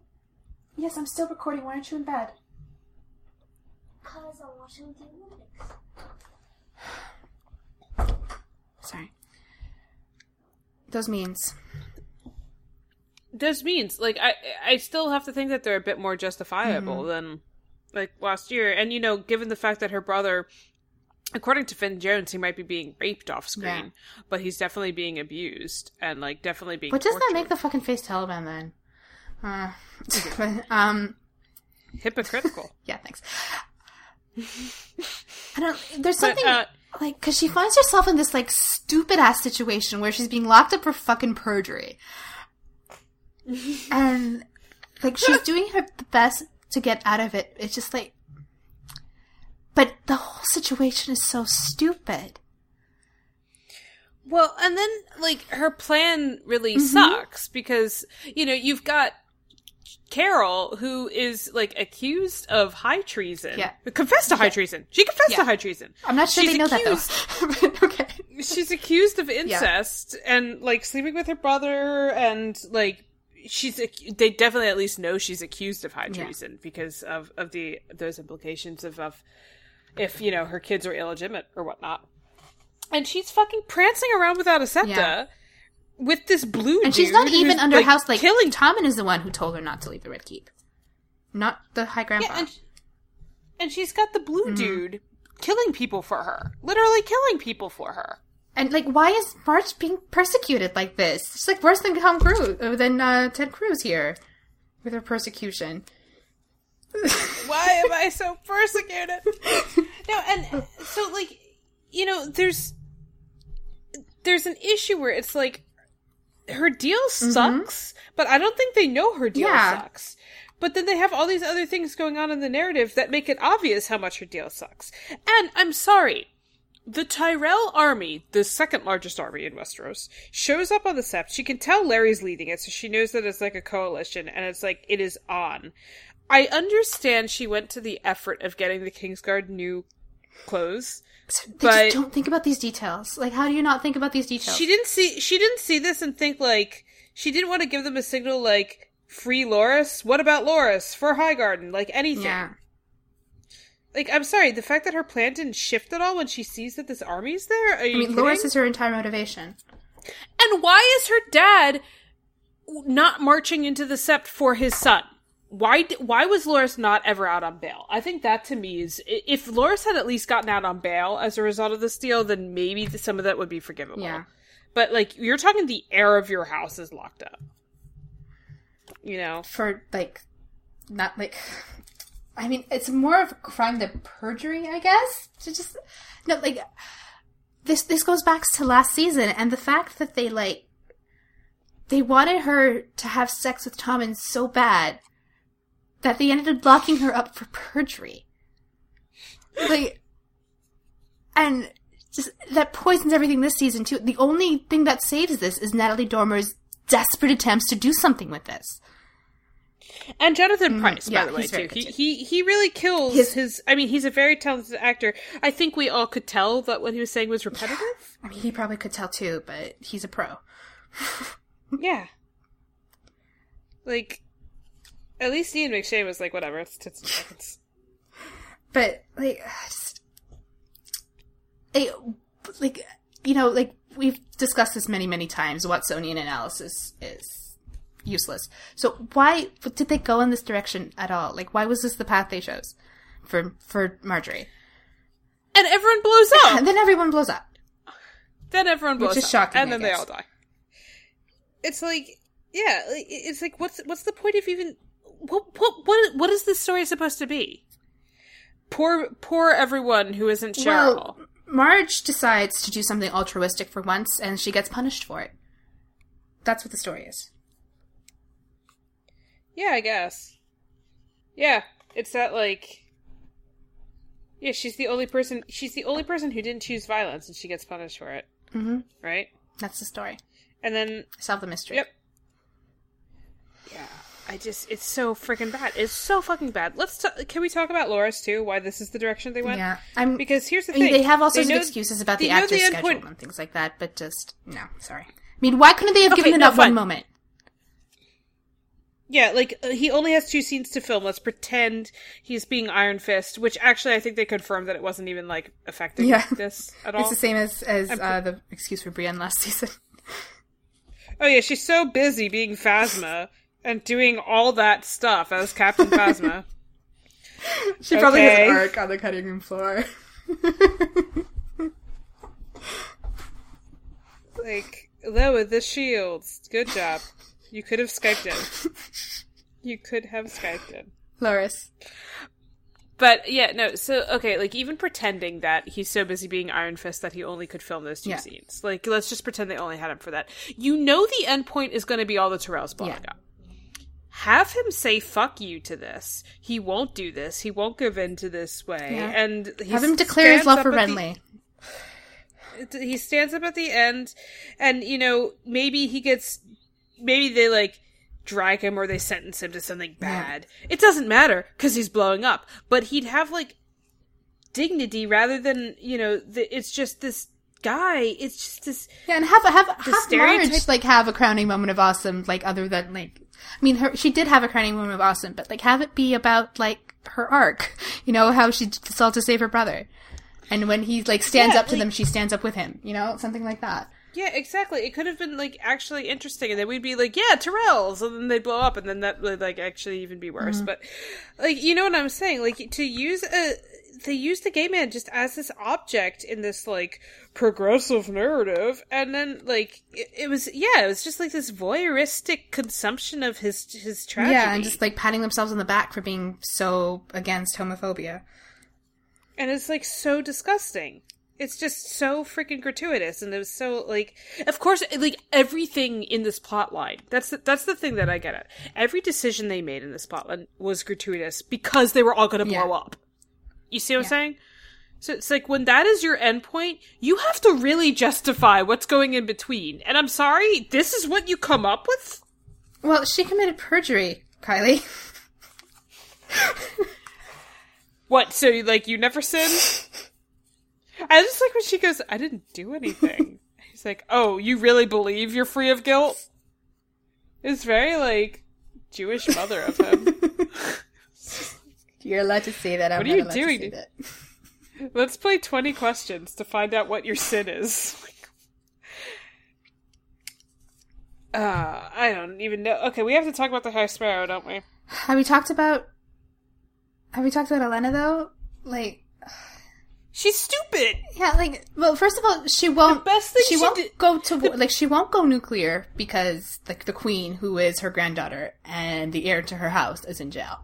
yes, I'm still recording. Why aren't you in bed? Because I'm watching the Olympics. [sighs] Sorry. Those means. Those means, like I, I still have to think that they're a bit more justifiable Mm-hmm. than like last year. And you know, given the fact that her brother, according to Finn Jones, he might be being raped off screen, Yeah. but he's definitely being abused and like definitely being. What does that make the fucking face Taliban then? Uh, but, [laughs] um, hypocritical? [laughs] yeah, thanks. I don't. There's But, something uh, like because she finds herself in this like stupid ass situation where she's being locked up for fucking perjury, and like she's doing her best to get out of it. It's just like, but the whole situation is so stupid. Well, and then like her plan really Mm-hmm. sucks because you know you've got Carol who is like accused of high treason. Yeah. confessed to high treason. She confessed Yeah. to high treason. I'm not sure She's they know accused- that though. [laughs] okay. She's accused of incest and like sleeping with her brother and like she's they definitely at least know she's accused of high Yeah. treason because of of the those implications of of if you know her kids are illegitimate or whatnot. And she's fucking prancing around without a septa Yeah. with this blue And she's not even under house. Like killing Tommen is the one who told her not to leave the Red Keep, not the High Grandpa. Yeah, and, and she's got the blue Mm-hmm. dude killing people for her. Literally killing people for her. And like, why is Marge being persecuted like this? It's like worse than Tom Cruise, than uh, Ted Cruz here with her persecution. [laughs] Why am I so persecuted? no, and so like you know, there's there's an issue where it's like her deal sucks, but I don't think they know her deal Mm-hmm. Yeah. sucks. But then they have all these other things going on in the narrative that make it obvious how much her deal sucks. And I'm sorry, the Tyrell army, the second largest army in Westeros, shows up on the Sept. She can tell Larry's leading it, so she knows that it's like a coalition, and it's like it is on. I understand she went to the effort of getting the Kingsguard new clothes. They But- just don't think about these details. Like, how do you not think about these details? She didn't see she didn't see this and think like she didn't want to give them a signal like free Loras. What about Loras for Highgarden? Like anything. yeah. Like I'm sorry, the fact that her plan didn't shift at all when she sees that this army's there. Are I mean, kidding? Loras is her entire motivation. And why is her dad not marching into the Sept for his son? Why d- why was Loras not ever out on bail? I think that to me is if Loras had at least gotten out on bail as a result of this deal, then maybe some of that would be forgivable. Yeah. But like you're talking the heir of your house is locked up. You know. For, like, not like. [laughs] I mean, it's more of a crime than perjury, I guess. To just. No, like. This, this goes back to last season, and the fact that they, like. They wanted her to have sex with Tommen so bad that they ended up locking her up for perjury. Like, and just that poisons everything this season too. The only thing that saves this is Natalie Dormer's desperate attempts to do something with this. And Jonathan Pryce, Mm-hmm. yeah, by the way, too. He, he he really kills His- his, I mean, he's a very talented actor. I think we all could tell that what he was saying was repetitive. I mean, he probably could tell too, but he's a pro. [laughs] Yeah. Like, at least Ian McShane was like, whatever, it's tits and seconds. But like, just, like, like you know, like we've discussed this many, many times. Watsonian analysis is useless. So why did they go in this direction at all? Like, why was this the path they chose for for Margaery? And everyone blows up! And then everyone blows up. then everyone blows Which is up. shocking, And I then they all die. It's like, yeah, it's like, what's what's the point of even. What, what, what, what is this story supposed to be? Poor, poor everyone who isn't Cheryl. Well, Marge decides to do something altruistic for once, and she gets punished for it. That's what the story is. Yeah, I guess. Yeah, it's that like. Yeah, she's the only person. She's the only person who didn't choose violence, and she gets punished for it. Mm-hmm. Right, That's the story. and then Solve the mystery. Yep. Yeah, I just it's so freaking bad. It's so fucking bad. Let's ta- can we talk about Loras too? Why this is the direction they went? Yeah, I'm. Because here's the I mean, thing: they have all sorts of excuses about the actor's schedule endpoint- and things like that, but just no. Sorry. I mean, why couldn't they have Okay, given it no, up one moment? Yeah, like uh, he only has two scenes to film. Let's pretend he's being Iron Fist, which actually I think they confirmed that it wasn't even like affecting Yeah. this [laughs] at all. It's the same as as I'm uh, the excuse for Brienne last season. Oh yeah, she's so busy being Phasma and doing all that stuff as Captain Phasma. [laughs] She probably has Okay. an arc on the cutting room floor. like lower the shields. Good job. [laughs] You could have skyped in. You could have skyped in. Loras. But yeah, no. So okay, like even pretending that he's so busy being Iron Fist that he only could film those two Yeah. scenes. Like let's just pretend they only had him for that. You know, the end point is going to be all the Tyrells blowing Yeah. up. Have him say "fuck you" to this. He won't do this. He won't give in to this way. Yeah. And he Have him declare his stands love up for at the- Renly. he stands up at the end and you know maybe he gets maybe they like drag him or they sentence him to something bad it doesn't matter because he's blowing up but he'd have like dignity rather than you know the, it's just this guy it's just this Yeah, and have have have Marge like have a crowning moment of awesome, like other than like I mean, her she did have a crowning moment of awesome, but like have it be about like her arc. [laughs] You know how she decided to save her brother, and when he like stands Yeah, up to like- them, she stands up with him. You know, something like that. Yeah, exactly. It could have been like actually interesting, and then we'd be like, "Yeah, Tyrell's," and then they'd blow up, and then that would like actually even be worse. Mm-hmm. But like, you know what I'm saying? Like to use a they use the gay man just as this object in this like progressive narrative, and then like it, it was yeah, it was just like this voyeuristic consumption of his his tragedy. Yeah, and just like patting themselves on the back for being so against homophobia. and it's like so disgusting. It's just so freaking gratuitous, and it was so like, of course, like everything in this plot line. That's the, that's the thing that I get at. Every decision they made in this plot line was gratuitous because they were all going to blow Yeah. up. You see what I'm saying? So it's like when that is your endpoint, you have to really justify what's going in between. And I'm sorry, this is what you come up with. Well, she committed perjury, Kylie. What? So like you never sinned? [laughs] I just like when she goes, "I didn't do anything." [laughs] He's like, "Oh, you really believe you're free of guilt?" It's very like Jewish mother of him. [laughs] You're allowed to say that. I'm What are you doing? To say that. [laughs] Let's play twenty questions to find out what your sin is. Uh, I don't even know. Okay, we have to talk about the High Sparrow, don't we? Have we talked about? Have we talked about Olenna though? Like, She's stupid. yeah, like, well, first of all, she won't. The best thing she, she won't did- go to like she won't go nuclear because like the queen, who is her granddaughter and the heir to her house, is in jail.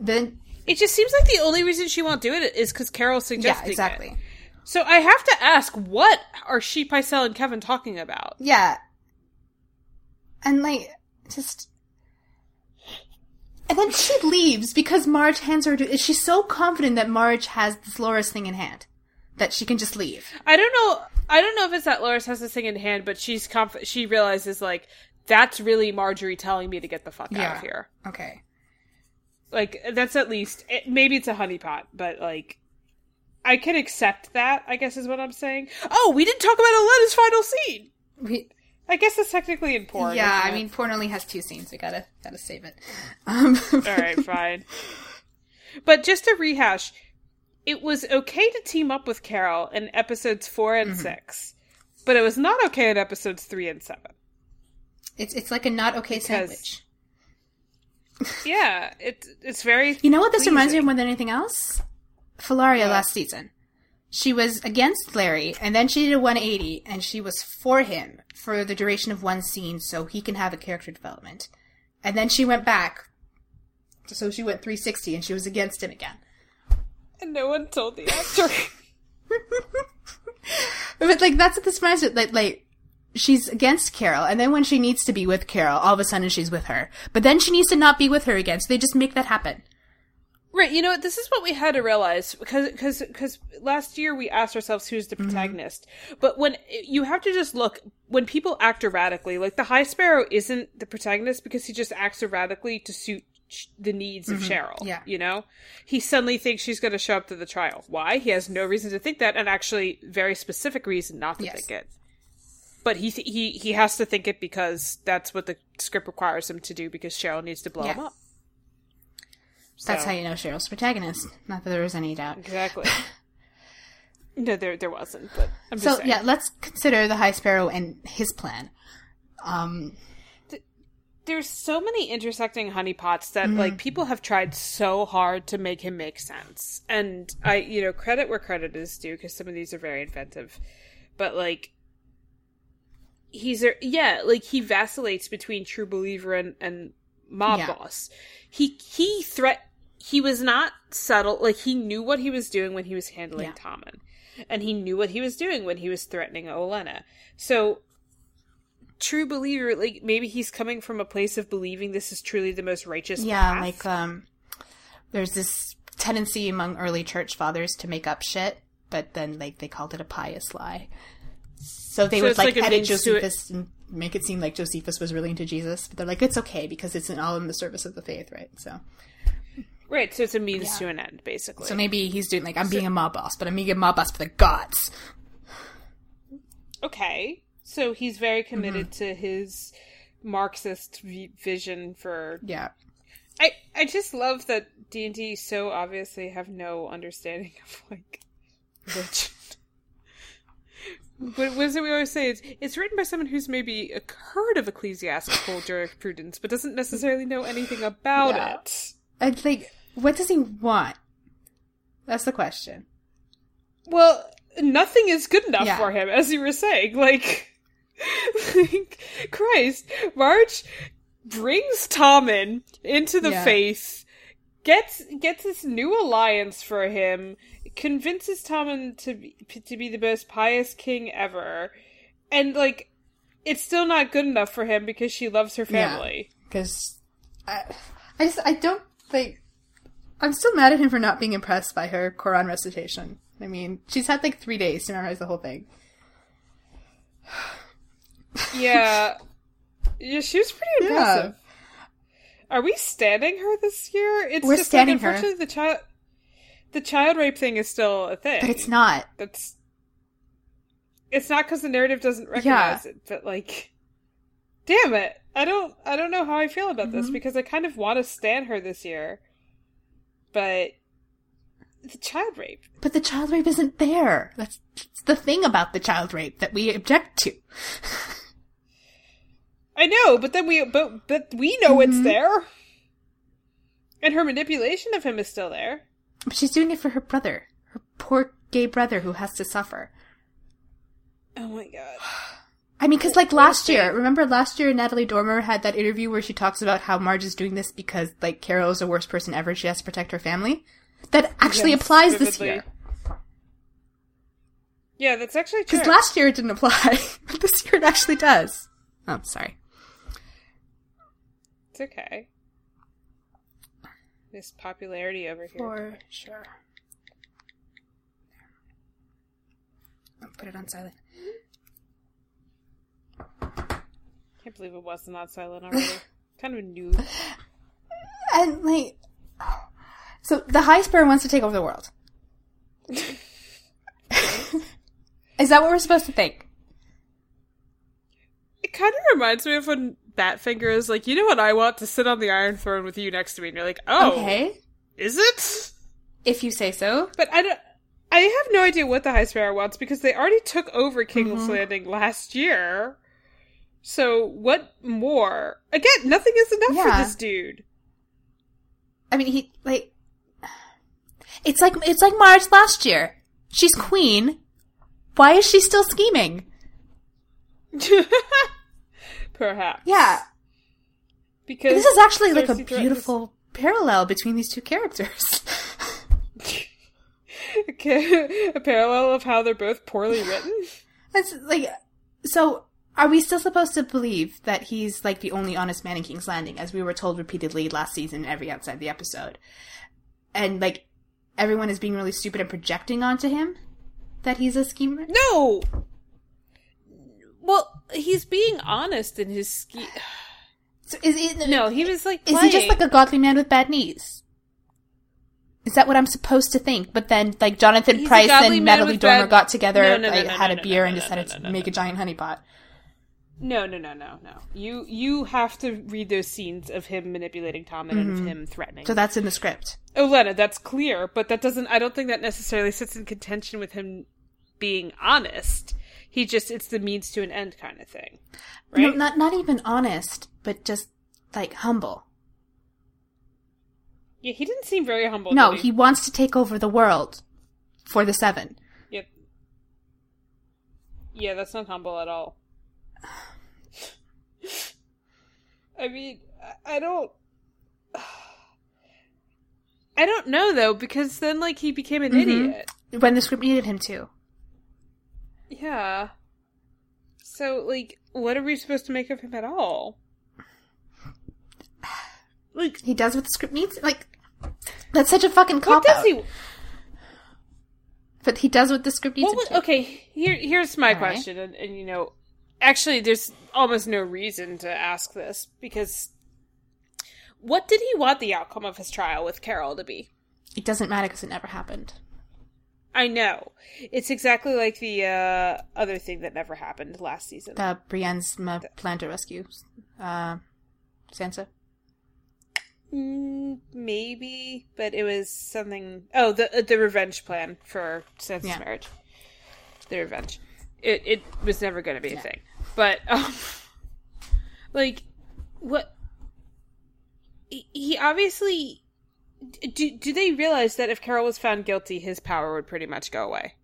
Then It just seems like the only reason she won't do it is because Carol's yeah, suggesting it. exactly. So I have to ask, what are she, Pycelle, and Kevan talking about? Yeah. And like just and then she leaves because Marge hands her to she's so confident that Marge has this Loras thing in hand that she can just leave. I don't know. I don't know if it's that Loras has this thing in hand, but she's conf- she realizes like that's really Margaery telling me to get the fuck out of here. Okay. Like that's at least it, maybe it's a honeypot, but like I can accept that. I guess is what I'm saying. Oh, we didn't talk about Olenna's final scene. We, I guess it's technically in porn. yeah, I mean porn only has two scenes. We gotta gotta save it. Um, [laughs] All right, fine. But just to rehash, it was okay to team up with Carol in episodes 4 Mm-hmm. and 6, but it was not okay in episodes 3 and 7. it's it's like a not okay Because- sandwich. Yeah, it, it's very. You know what this reminds me of more than anything else? Filaria What? last season. She was against Larry, and then she did a 180, and she was for him for the duration of one scene so he can have a character development. And then she went back. So she went 360, and she was against him again. And no one told the actor. [laughs] But, like, that's what this reminds me. Like, like, she's against Carol, and then when she needs to be with Carol, all of a sudden she's with her. But then she needs to not be with her again, so they just make that happen. Right, you know what? This is what we had to realize because because because last year we asked ourselves who's Mm-hmm. the protagonist. But when you have to just look when people act erratically, like the High Sparrow isn't the protagonist because he just acts erratically to suit the needs of Cheryl. Mm-hmm. Yeah. you know, he suddenly thinks she's going to show up to the trial. Why? He has no reason to think that, and actually very specific reason not to Yes. think it. But he th- he he has to think it because that's what the script requires him to do because Cheryl needs to blow him Yeah. Up. That's So- how you know Cheryl's protagonist. Not that there was any doubt. Exactly. [laughs] no, there there wasn't, but I'm So yeah, let's consider the High Sparrow and his plan. Um, There's so many intersecting honeypots that Mm-hmm. like people have tried so hard to make him make sense. And I, you know, credit where credit is due because some of these are very inventive. But like he's a yeah, like he vacillates between true believer and and mob Yeah. boss. He he threat he was not subtle. Like he knew what he was doing when he was handling Yeah. Tommen, and he knew what he was doing when he was threatening Olenna. So true believer, like maybe he's coming from a place of believing this is truly the most righteous. yeah, path. like um, there's this tendency among early church fathers to make up shit, but then like they called it a pious lie. So they So would like, like edit to it- Josephus and make it seem like Josephus was really into Jesus, but they're like it's okay because it's all in the service of the faith, right? So right. So it's a means Yeah. to an end, basically. so maybe he's doing like I'm being a mob boss, but I'm being a mob boss for the gods. okay, so he's very Mm-hmm. committed to his Marxist v- vision for. Yeah. I I just love that D and D so obviously have no understanding of like religion. But what is it we always say? It's, it's written by someone who's maybe heard of ecclesiastical jurisprudence, but doesn't necessarily know anything about Yeah. it. And like, what does he want? That's the question. Well, nothing is good enough Yeah. for him, as you were saying. Like, [laughs] like Christ, March brings Tommen into the Yeah. faith, gets gets this new alliance for him, convinces Tommen to be, to be the most pious king ever, and like, it's still not good enough for him because she loves her family. Because I, I just, I don't think I'm still mad at him for not being impressed by her Quran recitation. I mean, she's had like three days to memorize the whole thing. [sighs] Yeah, yeah, she was pretty Yeah. impressive. Are we standing her this year? It's We're just standing like, her. unfortunately, the child, the child rape thing is still a thing. But it's not. That's. It's not because the narrative doesn't recognize it, but like, damn it! I don't. I don't know how I feel about Mm-hmm. this because I kind of want to stand her this year, but the child rape. But the child rape isn't there. That's, that's the thing about the child rape that we object to. [laughs] I know, but then we but but we know it's Mm-hmm. there. And her manipulation of him is still there. But she's doing it for her brother, her poor gay brother who has to suffer. Oh my god. I mean, because like last year, remember last year Natalie Dormer had that interview where she talks about how Marge is doing this because like Carol is the worst person ever. She has to protect her family. That actually Yes, applies this vividly. year. Yeah, that's actually true. Because last year it didn't apply, [laughs] but this year it actually does. Oh, sorry. It's okay. This popularity over here. For sure. I'll put it on silent. Can't believe it was not on silent already. [laughs] kind of a new. And like, so the High Sparrow wants to take over the world. [laughs] Is that what we're supposed to think? It kind of reminds me of when Batfinger is like, you know what I want to sit on the Iron Throne with you next to me, and you're like, oh, Okay, is it? if you say so. But I don't. I have no idea what the High Sparrow wants because they already took over King's Mm-hmm. Landing last year. So what more? Again, nothing is enough for this dude. I mean, he like. It's like it's like Marge last year. She's queen. Why is she still scheming? [laughs] Perhaps. Yeah, Because this is actually like a Cersei threatens- beautiful parallel between these two characters. Okay, [laughs] a [laughs] parallel of how they're both poorly written. It's like, so are we still supposed to believe that he's like the only honest man in King's Landing, as we were told repeatedly last season, every outside the episode, and like everyone is being really stupid and projecting onto him that he's a schemer? No. Well, he's being honest in his ski. So is it, No, he was like. is he just like a godly man with bad knees? Is that what I'm supposed to think? But then, like Jonathan He's Pryce and Natalie Dormer bad- got together, No, no, no, like, had a beer, and decided to make a giant honeypot. No, no, no, no, no. You you have to read those scenes of him manipulating Tommen of mm-hmm. him threatening. So that's in the script. oh, Lena, that's clear, but that doesn't. I don't think that necessarily sits in contention with him being honest. He just it's the means to an end kind of thing, right? No, not not even honest, but just like humble. yeah, he didn't seem very humble. No, did he wants to take over the world for the seven. Yep. Yeah, that's not humble at all. [sighs] I mean, I- don't. [sighs] I don't know though, because then like he became an Mhm. idiot. When the script needed him to. Yeah. So like, what are we supposed to make of him at all? Like, He does what the script needs. Like that's such a fucking what cop does out. he? But he does what the script needs What him was, to. okay, here here's my All right. question, and, and you know, actually, there's almost no reason to ask this because what did he want the outcome of his trial with Carol to be? It doesn't matter because it never happened. I know. It's exactly like the uh, other thing that never happened last season. The Brienne's ma- plan to rescue uh, Sansa. Mm, maybe, but it was something. Oh, the uh, the revenge plan for Sansa's Yeah. marriage. The revenge. It it was never going to be a thing. But [laughs] um, like, what? He, he obviously. Do do they realize that if Carol was found guilty, his power would pretty much go away?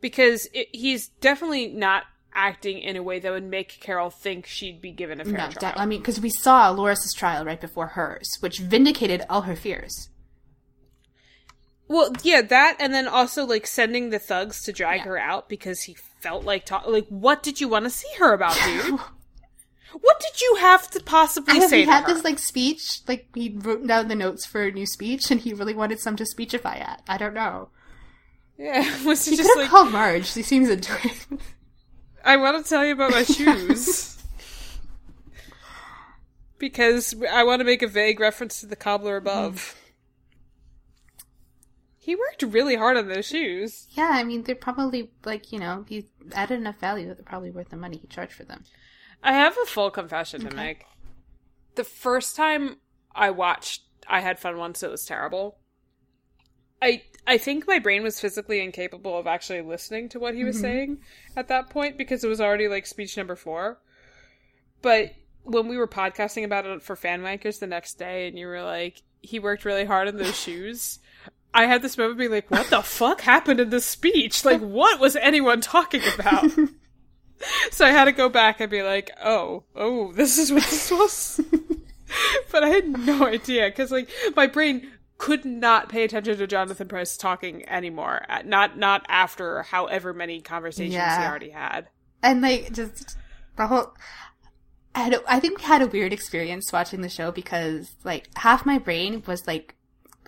Because it, he's definitely not acting in a way that would make Carol think she'd be given a fair No, trial. that, I mean, because we saw Loras's trial right before hers, which vindicated all her fears. Well, yeah, that, and then also like sending the thugs to drag Yeah. her out because he felt like. Like, what did you want to see her about, dude? [laughs] what did you have to possibly And say he to had her? this like speech, like he wrote down the notes for a new speech, and he really wanted some to speechify at. I don't know. yeah, [laughs] was he He just like, called Marge. She seems into it. I want to tell you about my [laughs] shoes. because I want to make a vague reference to the cobbler mm-hmm. above. He worked really hard on those shoes. yeah, I mean, they're probably like you know, he added enough value that they're probably worth the money he charged for them. I have a full confession to make. The first time I watched I Had Fun Once, it was terrible. I I think my brain was physically incapable of actually listening to what he was mm-hmm. saying at that point because it was already like speech number four. But when we were podcasting about it for Fan Wankers the next day, and you were like, he worked really hard on those [laughs] shoes. I had this moment being like, what the fuck happened in this speech? Like, what was anyone talking about? [laughs] [laughs] So I had to go back and be like, oh, oh, this is what this was. [laughs] but I had no idea because like my brain could not pay attention to Jonathan Pryce talking anymore. Not not after however many conversations he already had. and like just the whole I, had I think we had a weird experience watching the show because like half my brain was like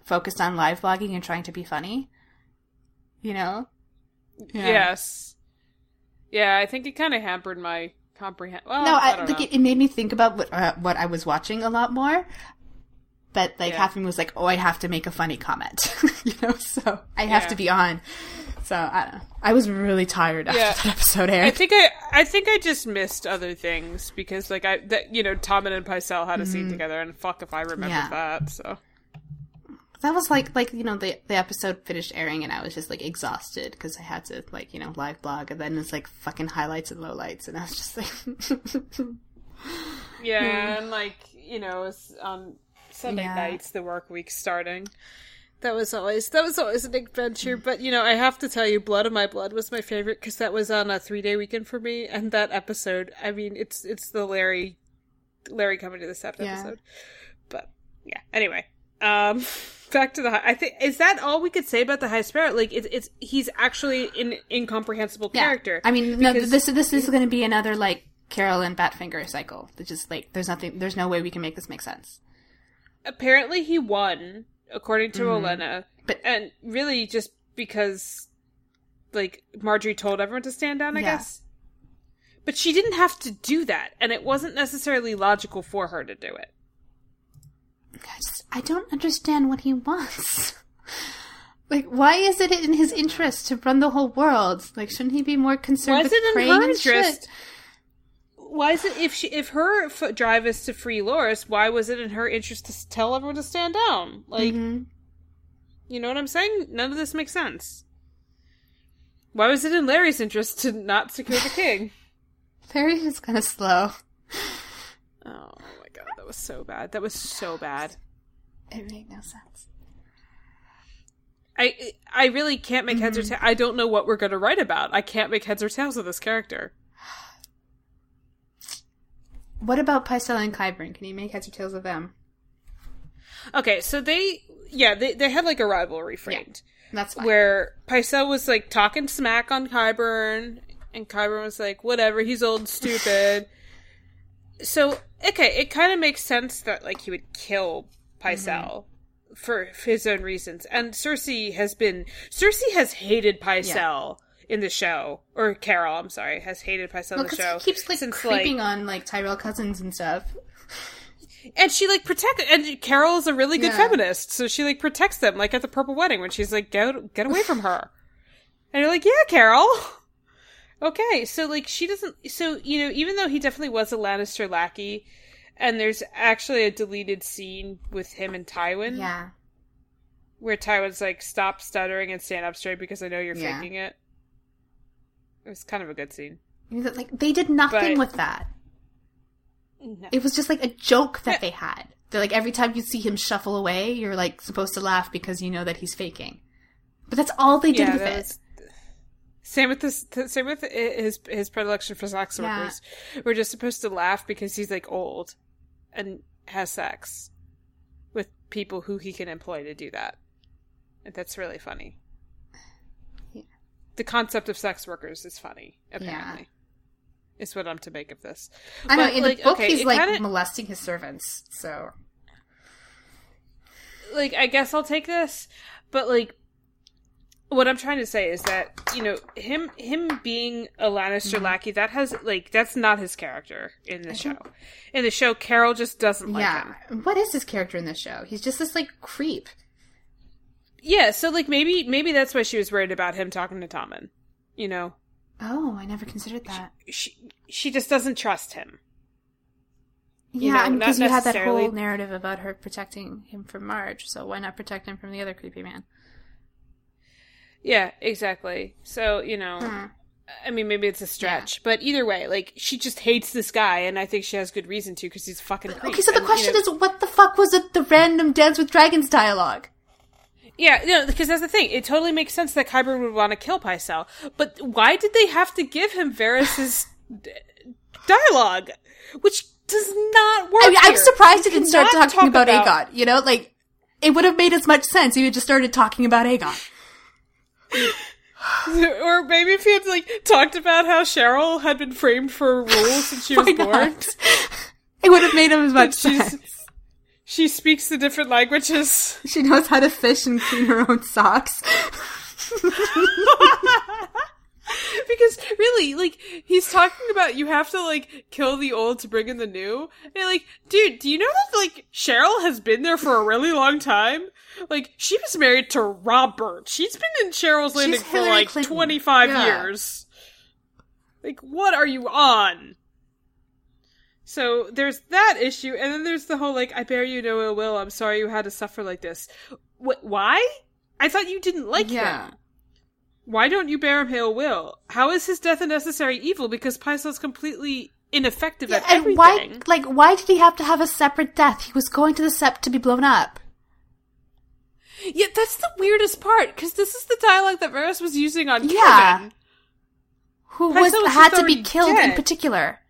focused on live blogging and trying to be funny you know Yeah. Yes. Yeah, I think it kind of hampered my comprehend. Well, no I, i, like it, it made me think about what uh, what i was watching a lot more but like Yeah. half of me was like oh i have to make a funny comment [laughs] you know so i have Yeah. to be on so i don't know i was really tired after Yeah. that episode I think I, I think I just missed other things because, like, I, that you know, Tommen and Pycelle had a scene together, and fuck if I remember Mm-hmm. That. So that was like like you know the the episode finished airing and I was just like exhausted because I had to like you know live blog and then it's like fucking highlights and lowlights and I was just like Yeah, and like you know, it's on Sunday Yeah. nights, the work week starting. That was always that was always an adventure. But you know, I have to tell you, Blood of My Blood was my favorite because that was on a three day weekend for me, and that episode. I mean, it's it's the Larry Larry coming to the sept Yeah. episode. But yeah, anyway. Um, [laughs] back to the high. I think is that all we could say about the High Sparrow? Like, it's it's he's actually an incomprehensible yeah character. I mean no this this is going to be another like Carol and Batfinger cycle it's just like there's nothing there's no way we can make this make sense apparently he won according to Mhm. Olenna, But- and really just because like Margaery told everyone to stand down, I Yeah. guess. But she didn't have to do that, and it wasn't necessarily logical for her to do it. I just I don't understand what he wants. [laughs] Like, why is it in his interest to run the whole world? Like, shouldn't he be more concerned Why is with it in her and interest? shit? Why is it if she if her f- drive is to free Loras? Why was it in her interest to tell everyone to stand down? Like, Mhm. you know what I'm saying? None of this makes sense. Why was it in Larry's interest to not secure the [laughs] king? Larry is kind of slow. Oh god, that was so bad. That was so bad. It made no sense. I I really can't make heads or mm-hmm. tails. I don't know what we're going to write about. I can't make heads or tails of this character. What about Pycelle and Qyburn? Can you make heads or tails of them? Okay, so they yeah they they had like a rivalry framed That's fine. where Pycelle was like talking smack on Qyburn, and Qyburn was like, "Whatever, he's old, and stupid." [laughs] so okay, it kind of makes sense that like he would kill Pycelle. For his own reasons, and Cersei has been Cersei has hated Pycelle in the show, or Carol, I'm sorry, has hated Pycelle well, in the show he keeps like since, creeping on like Tyrell cousins and stuff. and she like protect and Carol is a really good Yeah. feminist, so she like protects them like at the purple wedding when she's like get get away from her. And you're like, "Yeah, Carol." Okay, so like she doesn't so you know, even though he definitely was a Lannister lackey and there's actually a deleted scene with him and Tywin Yeah. where Tywin's like stop stuttering and stand up straight because I know you're Yeah. faking it. It was kind of a good scene. Like they did nothing But- with that. No. It was just like a joke that Yeah. they had. They're like every time you see him shuffle away, you're like supposed to laugh because you know that he's faking. But that's all they did Yeah, with it. was- Same with this. Same with his his predilection for sex Yeah. workers. We're just supposed to laugh because he's like old, and has sex with people who he can employ to do that. And that's really funny. Yeah. The concept of sex workers is funny. Apparently, is what I'm to make of this. I know in like, the book okay, he's like kinda- molesting his servants. So like I guess I'll take this, but like what I'm trying to say is that you know him him being a Lannister Mm-hmm. lackey that has like that's not his character in the show. In the show, Carol just doesn't like yeah, him. what is his character in this show? He's just this like creep. Yeah, so like maybe maybe that's why she was worried about him talking to Tommen. You know, Oh, I never considered that. she she just doesn't trust him. you Yeah, know, I mean, because you had that whole narrative about her protecting him from Marge, so why not protect him from the other creepy man? Yeah, exactly. So you know. Hmm. I mean, maybe it's a stretch, but either way, like she just hates this guy, and I think she has good reason to because he's fucking. Creep. Okay, so the And, you question know- is, what the fuck was it? The random Dance with Dragons dialogue? Yeah, no, because that's the thing. It totally makes sense that Kyber would want to kill Pycelle, but why did they have to give him Varys's [sighs] d- dialogue, which does not work? I mean, I'm surprised You it didn't start talking talk about, Aegon. You know, like it would have made as much sense if you had just started talking about Aegon. [laughs] or maybe if he had like talked about how Cheryl had been framed for a rule [laughs] since she oh was Why born. not? It would have made him as much sense. She speaks the different languages. She knows how to fish and clean her own socks. [laughs] [laughs] because really, like, he's talking about you have to like kill the old to bring in the new. And like, dude, do you know that like Cheryl has been there for a really long time? Like, she was married to Robert. She's been in Cheryl's Landing for like twenty five Yeah. years. Like, what are you on? So there's that issue, and then there's the whole like, I bear you no ill will. I'm sorry you had to suffer like this. Wh- why? I thought you didn't like Yeah. him. Why don't you bear him ill will? How is his death a necessary evil? Because Pycelle's completely ineffective at and everything. why, like, why did he have to have a separate death? He was going to the Sept to be blown up. Yeah, that's the weirdest part, because this is the dialogue that Varys was using on Yeah. Kevan. Who was, was had to be killed in particular.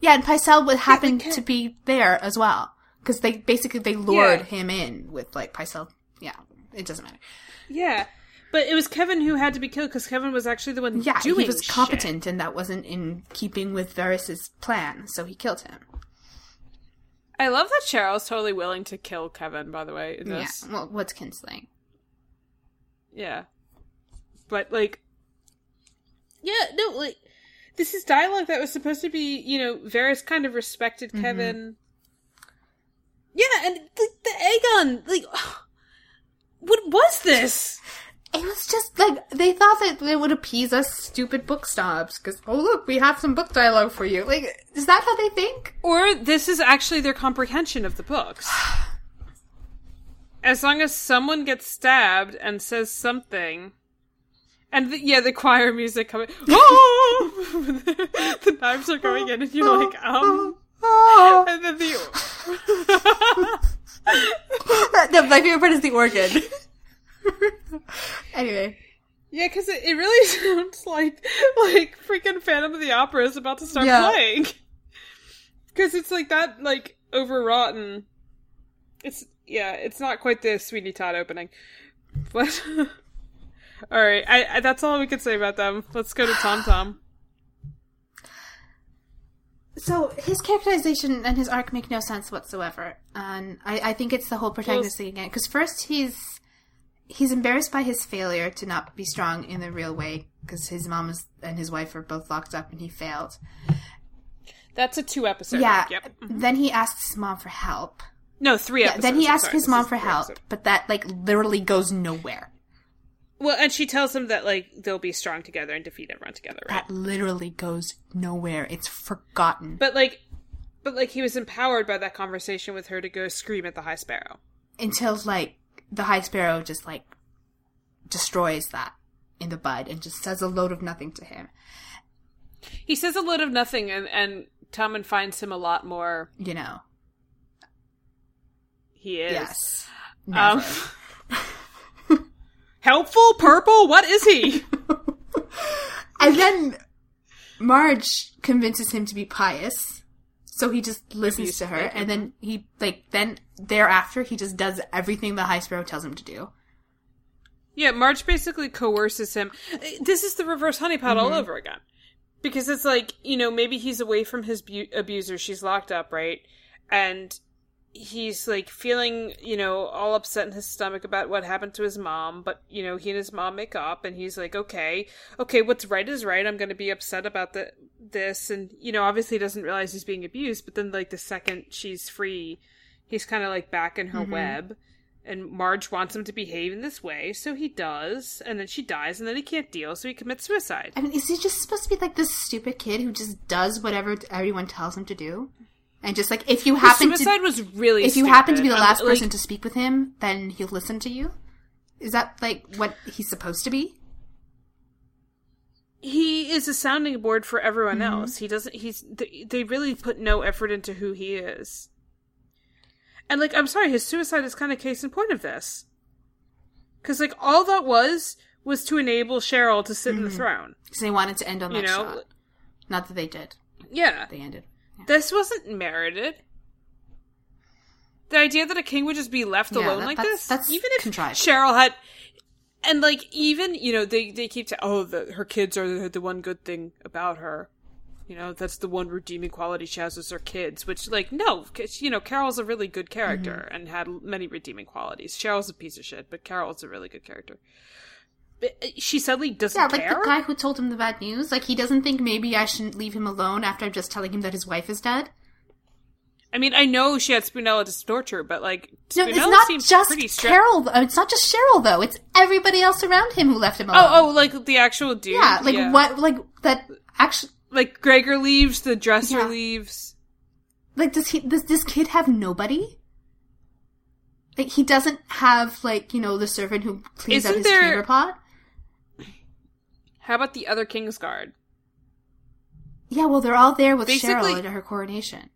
Yeah, and Pycelle would happen Ke- to be there as well because they basically they lured Yeah. him in with like Pycelle. Yeah, it doesn't matter. Yeah. But it was Kevan who had to be killed because Kevan was actually the one Yeah, doing he was shit. competent, and that wasn't in keeping with Varys's plan, so he killed him. I love that Cheryl's totally willing to kill Kevan, by the way. Yeah. Well, what's kinslaying? Yeah. But like Yeah, no, like this is dialogue that was supposed to be, you know, Varys kind of respected Mm-hmm. Kevan. Yeah, and the, the Aegon, like [sighs] what was this? It was just like they thought that they would appease us stupid book snobs because oh look, we have some book dialogue for you. Like, is that how they think? Or this is actually their comprehension of the books. As long as someone gets stabbed and says something, and the, yeah, the choir music coming, oh, [laughs] [laughs] the knives are going in, and you're like, um, [laughs] and then the no, my favorite part is the organ. [laughs] anyway, yeah, because it, it really [laughs] sounds like like freaking Phantom of the Opera is about to start Yeah. playing. [laughs] Because it's like that, like overwrought and it's yeah, it's not quite the Sweeney Todd opening, but all right, I, I that's all we can say about them. Let's go to Tom [sighs] Tom. so his characterization and his arc make no sense whatsoever, and I, I think it's the whole protagonist thing again. Because first he's he's embarrassed by his failure to not be strong in the real way because his mom is, and his wife are both locked up and he failed. That's a two episode. yeah. Yep. Mhm. Then he asks his mom for help. No, three Yeah, episodes. then he asks his mom for help, episodes. but that like literally goes nowhere. Well, and she tells him that like they'll be strong together and defeat everyone together, right? That literally goes nowhere. It's forgotten But like, but like he was empowered by that conversation with her to go scream at the High Sparrow. until like the High Sparrow just like destroys that in the bud and just says a load of nothing to him. He says a load of nothing, and and Tommen finds him a lot more. You know. He is. Yes. Um, [laughs] helpful purple. What is he? [laughs] and then Marge convinces him to be pious. So he just listens to her, and then he like then thereafter he just does everything the High Sparrow tells him to do. Yeah, Marge basically coerces him. This is the reverse honeypot all mm-hmm. over again. Because it's like, you know, maybe he's away from his bu- abuser. She's locked up, right? And he's like feeling, you know, all upset in his stomach about what happened to his mom. But, you know, he and his mom make up and he's like, okay, okay, what's right is right. I'm going to be upset about the, this. And, you know, obviously he doesn't realize he's being abused. But then, like, the second she's free, he's kind of like back in her mm-hmm. web and Marge wants him to behave in this way, so he does, and then she dies, and then he can't deal, so he commits suicide. I mean, is he just supposed to be like this stupid kid who just does whatever everyone tells him to do? And just like if you happen suicide to was really if you happen to be the stupid. Um, last like, person to speak with him, then he'll listen to you. Is that like what he's supposed to be? he is a sounding board for everyone Mm-hmm. else. He doesn't. He's they, really put no effort into who he is. And like, I'm sorry, his suicide is kind of case in point of this. Because like, all that was was to enable Cheryl to sit in the Mm-hmm. throne. Because they wanted to end on You that know, shot. Not that they did. yeah. They ended. This wasn't merited. The idea that a king would just be left Yeah, alone that- like that's- this, that's even if contrived. Cheryl had, and like even you know they they keep saying, oh, the, her kids are the, the one good thing about her. You know, that's the one redeeming quality she has is her kids. Which, like, no, you know, Carol's a really good character Mm-hmm. and had many redeeming qualities. Cheryl's a piece of shit, but Carol's a really good character. She suddenly doesn't Yeah, like care. the guy who told him the bad news. Like he doesn't think maybe I shouldn't leave him alone after just telling him that his wife is dead. I mean, I know she had Spinella to torture, but like, No, Spinella it's not seems just pretty Carol. It's not just Cheryl though. It's everybody else around him who left him oh, alone. Oh, oh, like the actual dude. yeah. Like what? Like that. Actually, Like Gregor leaves, the dresser Yeah. leaves. like does he? Does this kid have nobody? Like he doesn't have like you know the servant who cleans out Isn't his there- chamber pot. How about the other King's Guard? Yeah, well, they're all there with Basically- Cheryl at her coronation.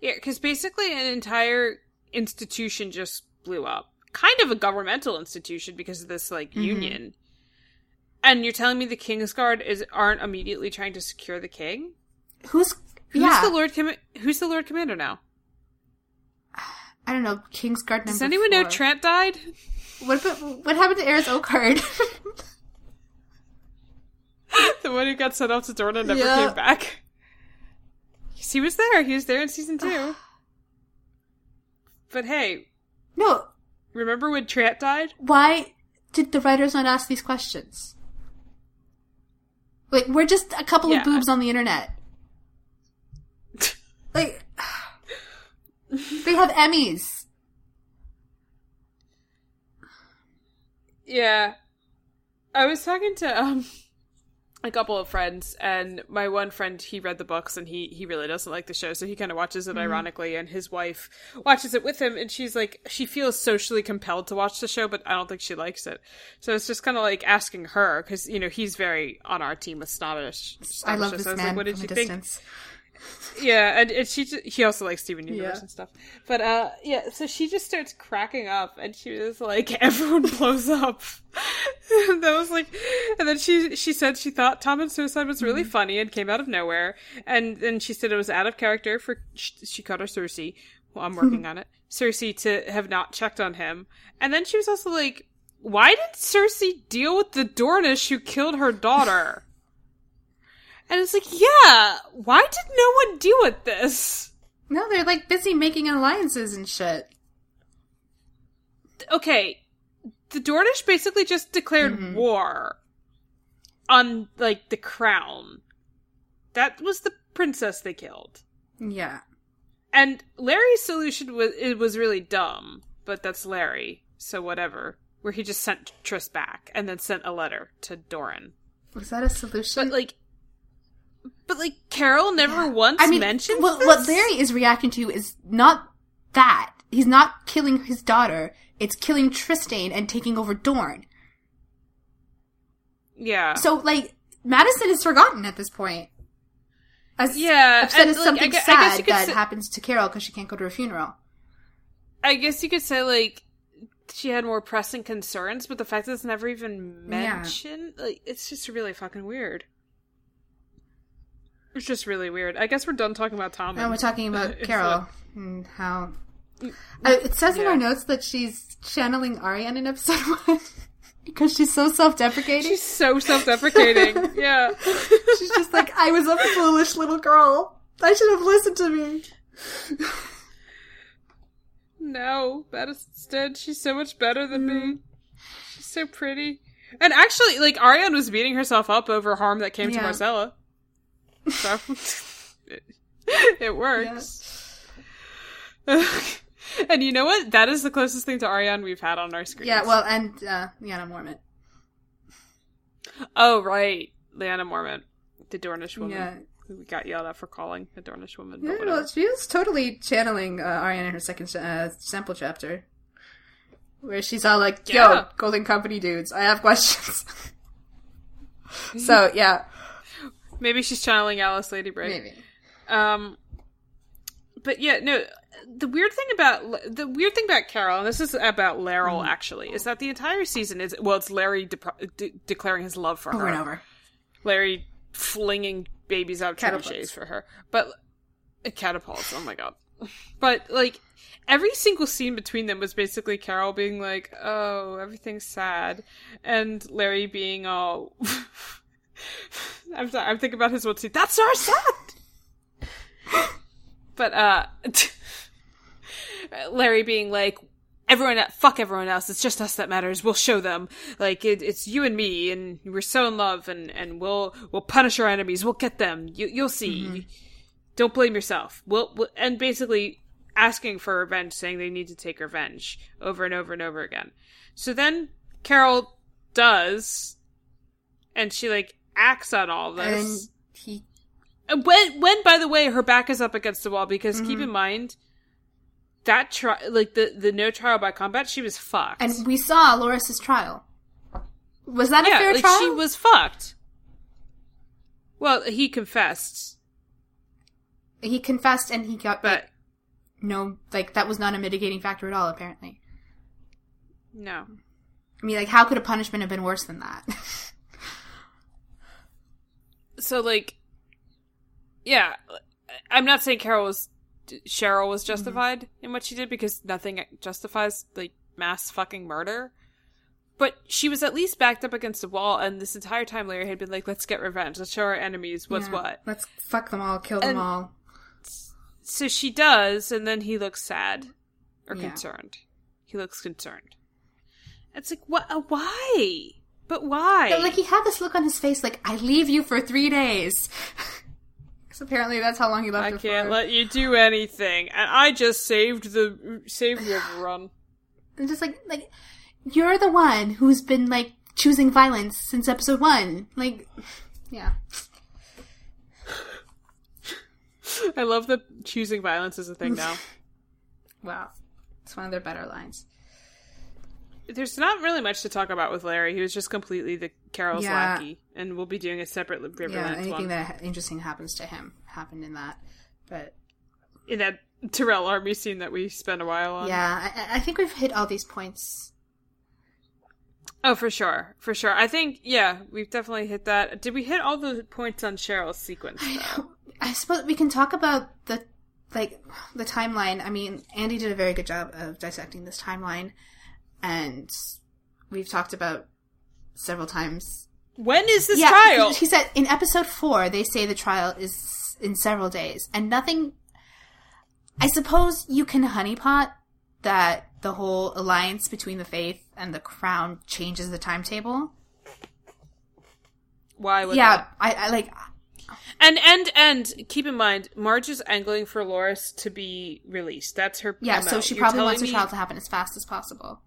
Yeah, because basically an entire institution just blew up. Kind of a governmental institution because of this like Mm-hmm. union. And you're telling me the King's Guard is aren't immediately trying to secure the king? Who's Who's yeah? the Lord Com- Who's the Lord Commander now? I don't know. Kingsguard number. Does anyone know four. Trant died? What what happened to Arys Oakheart? [laughs] [laughs] the one who got sent off to Dorne and never Yeah. came back. He was there. He was there in season two. [sighs] but hey, no. remember when Trant died? Why did the writers not ask these questions? Like we're just a couple Yeah. of boobs on the internet. [laughs] Like they have Emmys. Yeah. I was talking to um a couple of friends and my one friend he read the books and he he really doesn't like the show so he kind of watches it mm-hmm. ironically and his wife watches it with him and she's like she feels socially compelled to watch the show but I don't think she likes it. So it's just kind of like asking her cuz you know he's very on our team with snobbish. I love this So man like, what did from you a think? distance. Yeah, and, and she he also likes Steven Universe Yeah. and stuff. But uh yeah, so she just starts cracking up and she was like [laughs] everyone blows up. and [laughs] that was like and then she she said she thought Tom and Suicide was really funny and came out of nowhere. And then she said it was out of character for she, she called her Cersei. Well, I'm working [laughs] on it. Cersei to have not checked on him. And then she was also like why did Cersei deal with the Dornish who killed her daughter? And it's like, yeah, why did no one deal with this? No, they're like busy making alliances and shit. Okay, the Dornish basically just declared mm-hmm. war on like the crown. That was the princess they killed. Yeah. And Larry's solution was it was really dumb, but that's Larry, so whatever. Where he just sent Tris back and then sent a letter to Doran. Was that a solution? But like but like Carol never once I mean, mentioned what, this? what Larry is reacting to is not that. He's not killing his daughter. It's killing Trystane and taking over Dorne. Yeah. So, like, Madison is forgotten at this point. As Yeah, upset as like, something I gu- I guess sad that say- happens to Carol because she can't go to her funeral. I guess you could say like she had more pressing concerns, but the fact that it's never even Yeah. mentioned, like it's just really fucking weird. It's just really weird. I guess we're done talking about Tom. And we're talking about [laughs] Carol and how. Uh, it says in our notes that she's channeling Arianne in episode [laughs] one because she's so self-deprecating. She's so self-deprecating. [laughs] yeah. She's just like, I was a foolish little girl. I should have listened to me. No, Madison's dead. She's so much better than me. She's so pretty. And actually, like Arianne was beating herself up over harm that came to Myrcella. So it, [laughs] it works. and you know what? That is the closest thing to Arianne we've had on our screen. Yeah, well, and uh, Lyanna Mormont. Oh right, Lyanna Mormont, the Dornish woman. Yeah. Who we got yelled at for calling a Dornish woman. Yeah, well, she was totally channeling uh, Arianne in her second uh, sample chapter, where she's all like, "Yo, Yeah. Golden Company dudes, I have questions." [laughs] so yeah, Maybe she's channeling Alice Lady Brave. maybe. Um, but yeah, no. The weird thing about the weird thing about Carol, and this is about Laryl Mm-hmm. actually, is that the entire season is well, it's Larry de- de- declaring his love for Over her, and over. Larry flinging babies out of Catapults. trebuchets for her, but uh, catapults. Oh my god! But like every single scene between them was basically Carol being like, "Oh, everything's sad," and Larry being all. [laughs] [laughs] I'm sorry, I'm thinking about his one scene. That's our sad. [gasps] but uh, [laughs] Larry being like, everyone, fuck everyone else. It's just us that matters. We'll show them. Like it, it's you and me, and we're so in love, and and we'll we'll punish our enemies. We'll get them. You you'll see. Don't blame yourself. We'll, we'll and basically asking for revenge, saying they need to take revenge over and over and over again. So then Carol does, and she like acts on all this. And he, when when by the way her back is up against the wall because keep Mm-hmm. in mind that tri- like the the no trial by combat she was fucked and we saw Loras's trial. Was that a fair like trial? she was fucked well he confessed He confessed, and he got but like, no, like that was not a mitigating factor at all. Apparently, no I mean, like, how could a punishment have been worse than that? [laughs] so like yeah i'm not saying carol was cheryl was justified in what she did because nothing justifies like mass fucking murder. But she was at least backed up against the wall and this entire time larry had been like let's get revenge. Let's show our enemies what's Yeah. what. Let's fuck them all, kill them And- all. so she does and then he looks sad or Yeah. concerned. He looks concerned. It's like what uh, why but why But, like he had this look on his face, like I leave you for three days. [laughs] Because apparently that's how long he left I can't for. let you do anything, and I just saved the saved River [sighs] Run. And just like like you're the one who's been like choosing violence since episode one. Like, yeah, I love that choosing violence is a thing [laughs] now. wow, it's one of their better lines. There's not really much to talk about with Larry. He was just completely the Carol's Yeah. lackey, and we'll be doing a separate Riverlands yeah, anything one that interesting happens to him happened in that. But in that Tyrell army scene that we spent a while on. yeah, I, I think we've hit all these points. Oh, for sure, for sure. I think yeah, we've definitely hit that. Did we hit all the points on Cheryl's sequence? Though? I suppose we can talk about the like the timeline. I mean, Andy did a very good job of dissecting this timeline, and we've talked about several times. when is this yeah, trial? He, he said in episode four they say the trial is in several days, and nothing. I suppose you can honeypot that the whole alliance between the faith and the crown changes the timetable. Why? Would yeah, that? I, I like. And and and keep in mind, Marge is angling for Loras to be released. That's her. Yeah, MO. so she You're probably wants the trial to happen as fast as possible.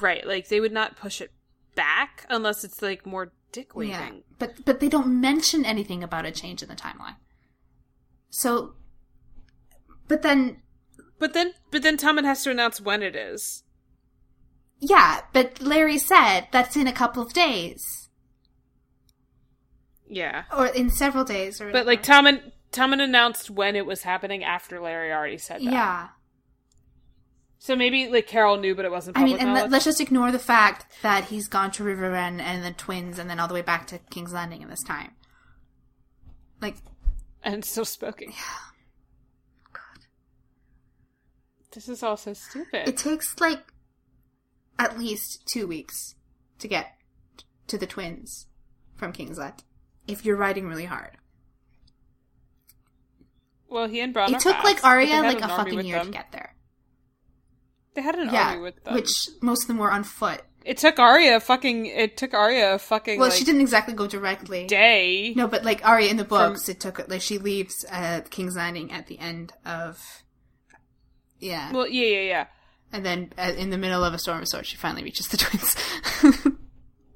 Right. Like they would not push it back unless it's like more dick waving. Yeah, but but they don't mention anything about a change in the timeline. So, but then But then, but then Tommen has to announce when it is. yeah, but Larry said that's in a couple of days Yeah, or in several days or but like. Tommen, Tommen announced when it was happening after Larry already said that. yeah. So maybe like Carol knew, but it wasn't I mean, and knowledge. let's just ignore the fact that he's gone to Riverrun and the twins, and then all the way back to King's Landing in this time. Like, and still spoken. Oh, this is all so stupid. it takes like at least two weeks to get to the twins from King's Landing if you're riding really hard. well, he and Bronn it took fast, like Arya like a fucking year them. to get there. They had an Yeah, army with them. which most of them were on foot. it took Arya fucking. It took Arya fucking. Well, like, she didn't exactly go directly. day. No, but like Arya in the books, it took like she leaves uh, King's Landing at the end of yeah, Well, yeah, yeah, yeah. and then uh, in the middle of a storm of swords, she finally reaches the [laughs] twins.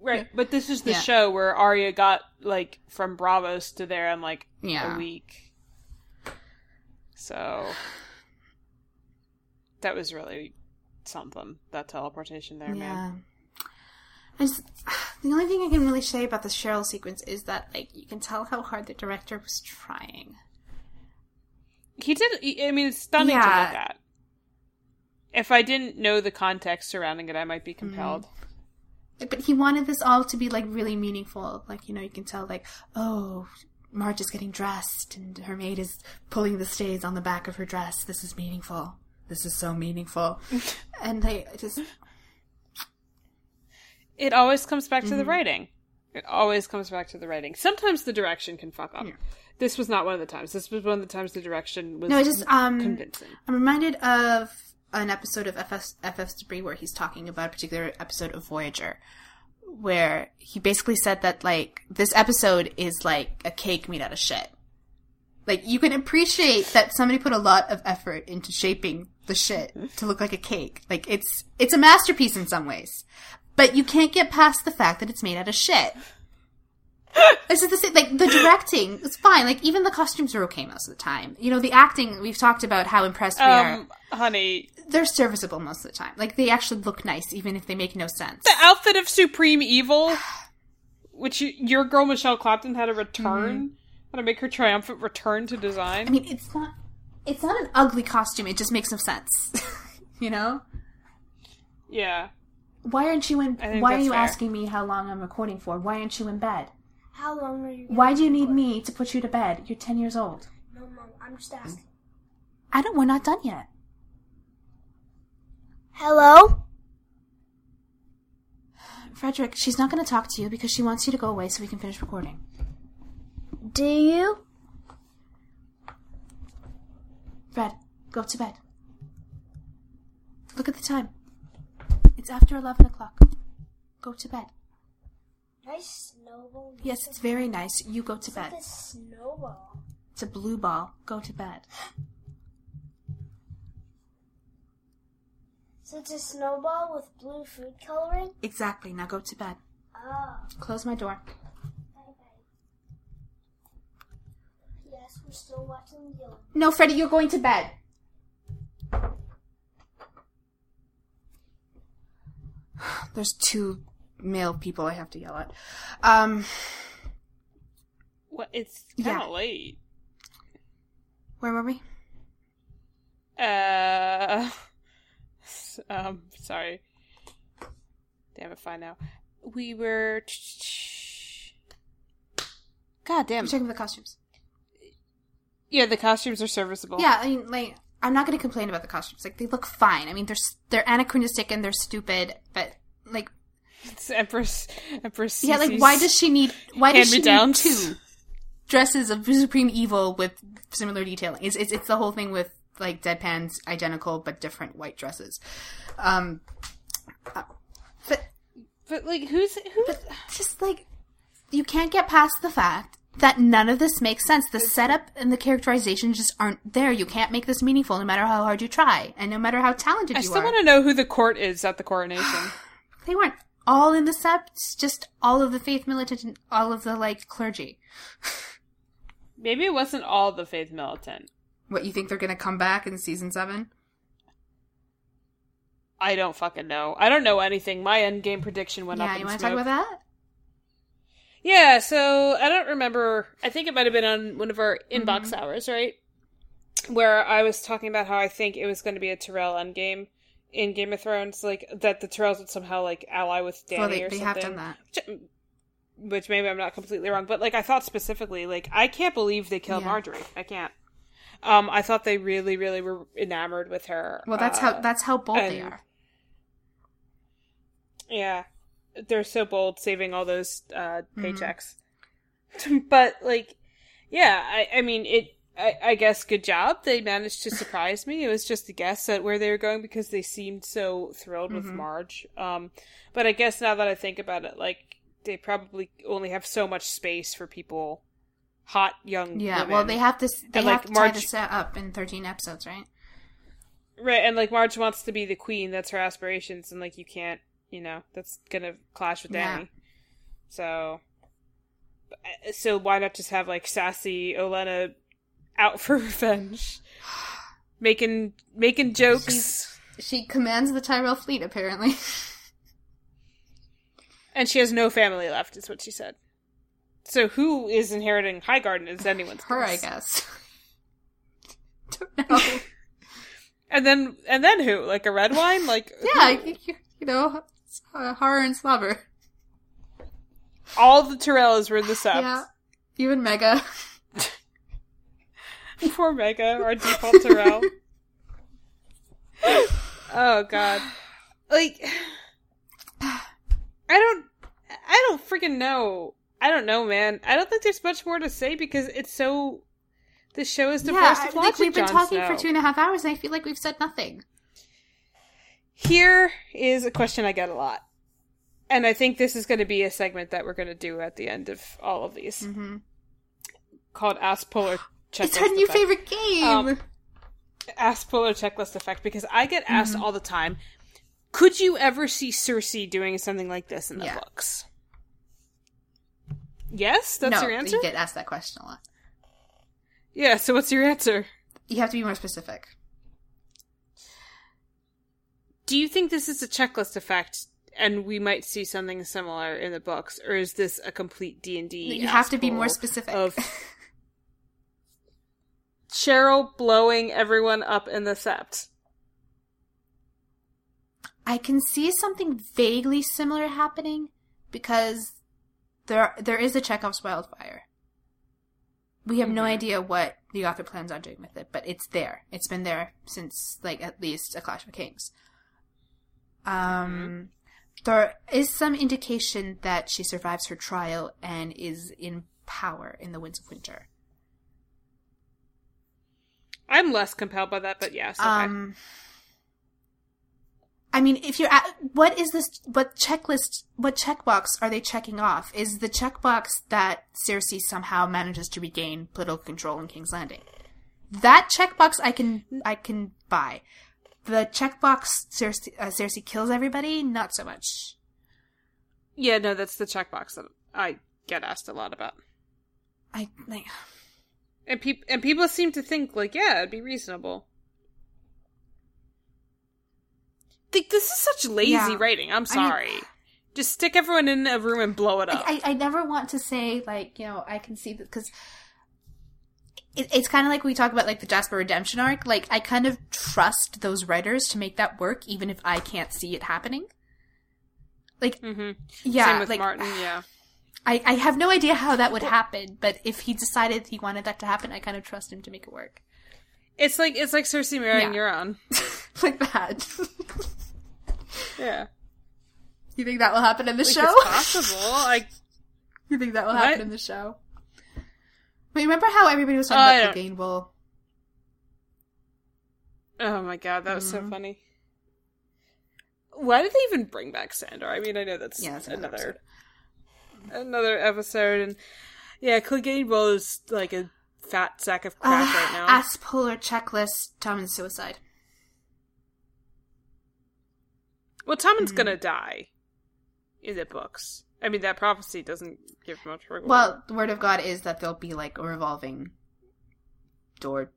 Right, but this is the Yeah. show where Arya got like from Braavos to there in like Yeah. a week. So [sighs] that was really something. That teleportation there, man. yeah. I just, [sighs] the only thing I can really say about the Cheryl sequence is that like you can tell how hard the director was trying. He did. I mean, it's stunning to look at. If I didn't know the context surrounding it, I might be Mm. compelled. But he wanted this all to be like really meaningful. Like, you know, you can tell like, oh, Marge is getting dressed and her maid is pulling the stays on the back of her dress. This is meaningful. This is so meaningful. [laughs] and they just It always comes back to Mm-hmm. the writing. It always comes back to the writing. Sometimes the direction can fuck up. This was not one of the times. This was one of the times the direction was No, I just um convincing. I'm reminded of an episode of FS FF's Debris where he's talking about a particular episode of Voyager where he basically said that like this episode is like a cake made out of shit. Like you can appreciate that somebody put a lot of effort into shaping the shit to look like a cake. Like it's it's a masterpiece in some ways. But you can't get past the fact that it's made out of shit. This is the same. Like the directing it's fine. Like even the costumes are okay most of the time. You know, the acting we've talked about how impressed we are. Um, honey, They're serviceable most of the time. Like they actually look nice, even if they make no sense. the outfit of Supreme Evil, which you, your girl Michelle Clapton had to return, had to make her triumphant return to design. I mean, it's not. It's not an ugly costume. It just makes no sense. [laughs] you know. Yeah, Why aren't you in? I Why are you fair. asking me how long I'm recording for? Why aren't you in bed? How long are you? Why do you need me to put you to bed? You're ten years old. No, mom. I'm just asking. I don't. We're not done yet. Hello. Frederick, she's not going to talk to you because she wants you to go away so we can finish recording. Do you? Fred, go to bed. Look at the time. It's after 11 o'clock. Go to bed. Nice snowball. Yes, it's very nice. You go to bed. This snowball. It's a blue ball. Go to bed. So it's a snowball with blue food coloring. Exactly. Now go to bed. Oh. Close my door. Bye bye. Yes, we're still watching the. No, Freddie, you're going to bed. [sighs] There's two male people I have to yell at. Um, what? It's kind of Yeah. late. where were we? Uh, [laughs] um, sorry. Damn it, fine now. We were. [tsk] God damn. I'm checking for the costumes. Yeah, the costumes are serviceable. Yeah, I mean, like, I'm not going to complain about the costumes. Like, they look fine. I mean, they're they're anachronistic and they're stupid, but like, It's Empress. Empress. yeah, like, why does she need? Why does she need two dresses of supreme evil with similar detailing? It's it's, it's the whole thing with like deadpans identical but different white dresses. Um, uh, but But like, who's who? but just like you can't get past the fact that none of this makes sense. The setup and the characterization just aren't there. You can't make this meaningful no matter how hard you try, and no matter how talented I you are. I still want to know who the court is at the coronation. [sighs] They weren't all in the septs, just all of the faith militant and all of the like clergy. [sighs] Maybe it wasn't all the faith militant. What you think they're gonna come back in season seven? I don't fucking know. I don't know anything. My end game prediction went up yeah, in you want to talk about that? Yeah, so I don't remember. I think it might have been on one of our inbox Mm-hmm. hours, right? Where I was talking about how I think it was going to be a Tyrell endgame in Game of Thrones, like that the Tyrells would somehow like ally with Danny well, they, or they something. have done that. Which, which maybe I'm not completely wrong, but like I thought specifically, like I can't believe they killed Yeah. Margaery. I can't. Um, I thought they really, really were enamored with her. Well, that's uh, how that's how bold they are. Yeah. They're so bold saving all those uh Mm-hmm. paychecks. [laughs] but like yeah, I I mean it I, I guess good job. They managed to surprise me. It was just a guess at where they were going because they seemed so thrilled with Mhm. Marge. Um but I guess now that I think about it, like they probably only have so much space for people hot young Yeah, women. well, they have to they And, have like, to tie this set up in thirteen episodes, right? Right, and like Marge wants to be the queen, that's her aspirations, and like you can't, you know, that's gonna clash with Yeah. Danny. So, so why not just have like sassy Olenna out for [laughs] revenge, making making jokes, She commands the Tyrell fleet, apparently. [laughs] and she has no family left, is what she said. So who is inheriting Highgarden is anyone's Her, I guess. guess. [laughs] Don't know. And then and then who? Like a red wine? Like yeah, you- you know, uh, horror and slobber. all the Tyrells were in the subs. Yeah, even Megga. [laughs] Poor Megga, our default Tyrell. [laughs] oh god. Like I don't I don't freaking know. I don't know, man. I don't think there's much more to say because it's so the show is Yeah, divorced I of think we've been Jon talking Snow. for two and a half hours, and I feel like we've said nothing. Here is a question I get a lot. And I think this is going to be a segment that we're going to do at the end of all of these. Mm-hmm. Called Ask Pull or Checklist It's our new Effect. favorite game. Um, Ask Pull or Checklist Effect because I get asked Mm-hmm. all the time, could you ever see Cersei doing something like this in the Yeah. books? Yes? That's no, your answer? you get asked that question a lot. Yeah, so what's your answer? You have to be more specific. Do you think this is a checklist effect and we might see something similar in the books or is this a complete D&D You have to be more specific. of Cheryl blowing everyone up in the sept? I can see something vaguely similar happening because there there is a Chekhov's wildfire. We have no Mhm. idea what the author plans on doing with it, but it's there. It's been there since like at least a Clash of Kings. Um, there is some indication that she survives her trial and is in power in the Winds of Winter. I'm less compelled by that, but yes. Okay. Um, I mean, if you're at, what is this? What checklist? What checkbox are they checking off? Is the checkbox that Cersei somehow manages to regain political control in King's Landing? That checkbox I can I can buy. The checkbox Cersei, uh, Cersei kills everybody, not so much. yeah, no, that's the checkbox that I get asked a lot about. I like. And peop- and people seem to think like, yeah, it'd be reasonable. Think this is such lazy Yeah. writing. I'm I mean- sorry. Just stick everyone in a room and blow it up. I, I, I never want to say like you know I can see that because it, it's kind of like we talk about like the Jasper redemption arc. Like I kind of trust those writers to make that work, even if I can't see it happening. Like mm-hmm. yeah, Same with like Martin. [sighs] Yeah. I, I have no idea how that would happen, but if he decided he wanted that to happen, I kind of trust him to make it work It's like it's like Cersei marrying Yeah. Euron. [laughs] like that. Yeah. you think that will happen in the Like, show? it's possible. Like [laughs] you think that will What? happen in the show? Wait, remember how everybody was talking I about Clegane? Well, Oh my god, that was so Mhm. funny. Why did they even bring back Sandor? I mean, I know that's Yeah, that's another another another episode, and Yeah, Clegane Bowl is like a fat sack of crap right now. Ass puller checklist. Tommen's suicide. well, Tommen's gonna die in the books. I mean, that prophecy doesn't give much wiggle. Well, the word of God is that there'll be like a revolving door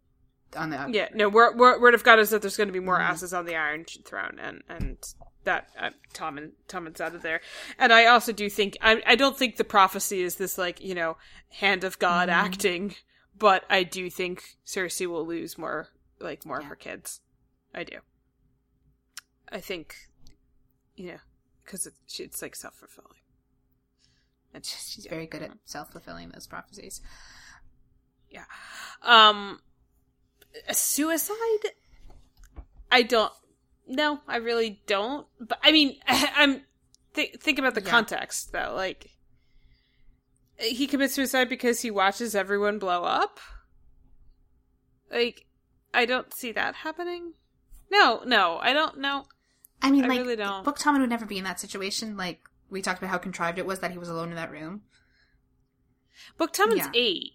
on the yeah, no. Word, word, word of God is that there's going to be more Mm-hmm. asses on the Iron Throne, and and that uh, Tommen Tommen's out of there. And I also do think I I don't think the prophecy is this like you know hand of God Mm-hmm. acting, but I do think Cersei will lose more like more of her kids. I do. I think, you know, because it's, it's like self fulfilling. And she's, very good at self fulfilling those prophecies. yeah. Um, a suicide. I don't. No, I really don't. But I mean, [laughs] I'm th- think about the Yeah. context though. Like, he commits suicide because he watches everyone blow up. Like, I don't see that happening. No, no, I don't know. I mean, I like, really don't. Book Tommen would never be in that situation. Like, we talked about how contrived it was that he was alone in that room. Book Tommen's Yeah. eight.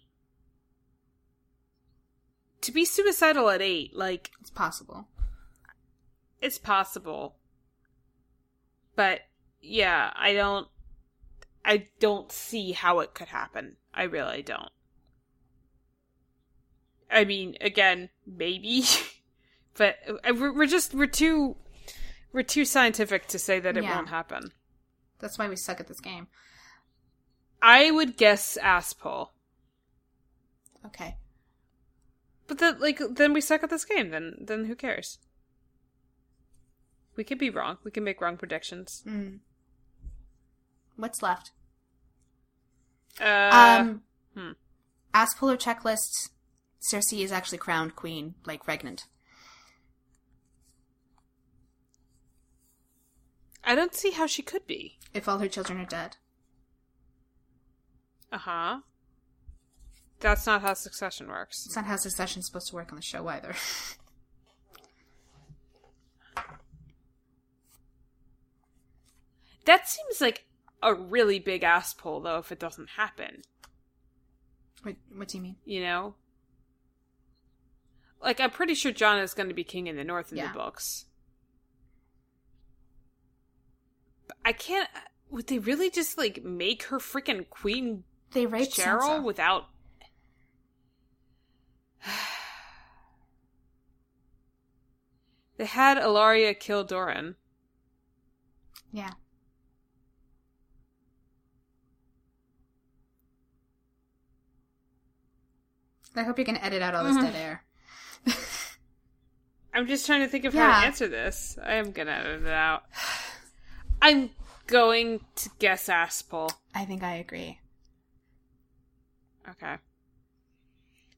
To be suicidal at eight, like It's possible. it's possible but yeah i don't i don't see how it could happen i really don't i mean again maybe [laughs] but uh, we're, we're just we're too we're too scientific to say that it Yeah. won't happen That's why we suck at this game. i would guess ass pull Okay. but then like then we suck at this game then then who cares we could be wrong we can make wrong predictions Mm. What's left? uh um, hmm. checklist. Cersei is actually crowned queen, like regnant. i don't see how she could be If all her children are dead. Uh huh. That's not how succession works. It's not how succession's supposed to work on the show either. [laughs] That seems like a really big ass pull, though, if it doesn't happen. what, what do you mean? You know? Like, I'm pretty sure Jon is going to be king in the North in Yeah. the books. But I can't. Would they really just, like, make her freaking Queen They raped Cheryl Sansa. without. they had Ellaria kill Doran. Yeah. I hope you can edit out all this dead air. I'm just trying to think of how to answer this. I am gonna edit it out. I'm going to guess Aspel. I think I agree. Okay.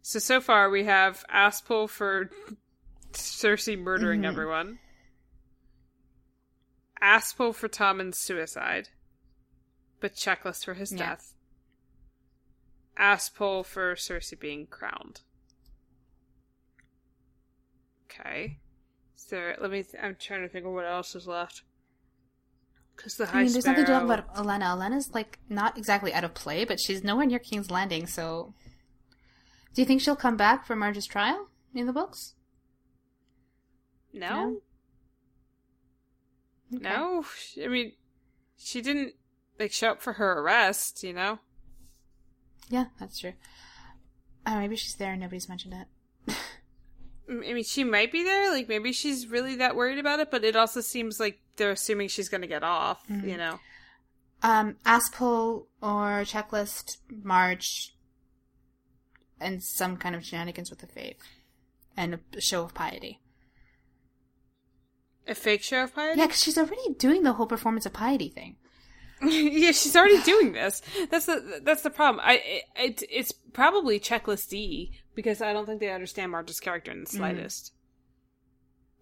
So so far we have Aspel for Cersei murdering Mhm. everyone. Aspel for Tommen's suicide, but checklist for his Yeah. death. Aspel for Cersei being crowned. Okay. So let me. Th- I'm trying to think of what else is left. Because the High I mean, there's nothing to talk Sparrow- about Olenna. Olenna's like not exactly out of play, but she's nowhere near King's Landing. So, do you think she'll come back for Marge's trial in the books? No. Okay. No, I mean, she didn't like show up for her arrest. You know, Yeah, that's true. Uh, maybe she's there and nobody's mentioned it. [laughs] I mean, she might be there. Like, maybe she's really that worried about it. But it also seems like they're assuming she's going to get off. Mm-hmm. You know, Um, Aspel or checklist, Marge, and some kind of shenanigans with the faith, and a show of piety. a fake show of piety. Yeah, because she's already doing the whole performance of piety thing. [laughs] yeah, she's already doing this. That's the that's the problem. I it, it it's probably checklist D because I don't think they understand Marge's character in the slightest.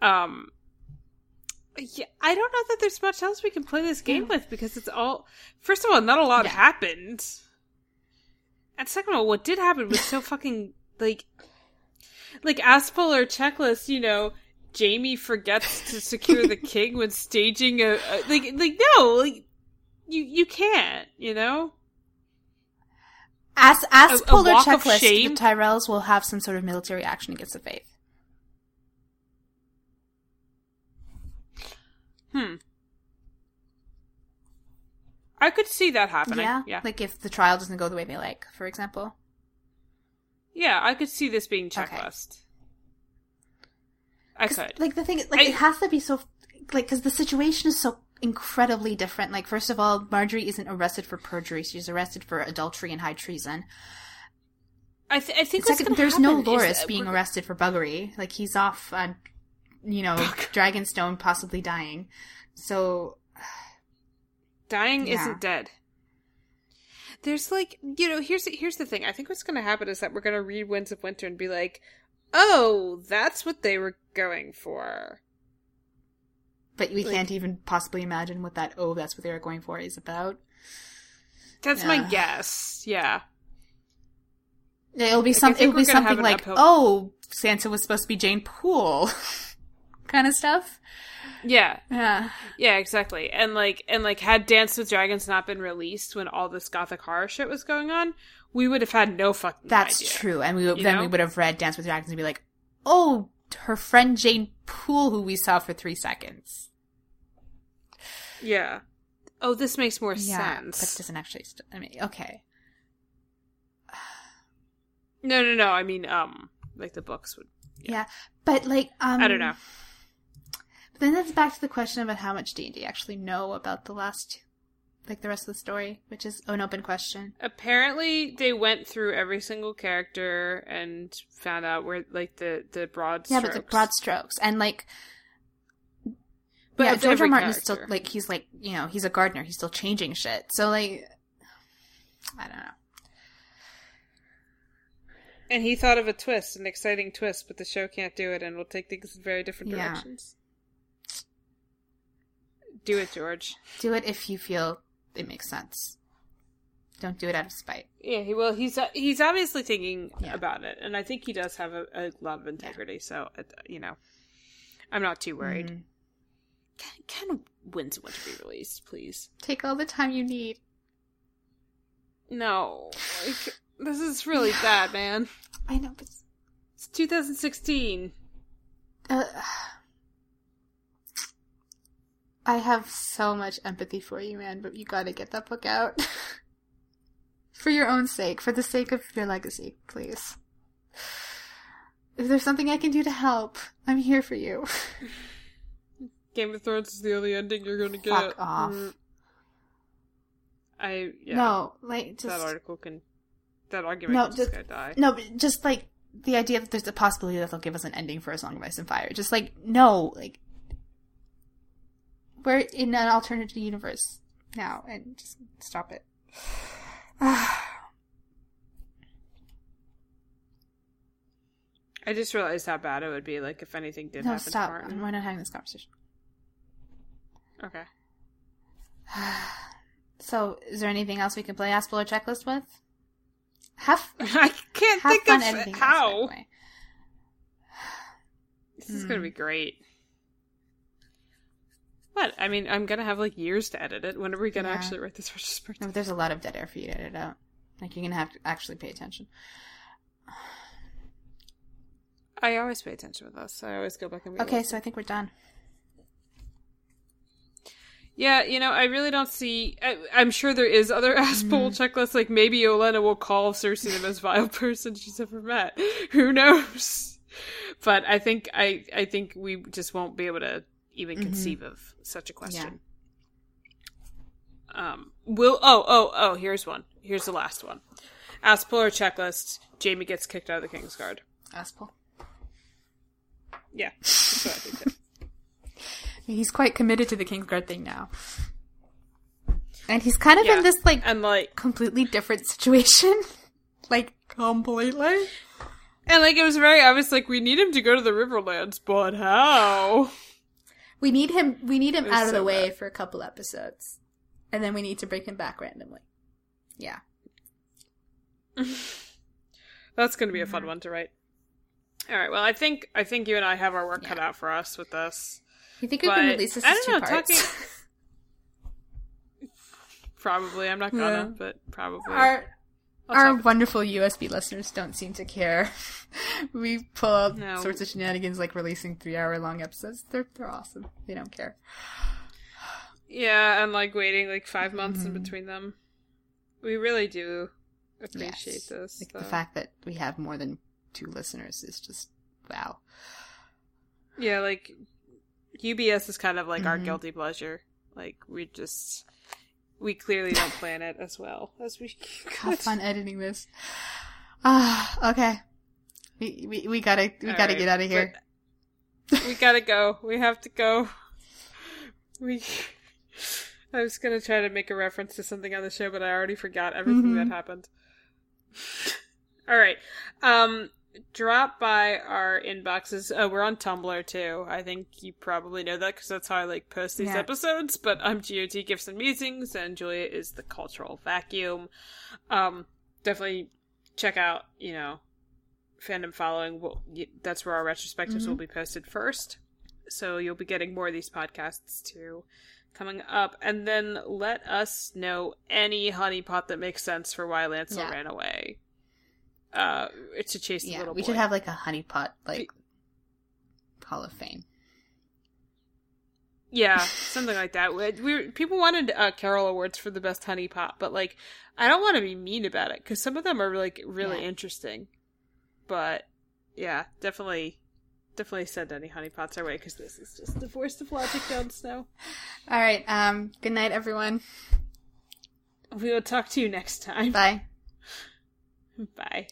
Um. Yeah, I don't know that there's much else we can play this game with because it's all. First of all, not a lot Yeah. happened, and second of all, what did happen was so [laughs] fucking like, like Aspel or checklist. You know, Jaime forgets to secure the [laughs] king when staging a, a like like no like you you can't you know Ask as A- a Polar of Checklist, the Tyrells will have some sort of military action against the Faith. Hmm. I could see that happening. Yeah? Yeah. Like if the trial doesn't go the way they like, for example. yeah, I could see this being Okay. checklist. I 'Cause, could. Like the thing, like I- it has to be so, like because the situation is so incredibly different. Like first of all, Margaery isn't arrested for perjury; she's arrested for adultery and high treason. I, th- I think Second, there's no Loras that being arrested for buggery. Like he's off on, you know, Dragonstone, possibly dying. So Dying Yeah. isn't dead. There's like, you know, here's here's the thing. I think what's going to happen is that we're going to read Winds of Winter and be like, "Oh, that's what they were going for." But we Like- can't even possibly imagine what that oh that's what they were going for is about. That's my guess. Yeah. It'll be Like, some it'll be something like uphill- oh Sansa was supposed to be Jeyne Poole [laughs] kind of stuff. Yeah. Yeah. Yeah, exactly. And like and like had Dance with Dragons not been released when all this gothic horror shit was going on, we would have had no fucking That's idea. true. And we would, then know? we would have read Dance with Dragons and be like, "Oh, her friend Jeyne Poole who we saw for 3 seconds." Yeah. Oh, this makes more Yeah, sense. but it doesn't actually st- I mean, okay. No, no, no. I mean, um, like the books would. Yeah. But like um I don't know. But then that's back to the question about how much D&D actually know about the last like the rest of the story, which is an open question. Apparently, they went through every single character and found out where, like, the the broad. Yeah, but the strokes. broad strokes and like But yeah, George Martin is still like he's like you know he's a gardener. He's still changing shit. So like, I don't know. And he thought of a twist, an exciting twist, but the show can't do it, and will take things in very different Yeah. directions. Do it, George. Do it if you feel it makes sense. Don't do it out of spite. Yeah, he will. He's uh, he's obviously thinking Yeah. about it, and I think he does have a, a lot of integrity. So, uh, you know, I'm not too worried. Mhm. Can, can Winds of Winter be released, please? Take all the time you need. No, like, this is really [sighs] bad, man. I know, but It's 2016. uh, I have so much empathy for you, man. But you gotta get that book out [laughs] for your own sake, for the sake of your legacy, please. If there's something I can do to help, I'm here for you. [laughs] Game of Thrones is the only ending you're going to get. Fuck off. Mm. I yeah. No, like that article can. That argument No, can just just- die. no, but just like the idea that there's a possibility that they'll give us an ending for A Song of Ice and Fire. Just like no, like we're in an alternative universe now, and just stop it. [sighs] I just realized how bad it would be. Like if anything did no, happen stop. to Martin. We're not having this conversation. Okay. [sighs] So, is there anything else we can play Aspel or Checklist with? Have [laughs] I can't have think of this, how. way. This is Hmm. gonna be great. What? I mean, I'm gonna have like years to edit it. When are we gonna Yeah. actually write this retrospective? No, but there's a lot of dead air for you to edit out. Like you're gonna have to actually pay attention. I always pay attention with us. I always go back and Okay, so I think we're done. Yeah, you know, I really don't see. I, I'm sure there is other [laughs] Mm-hmm. Checklists. Like maybe Olenna will call Cersei the most vile [laughs] person she's ever met. [laughs] Who knows? But I think I I think we just won't be able to even conceive of such a question. Um. Will oh oh oh here's one. Here's the last one. Aspol or checklist. Jaime gets kicked out of the Kingsguard. Aspel. Yeah, that's what I think. too. [laughs] He's quite committed to the Kingsguard thing now. And he's kind of Yeah. in this like and like completely different situation. [laughs] like completely. and like it was very obvious. Like we need him to go to the Riverlands, but how? We need him we need him out of the way bad. for a couple episodes. And then we need to bring him back randomly. Yeah. [laughs] That's going to be a fun Mm-hmm. one to write. All right. Well, I think I think you and I have our work cut out for us with this. You think we can release this I as don't two know, parts? talking- [laughs] Probably, I'm not gonna, Yeah. but probably. Our Our talk- wonderful USB listeners don't seem to care. [laughs] we pull out No. sorts of shenanigans like releasing three hour long episodes. They're they're awesome. They don't care. Yeah, and like waiting like five months Mm-hmm. in between them. We really do appreciate Yes. this. Like the fact that we have more than two listeners is just wow. Yeah, like UBS is kind of like our Mhm. guilty pleasure. Like we just we clearly don't plan it as well as we [laughs] Have fun editing this. Ah, okay. We we, we gotta we All gotta right, get out of here. we gotta go. We have to go. We. I was gonna try to make a reference to something on the show, but I already forgot everything that Mhm. happened. All right. Um, drop by our inboxes. Oh, we're on Tumblr too. I think you probably know that because that's how I like post these Yeah. episodes. But I'm GOT Gifts and Musings, and Julia is the Cultural Vacuum. Um, definitely check out. You know, fandom following. We'll, that's where our retrospectives Mhm. will be posted first. So you'll be getting more of these podcasts too coming up. And then let us know any honeypot that makes sense for why Lancel Yeah. ran away. Uh, to chase the Yeah, little we boy. should have like a honeypot like Hall of Fame. Yeah, [laughs] something like that. We, we people wanted uh, Carol awards for the best honeypot, but like, I don't want to be mean about it because some of them are like really Yeah. interesting. But yeah, definitely, definitely send any honeypots our way because this is just the voice of logic, Jon Snow. All right. Um. Good night, everyone. We will talk to you next time. Bye. Bye.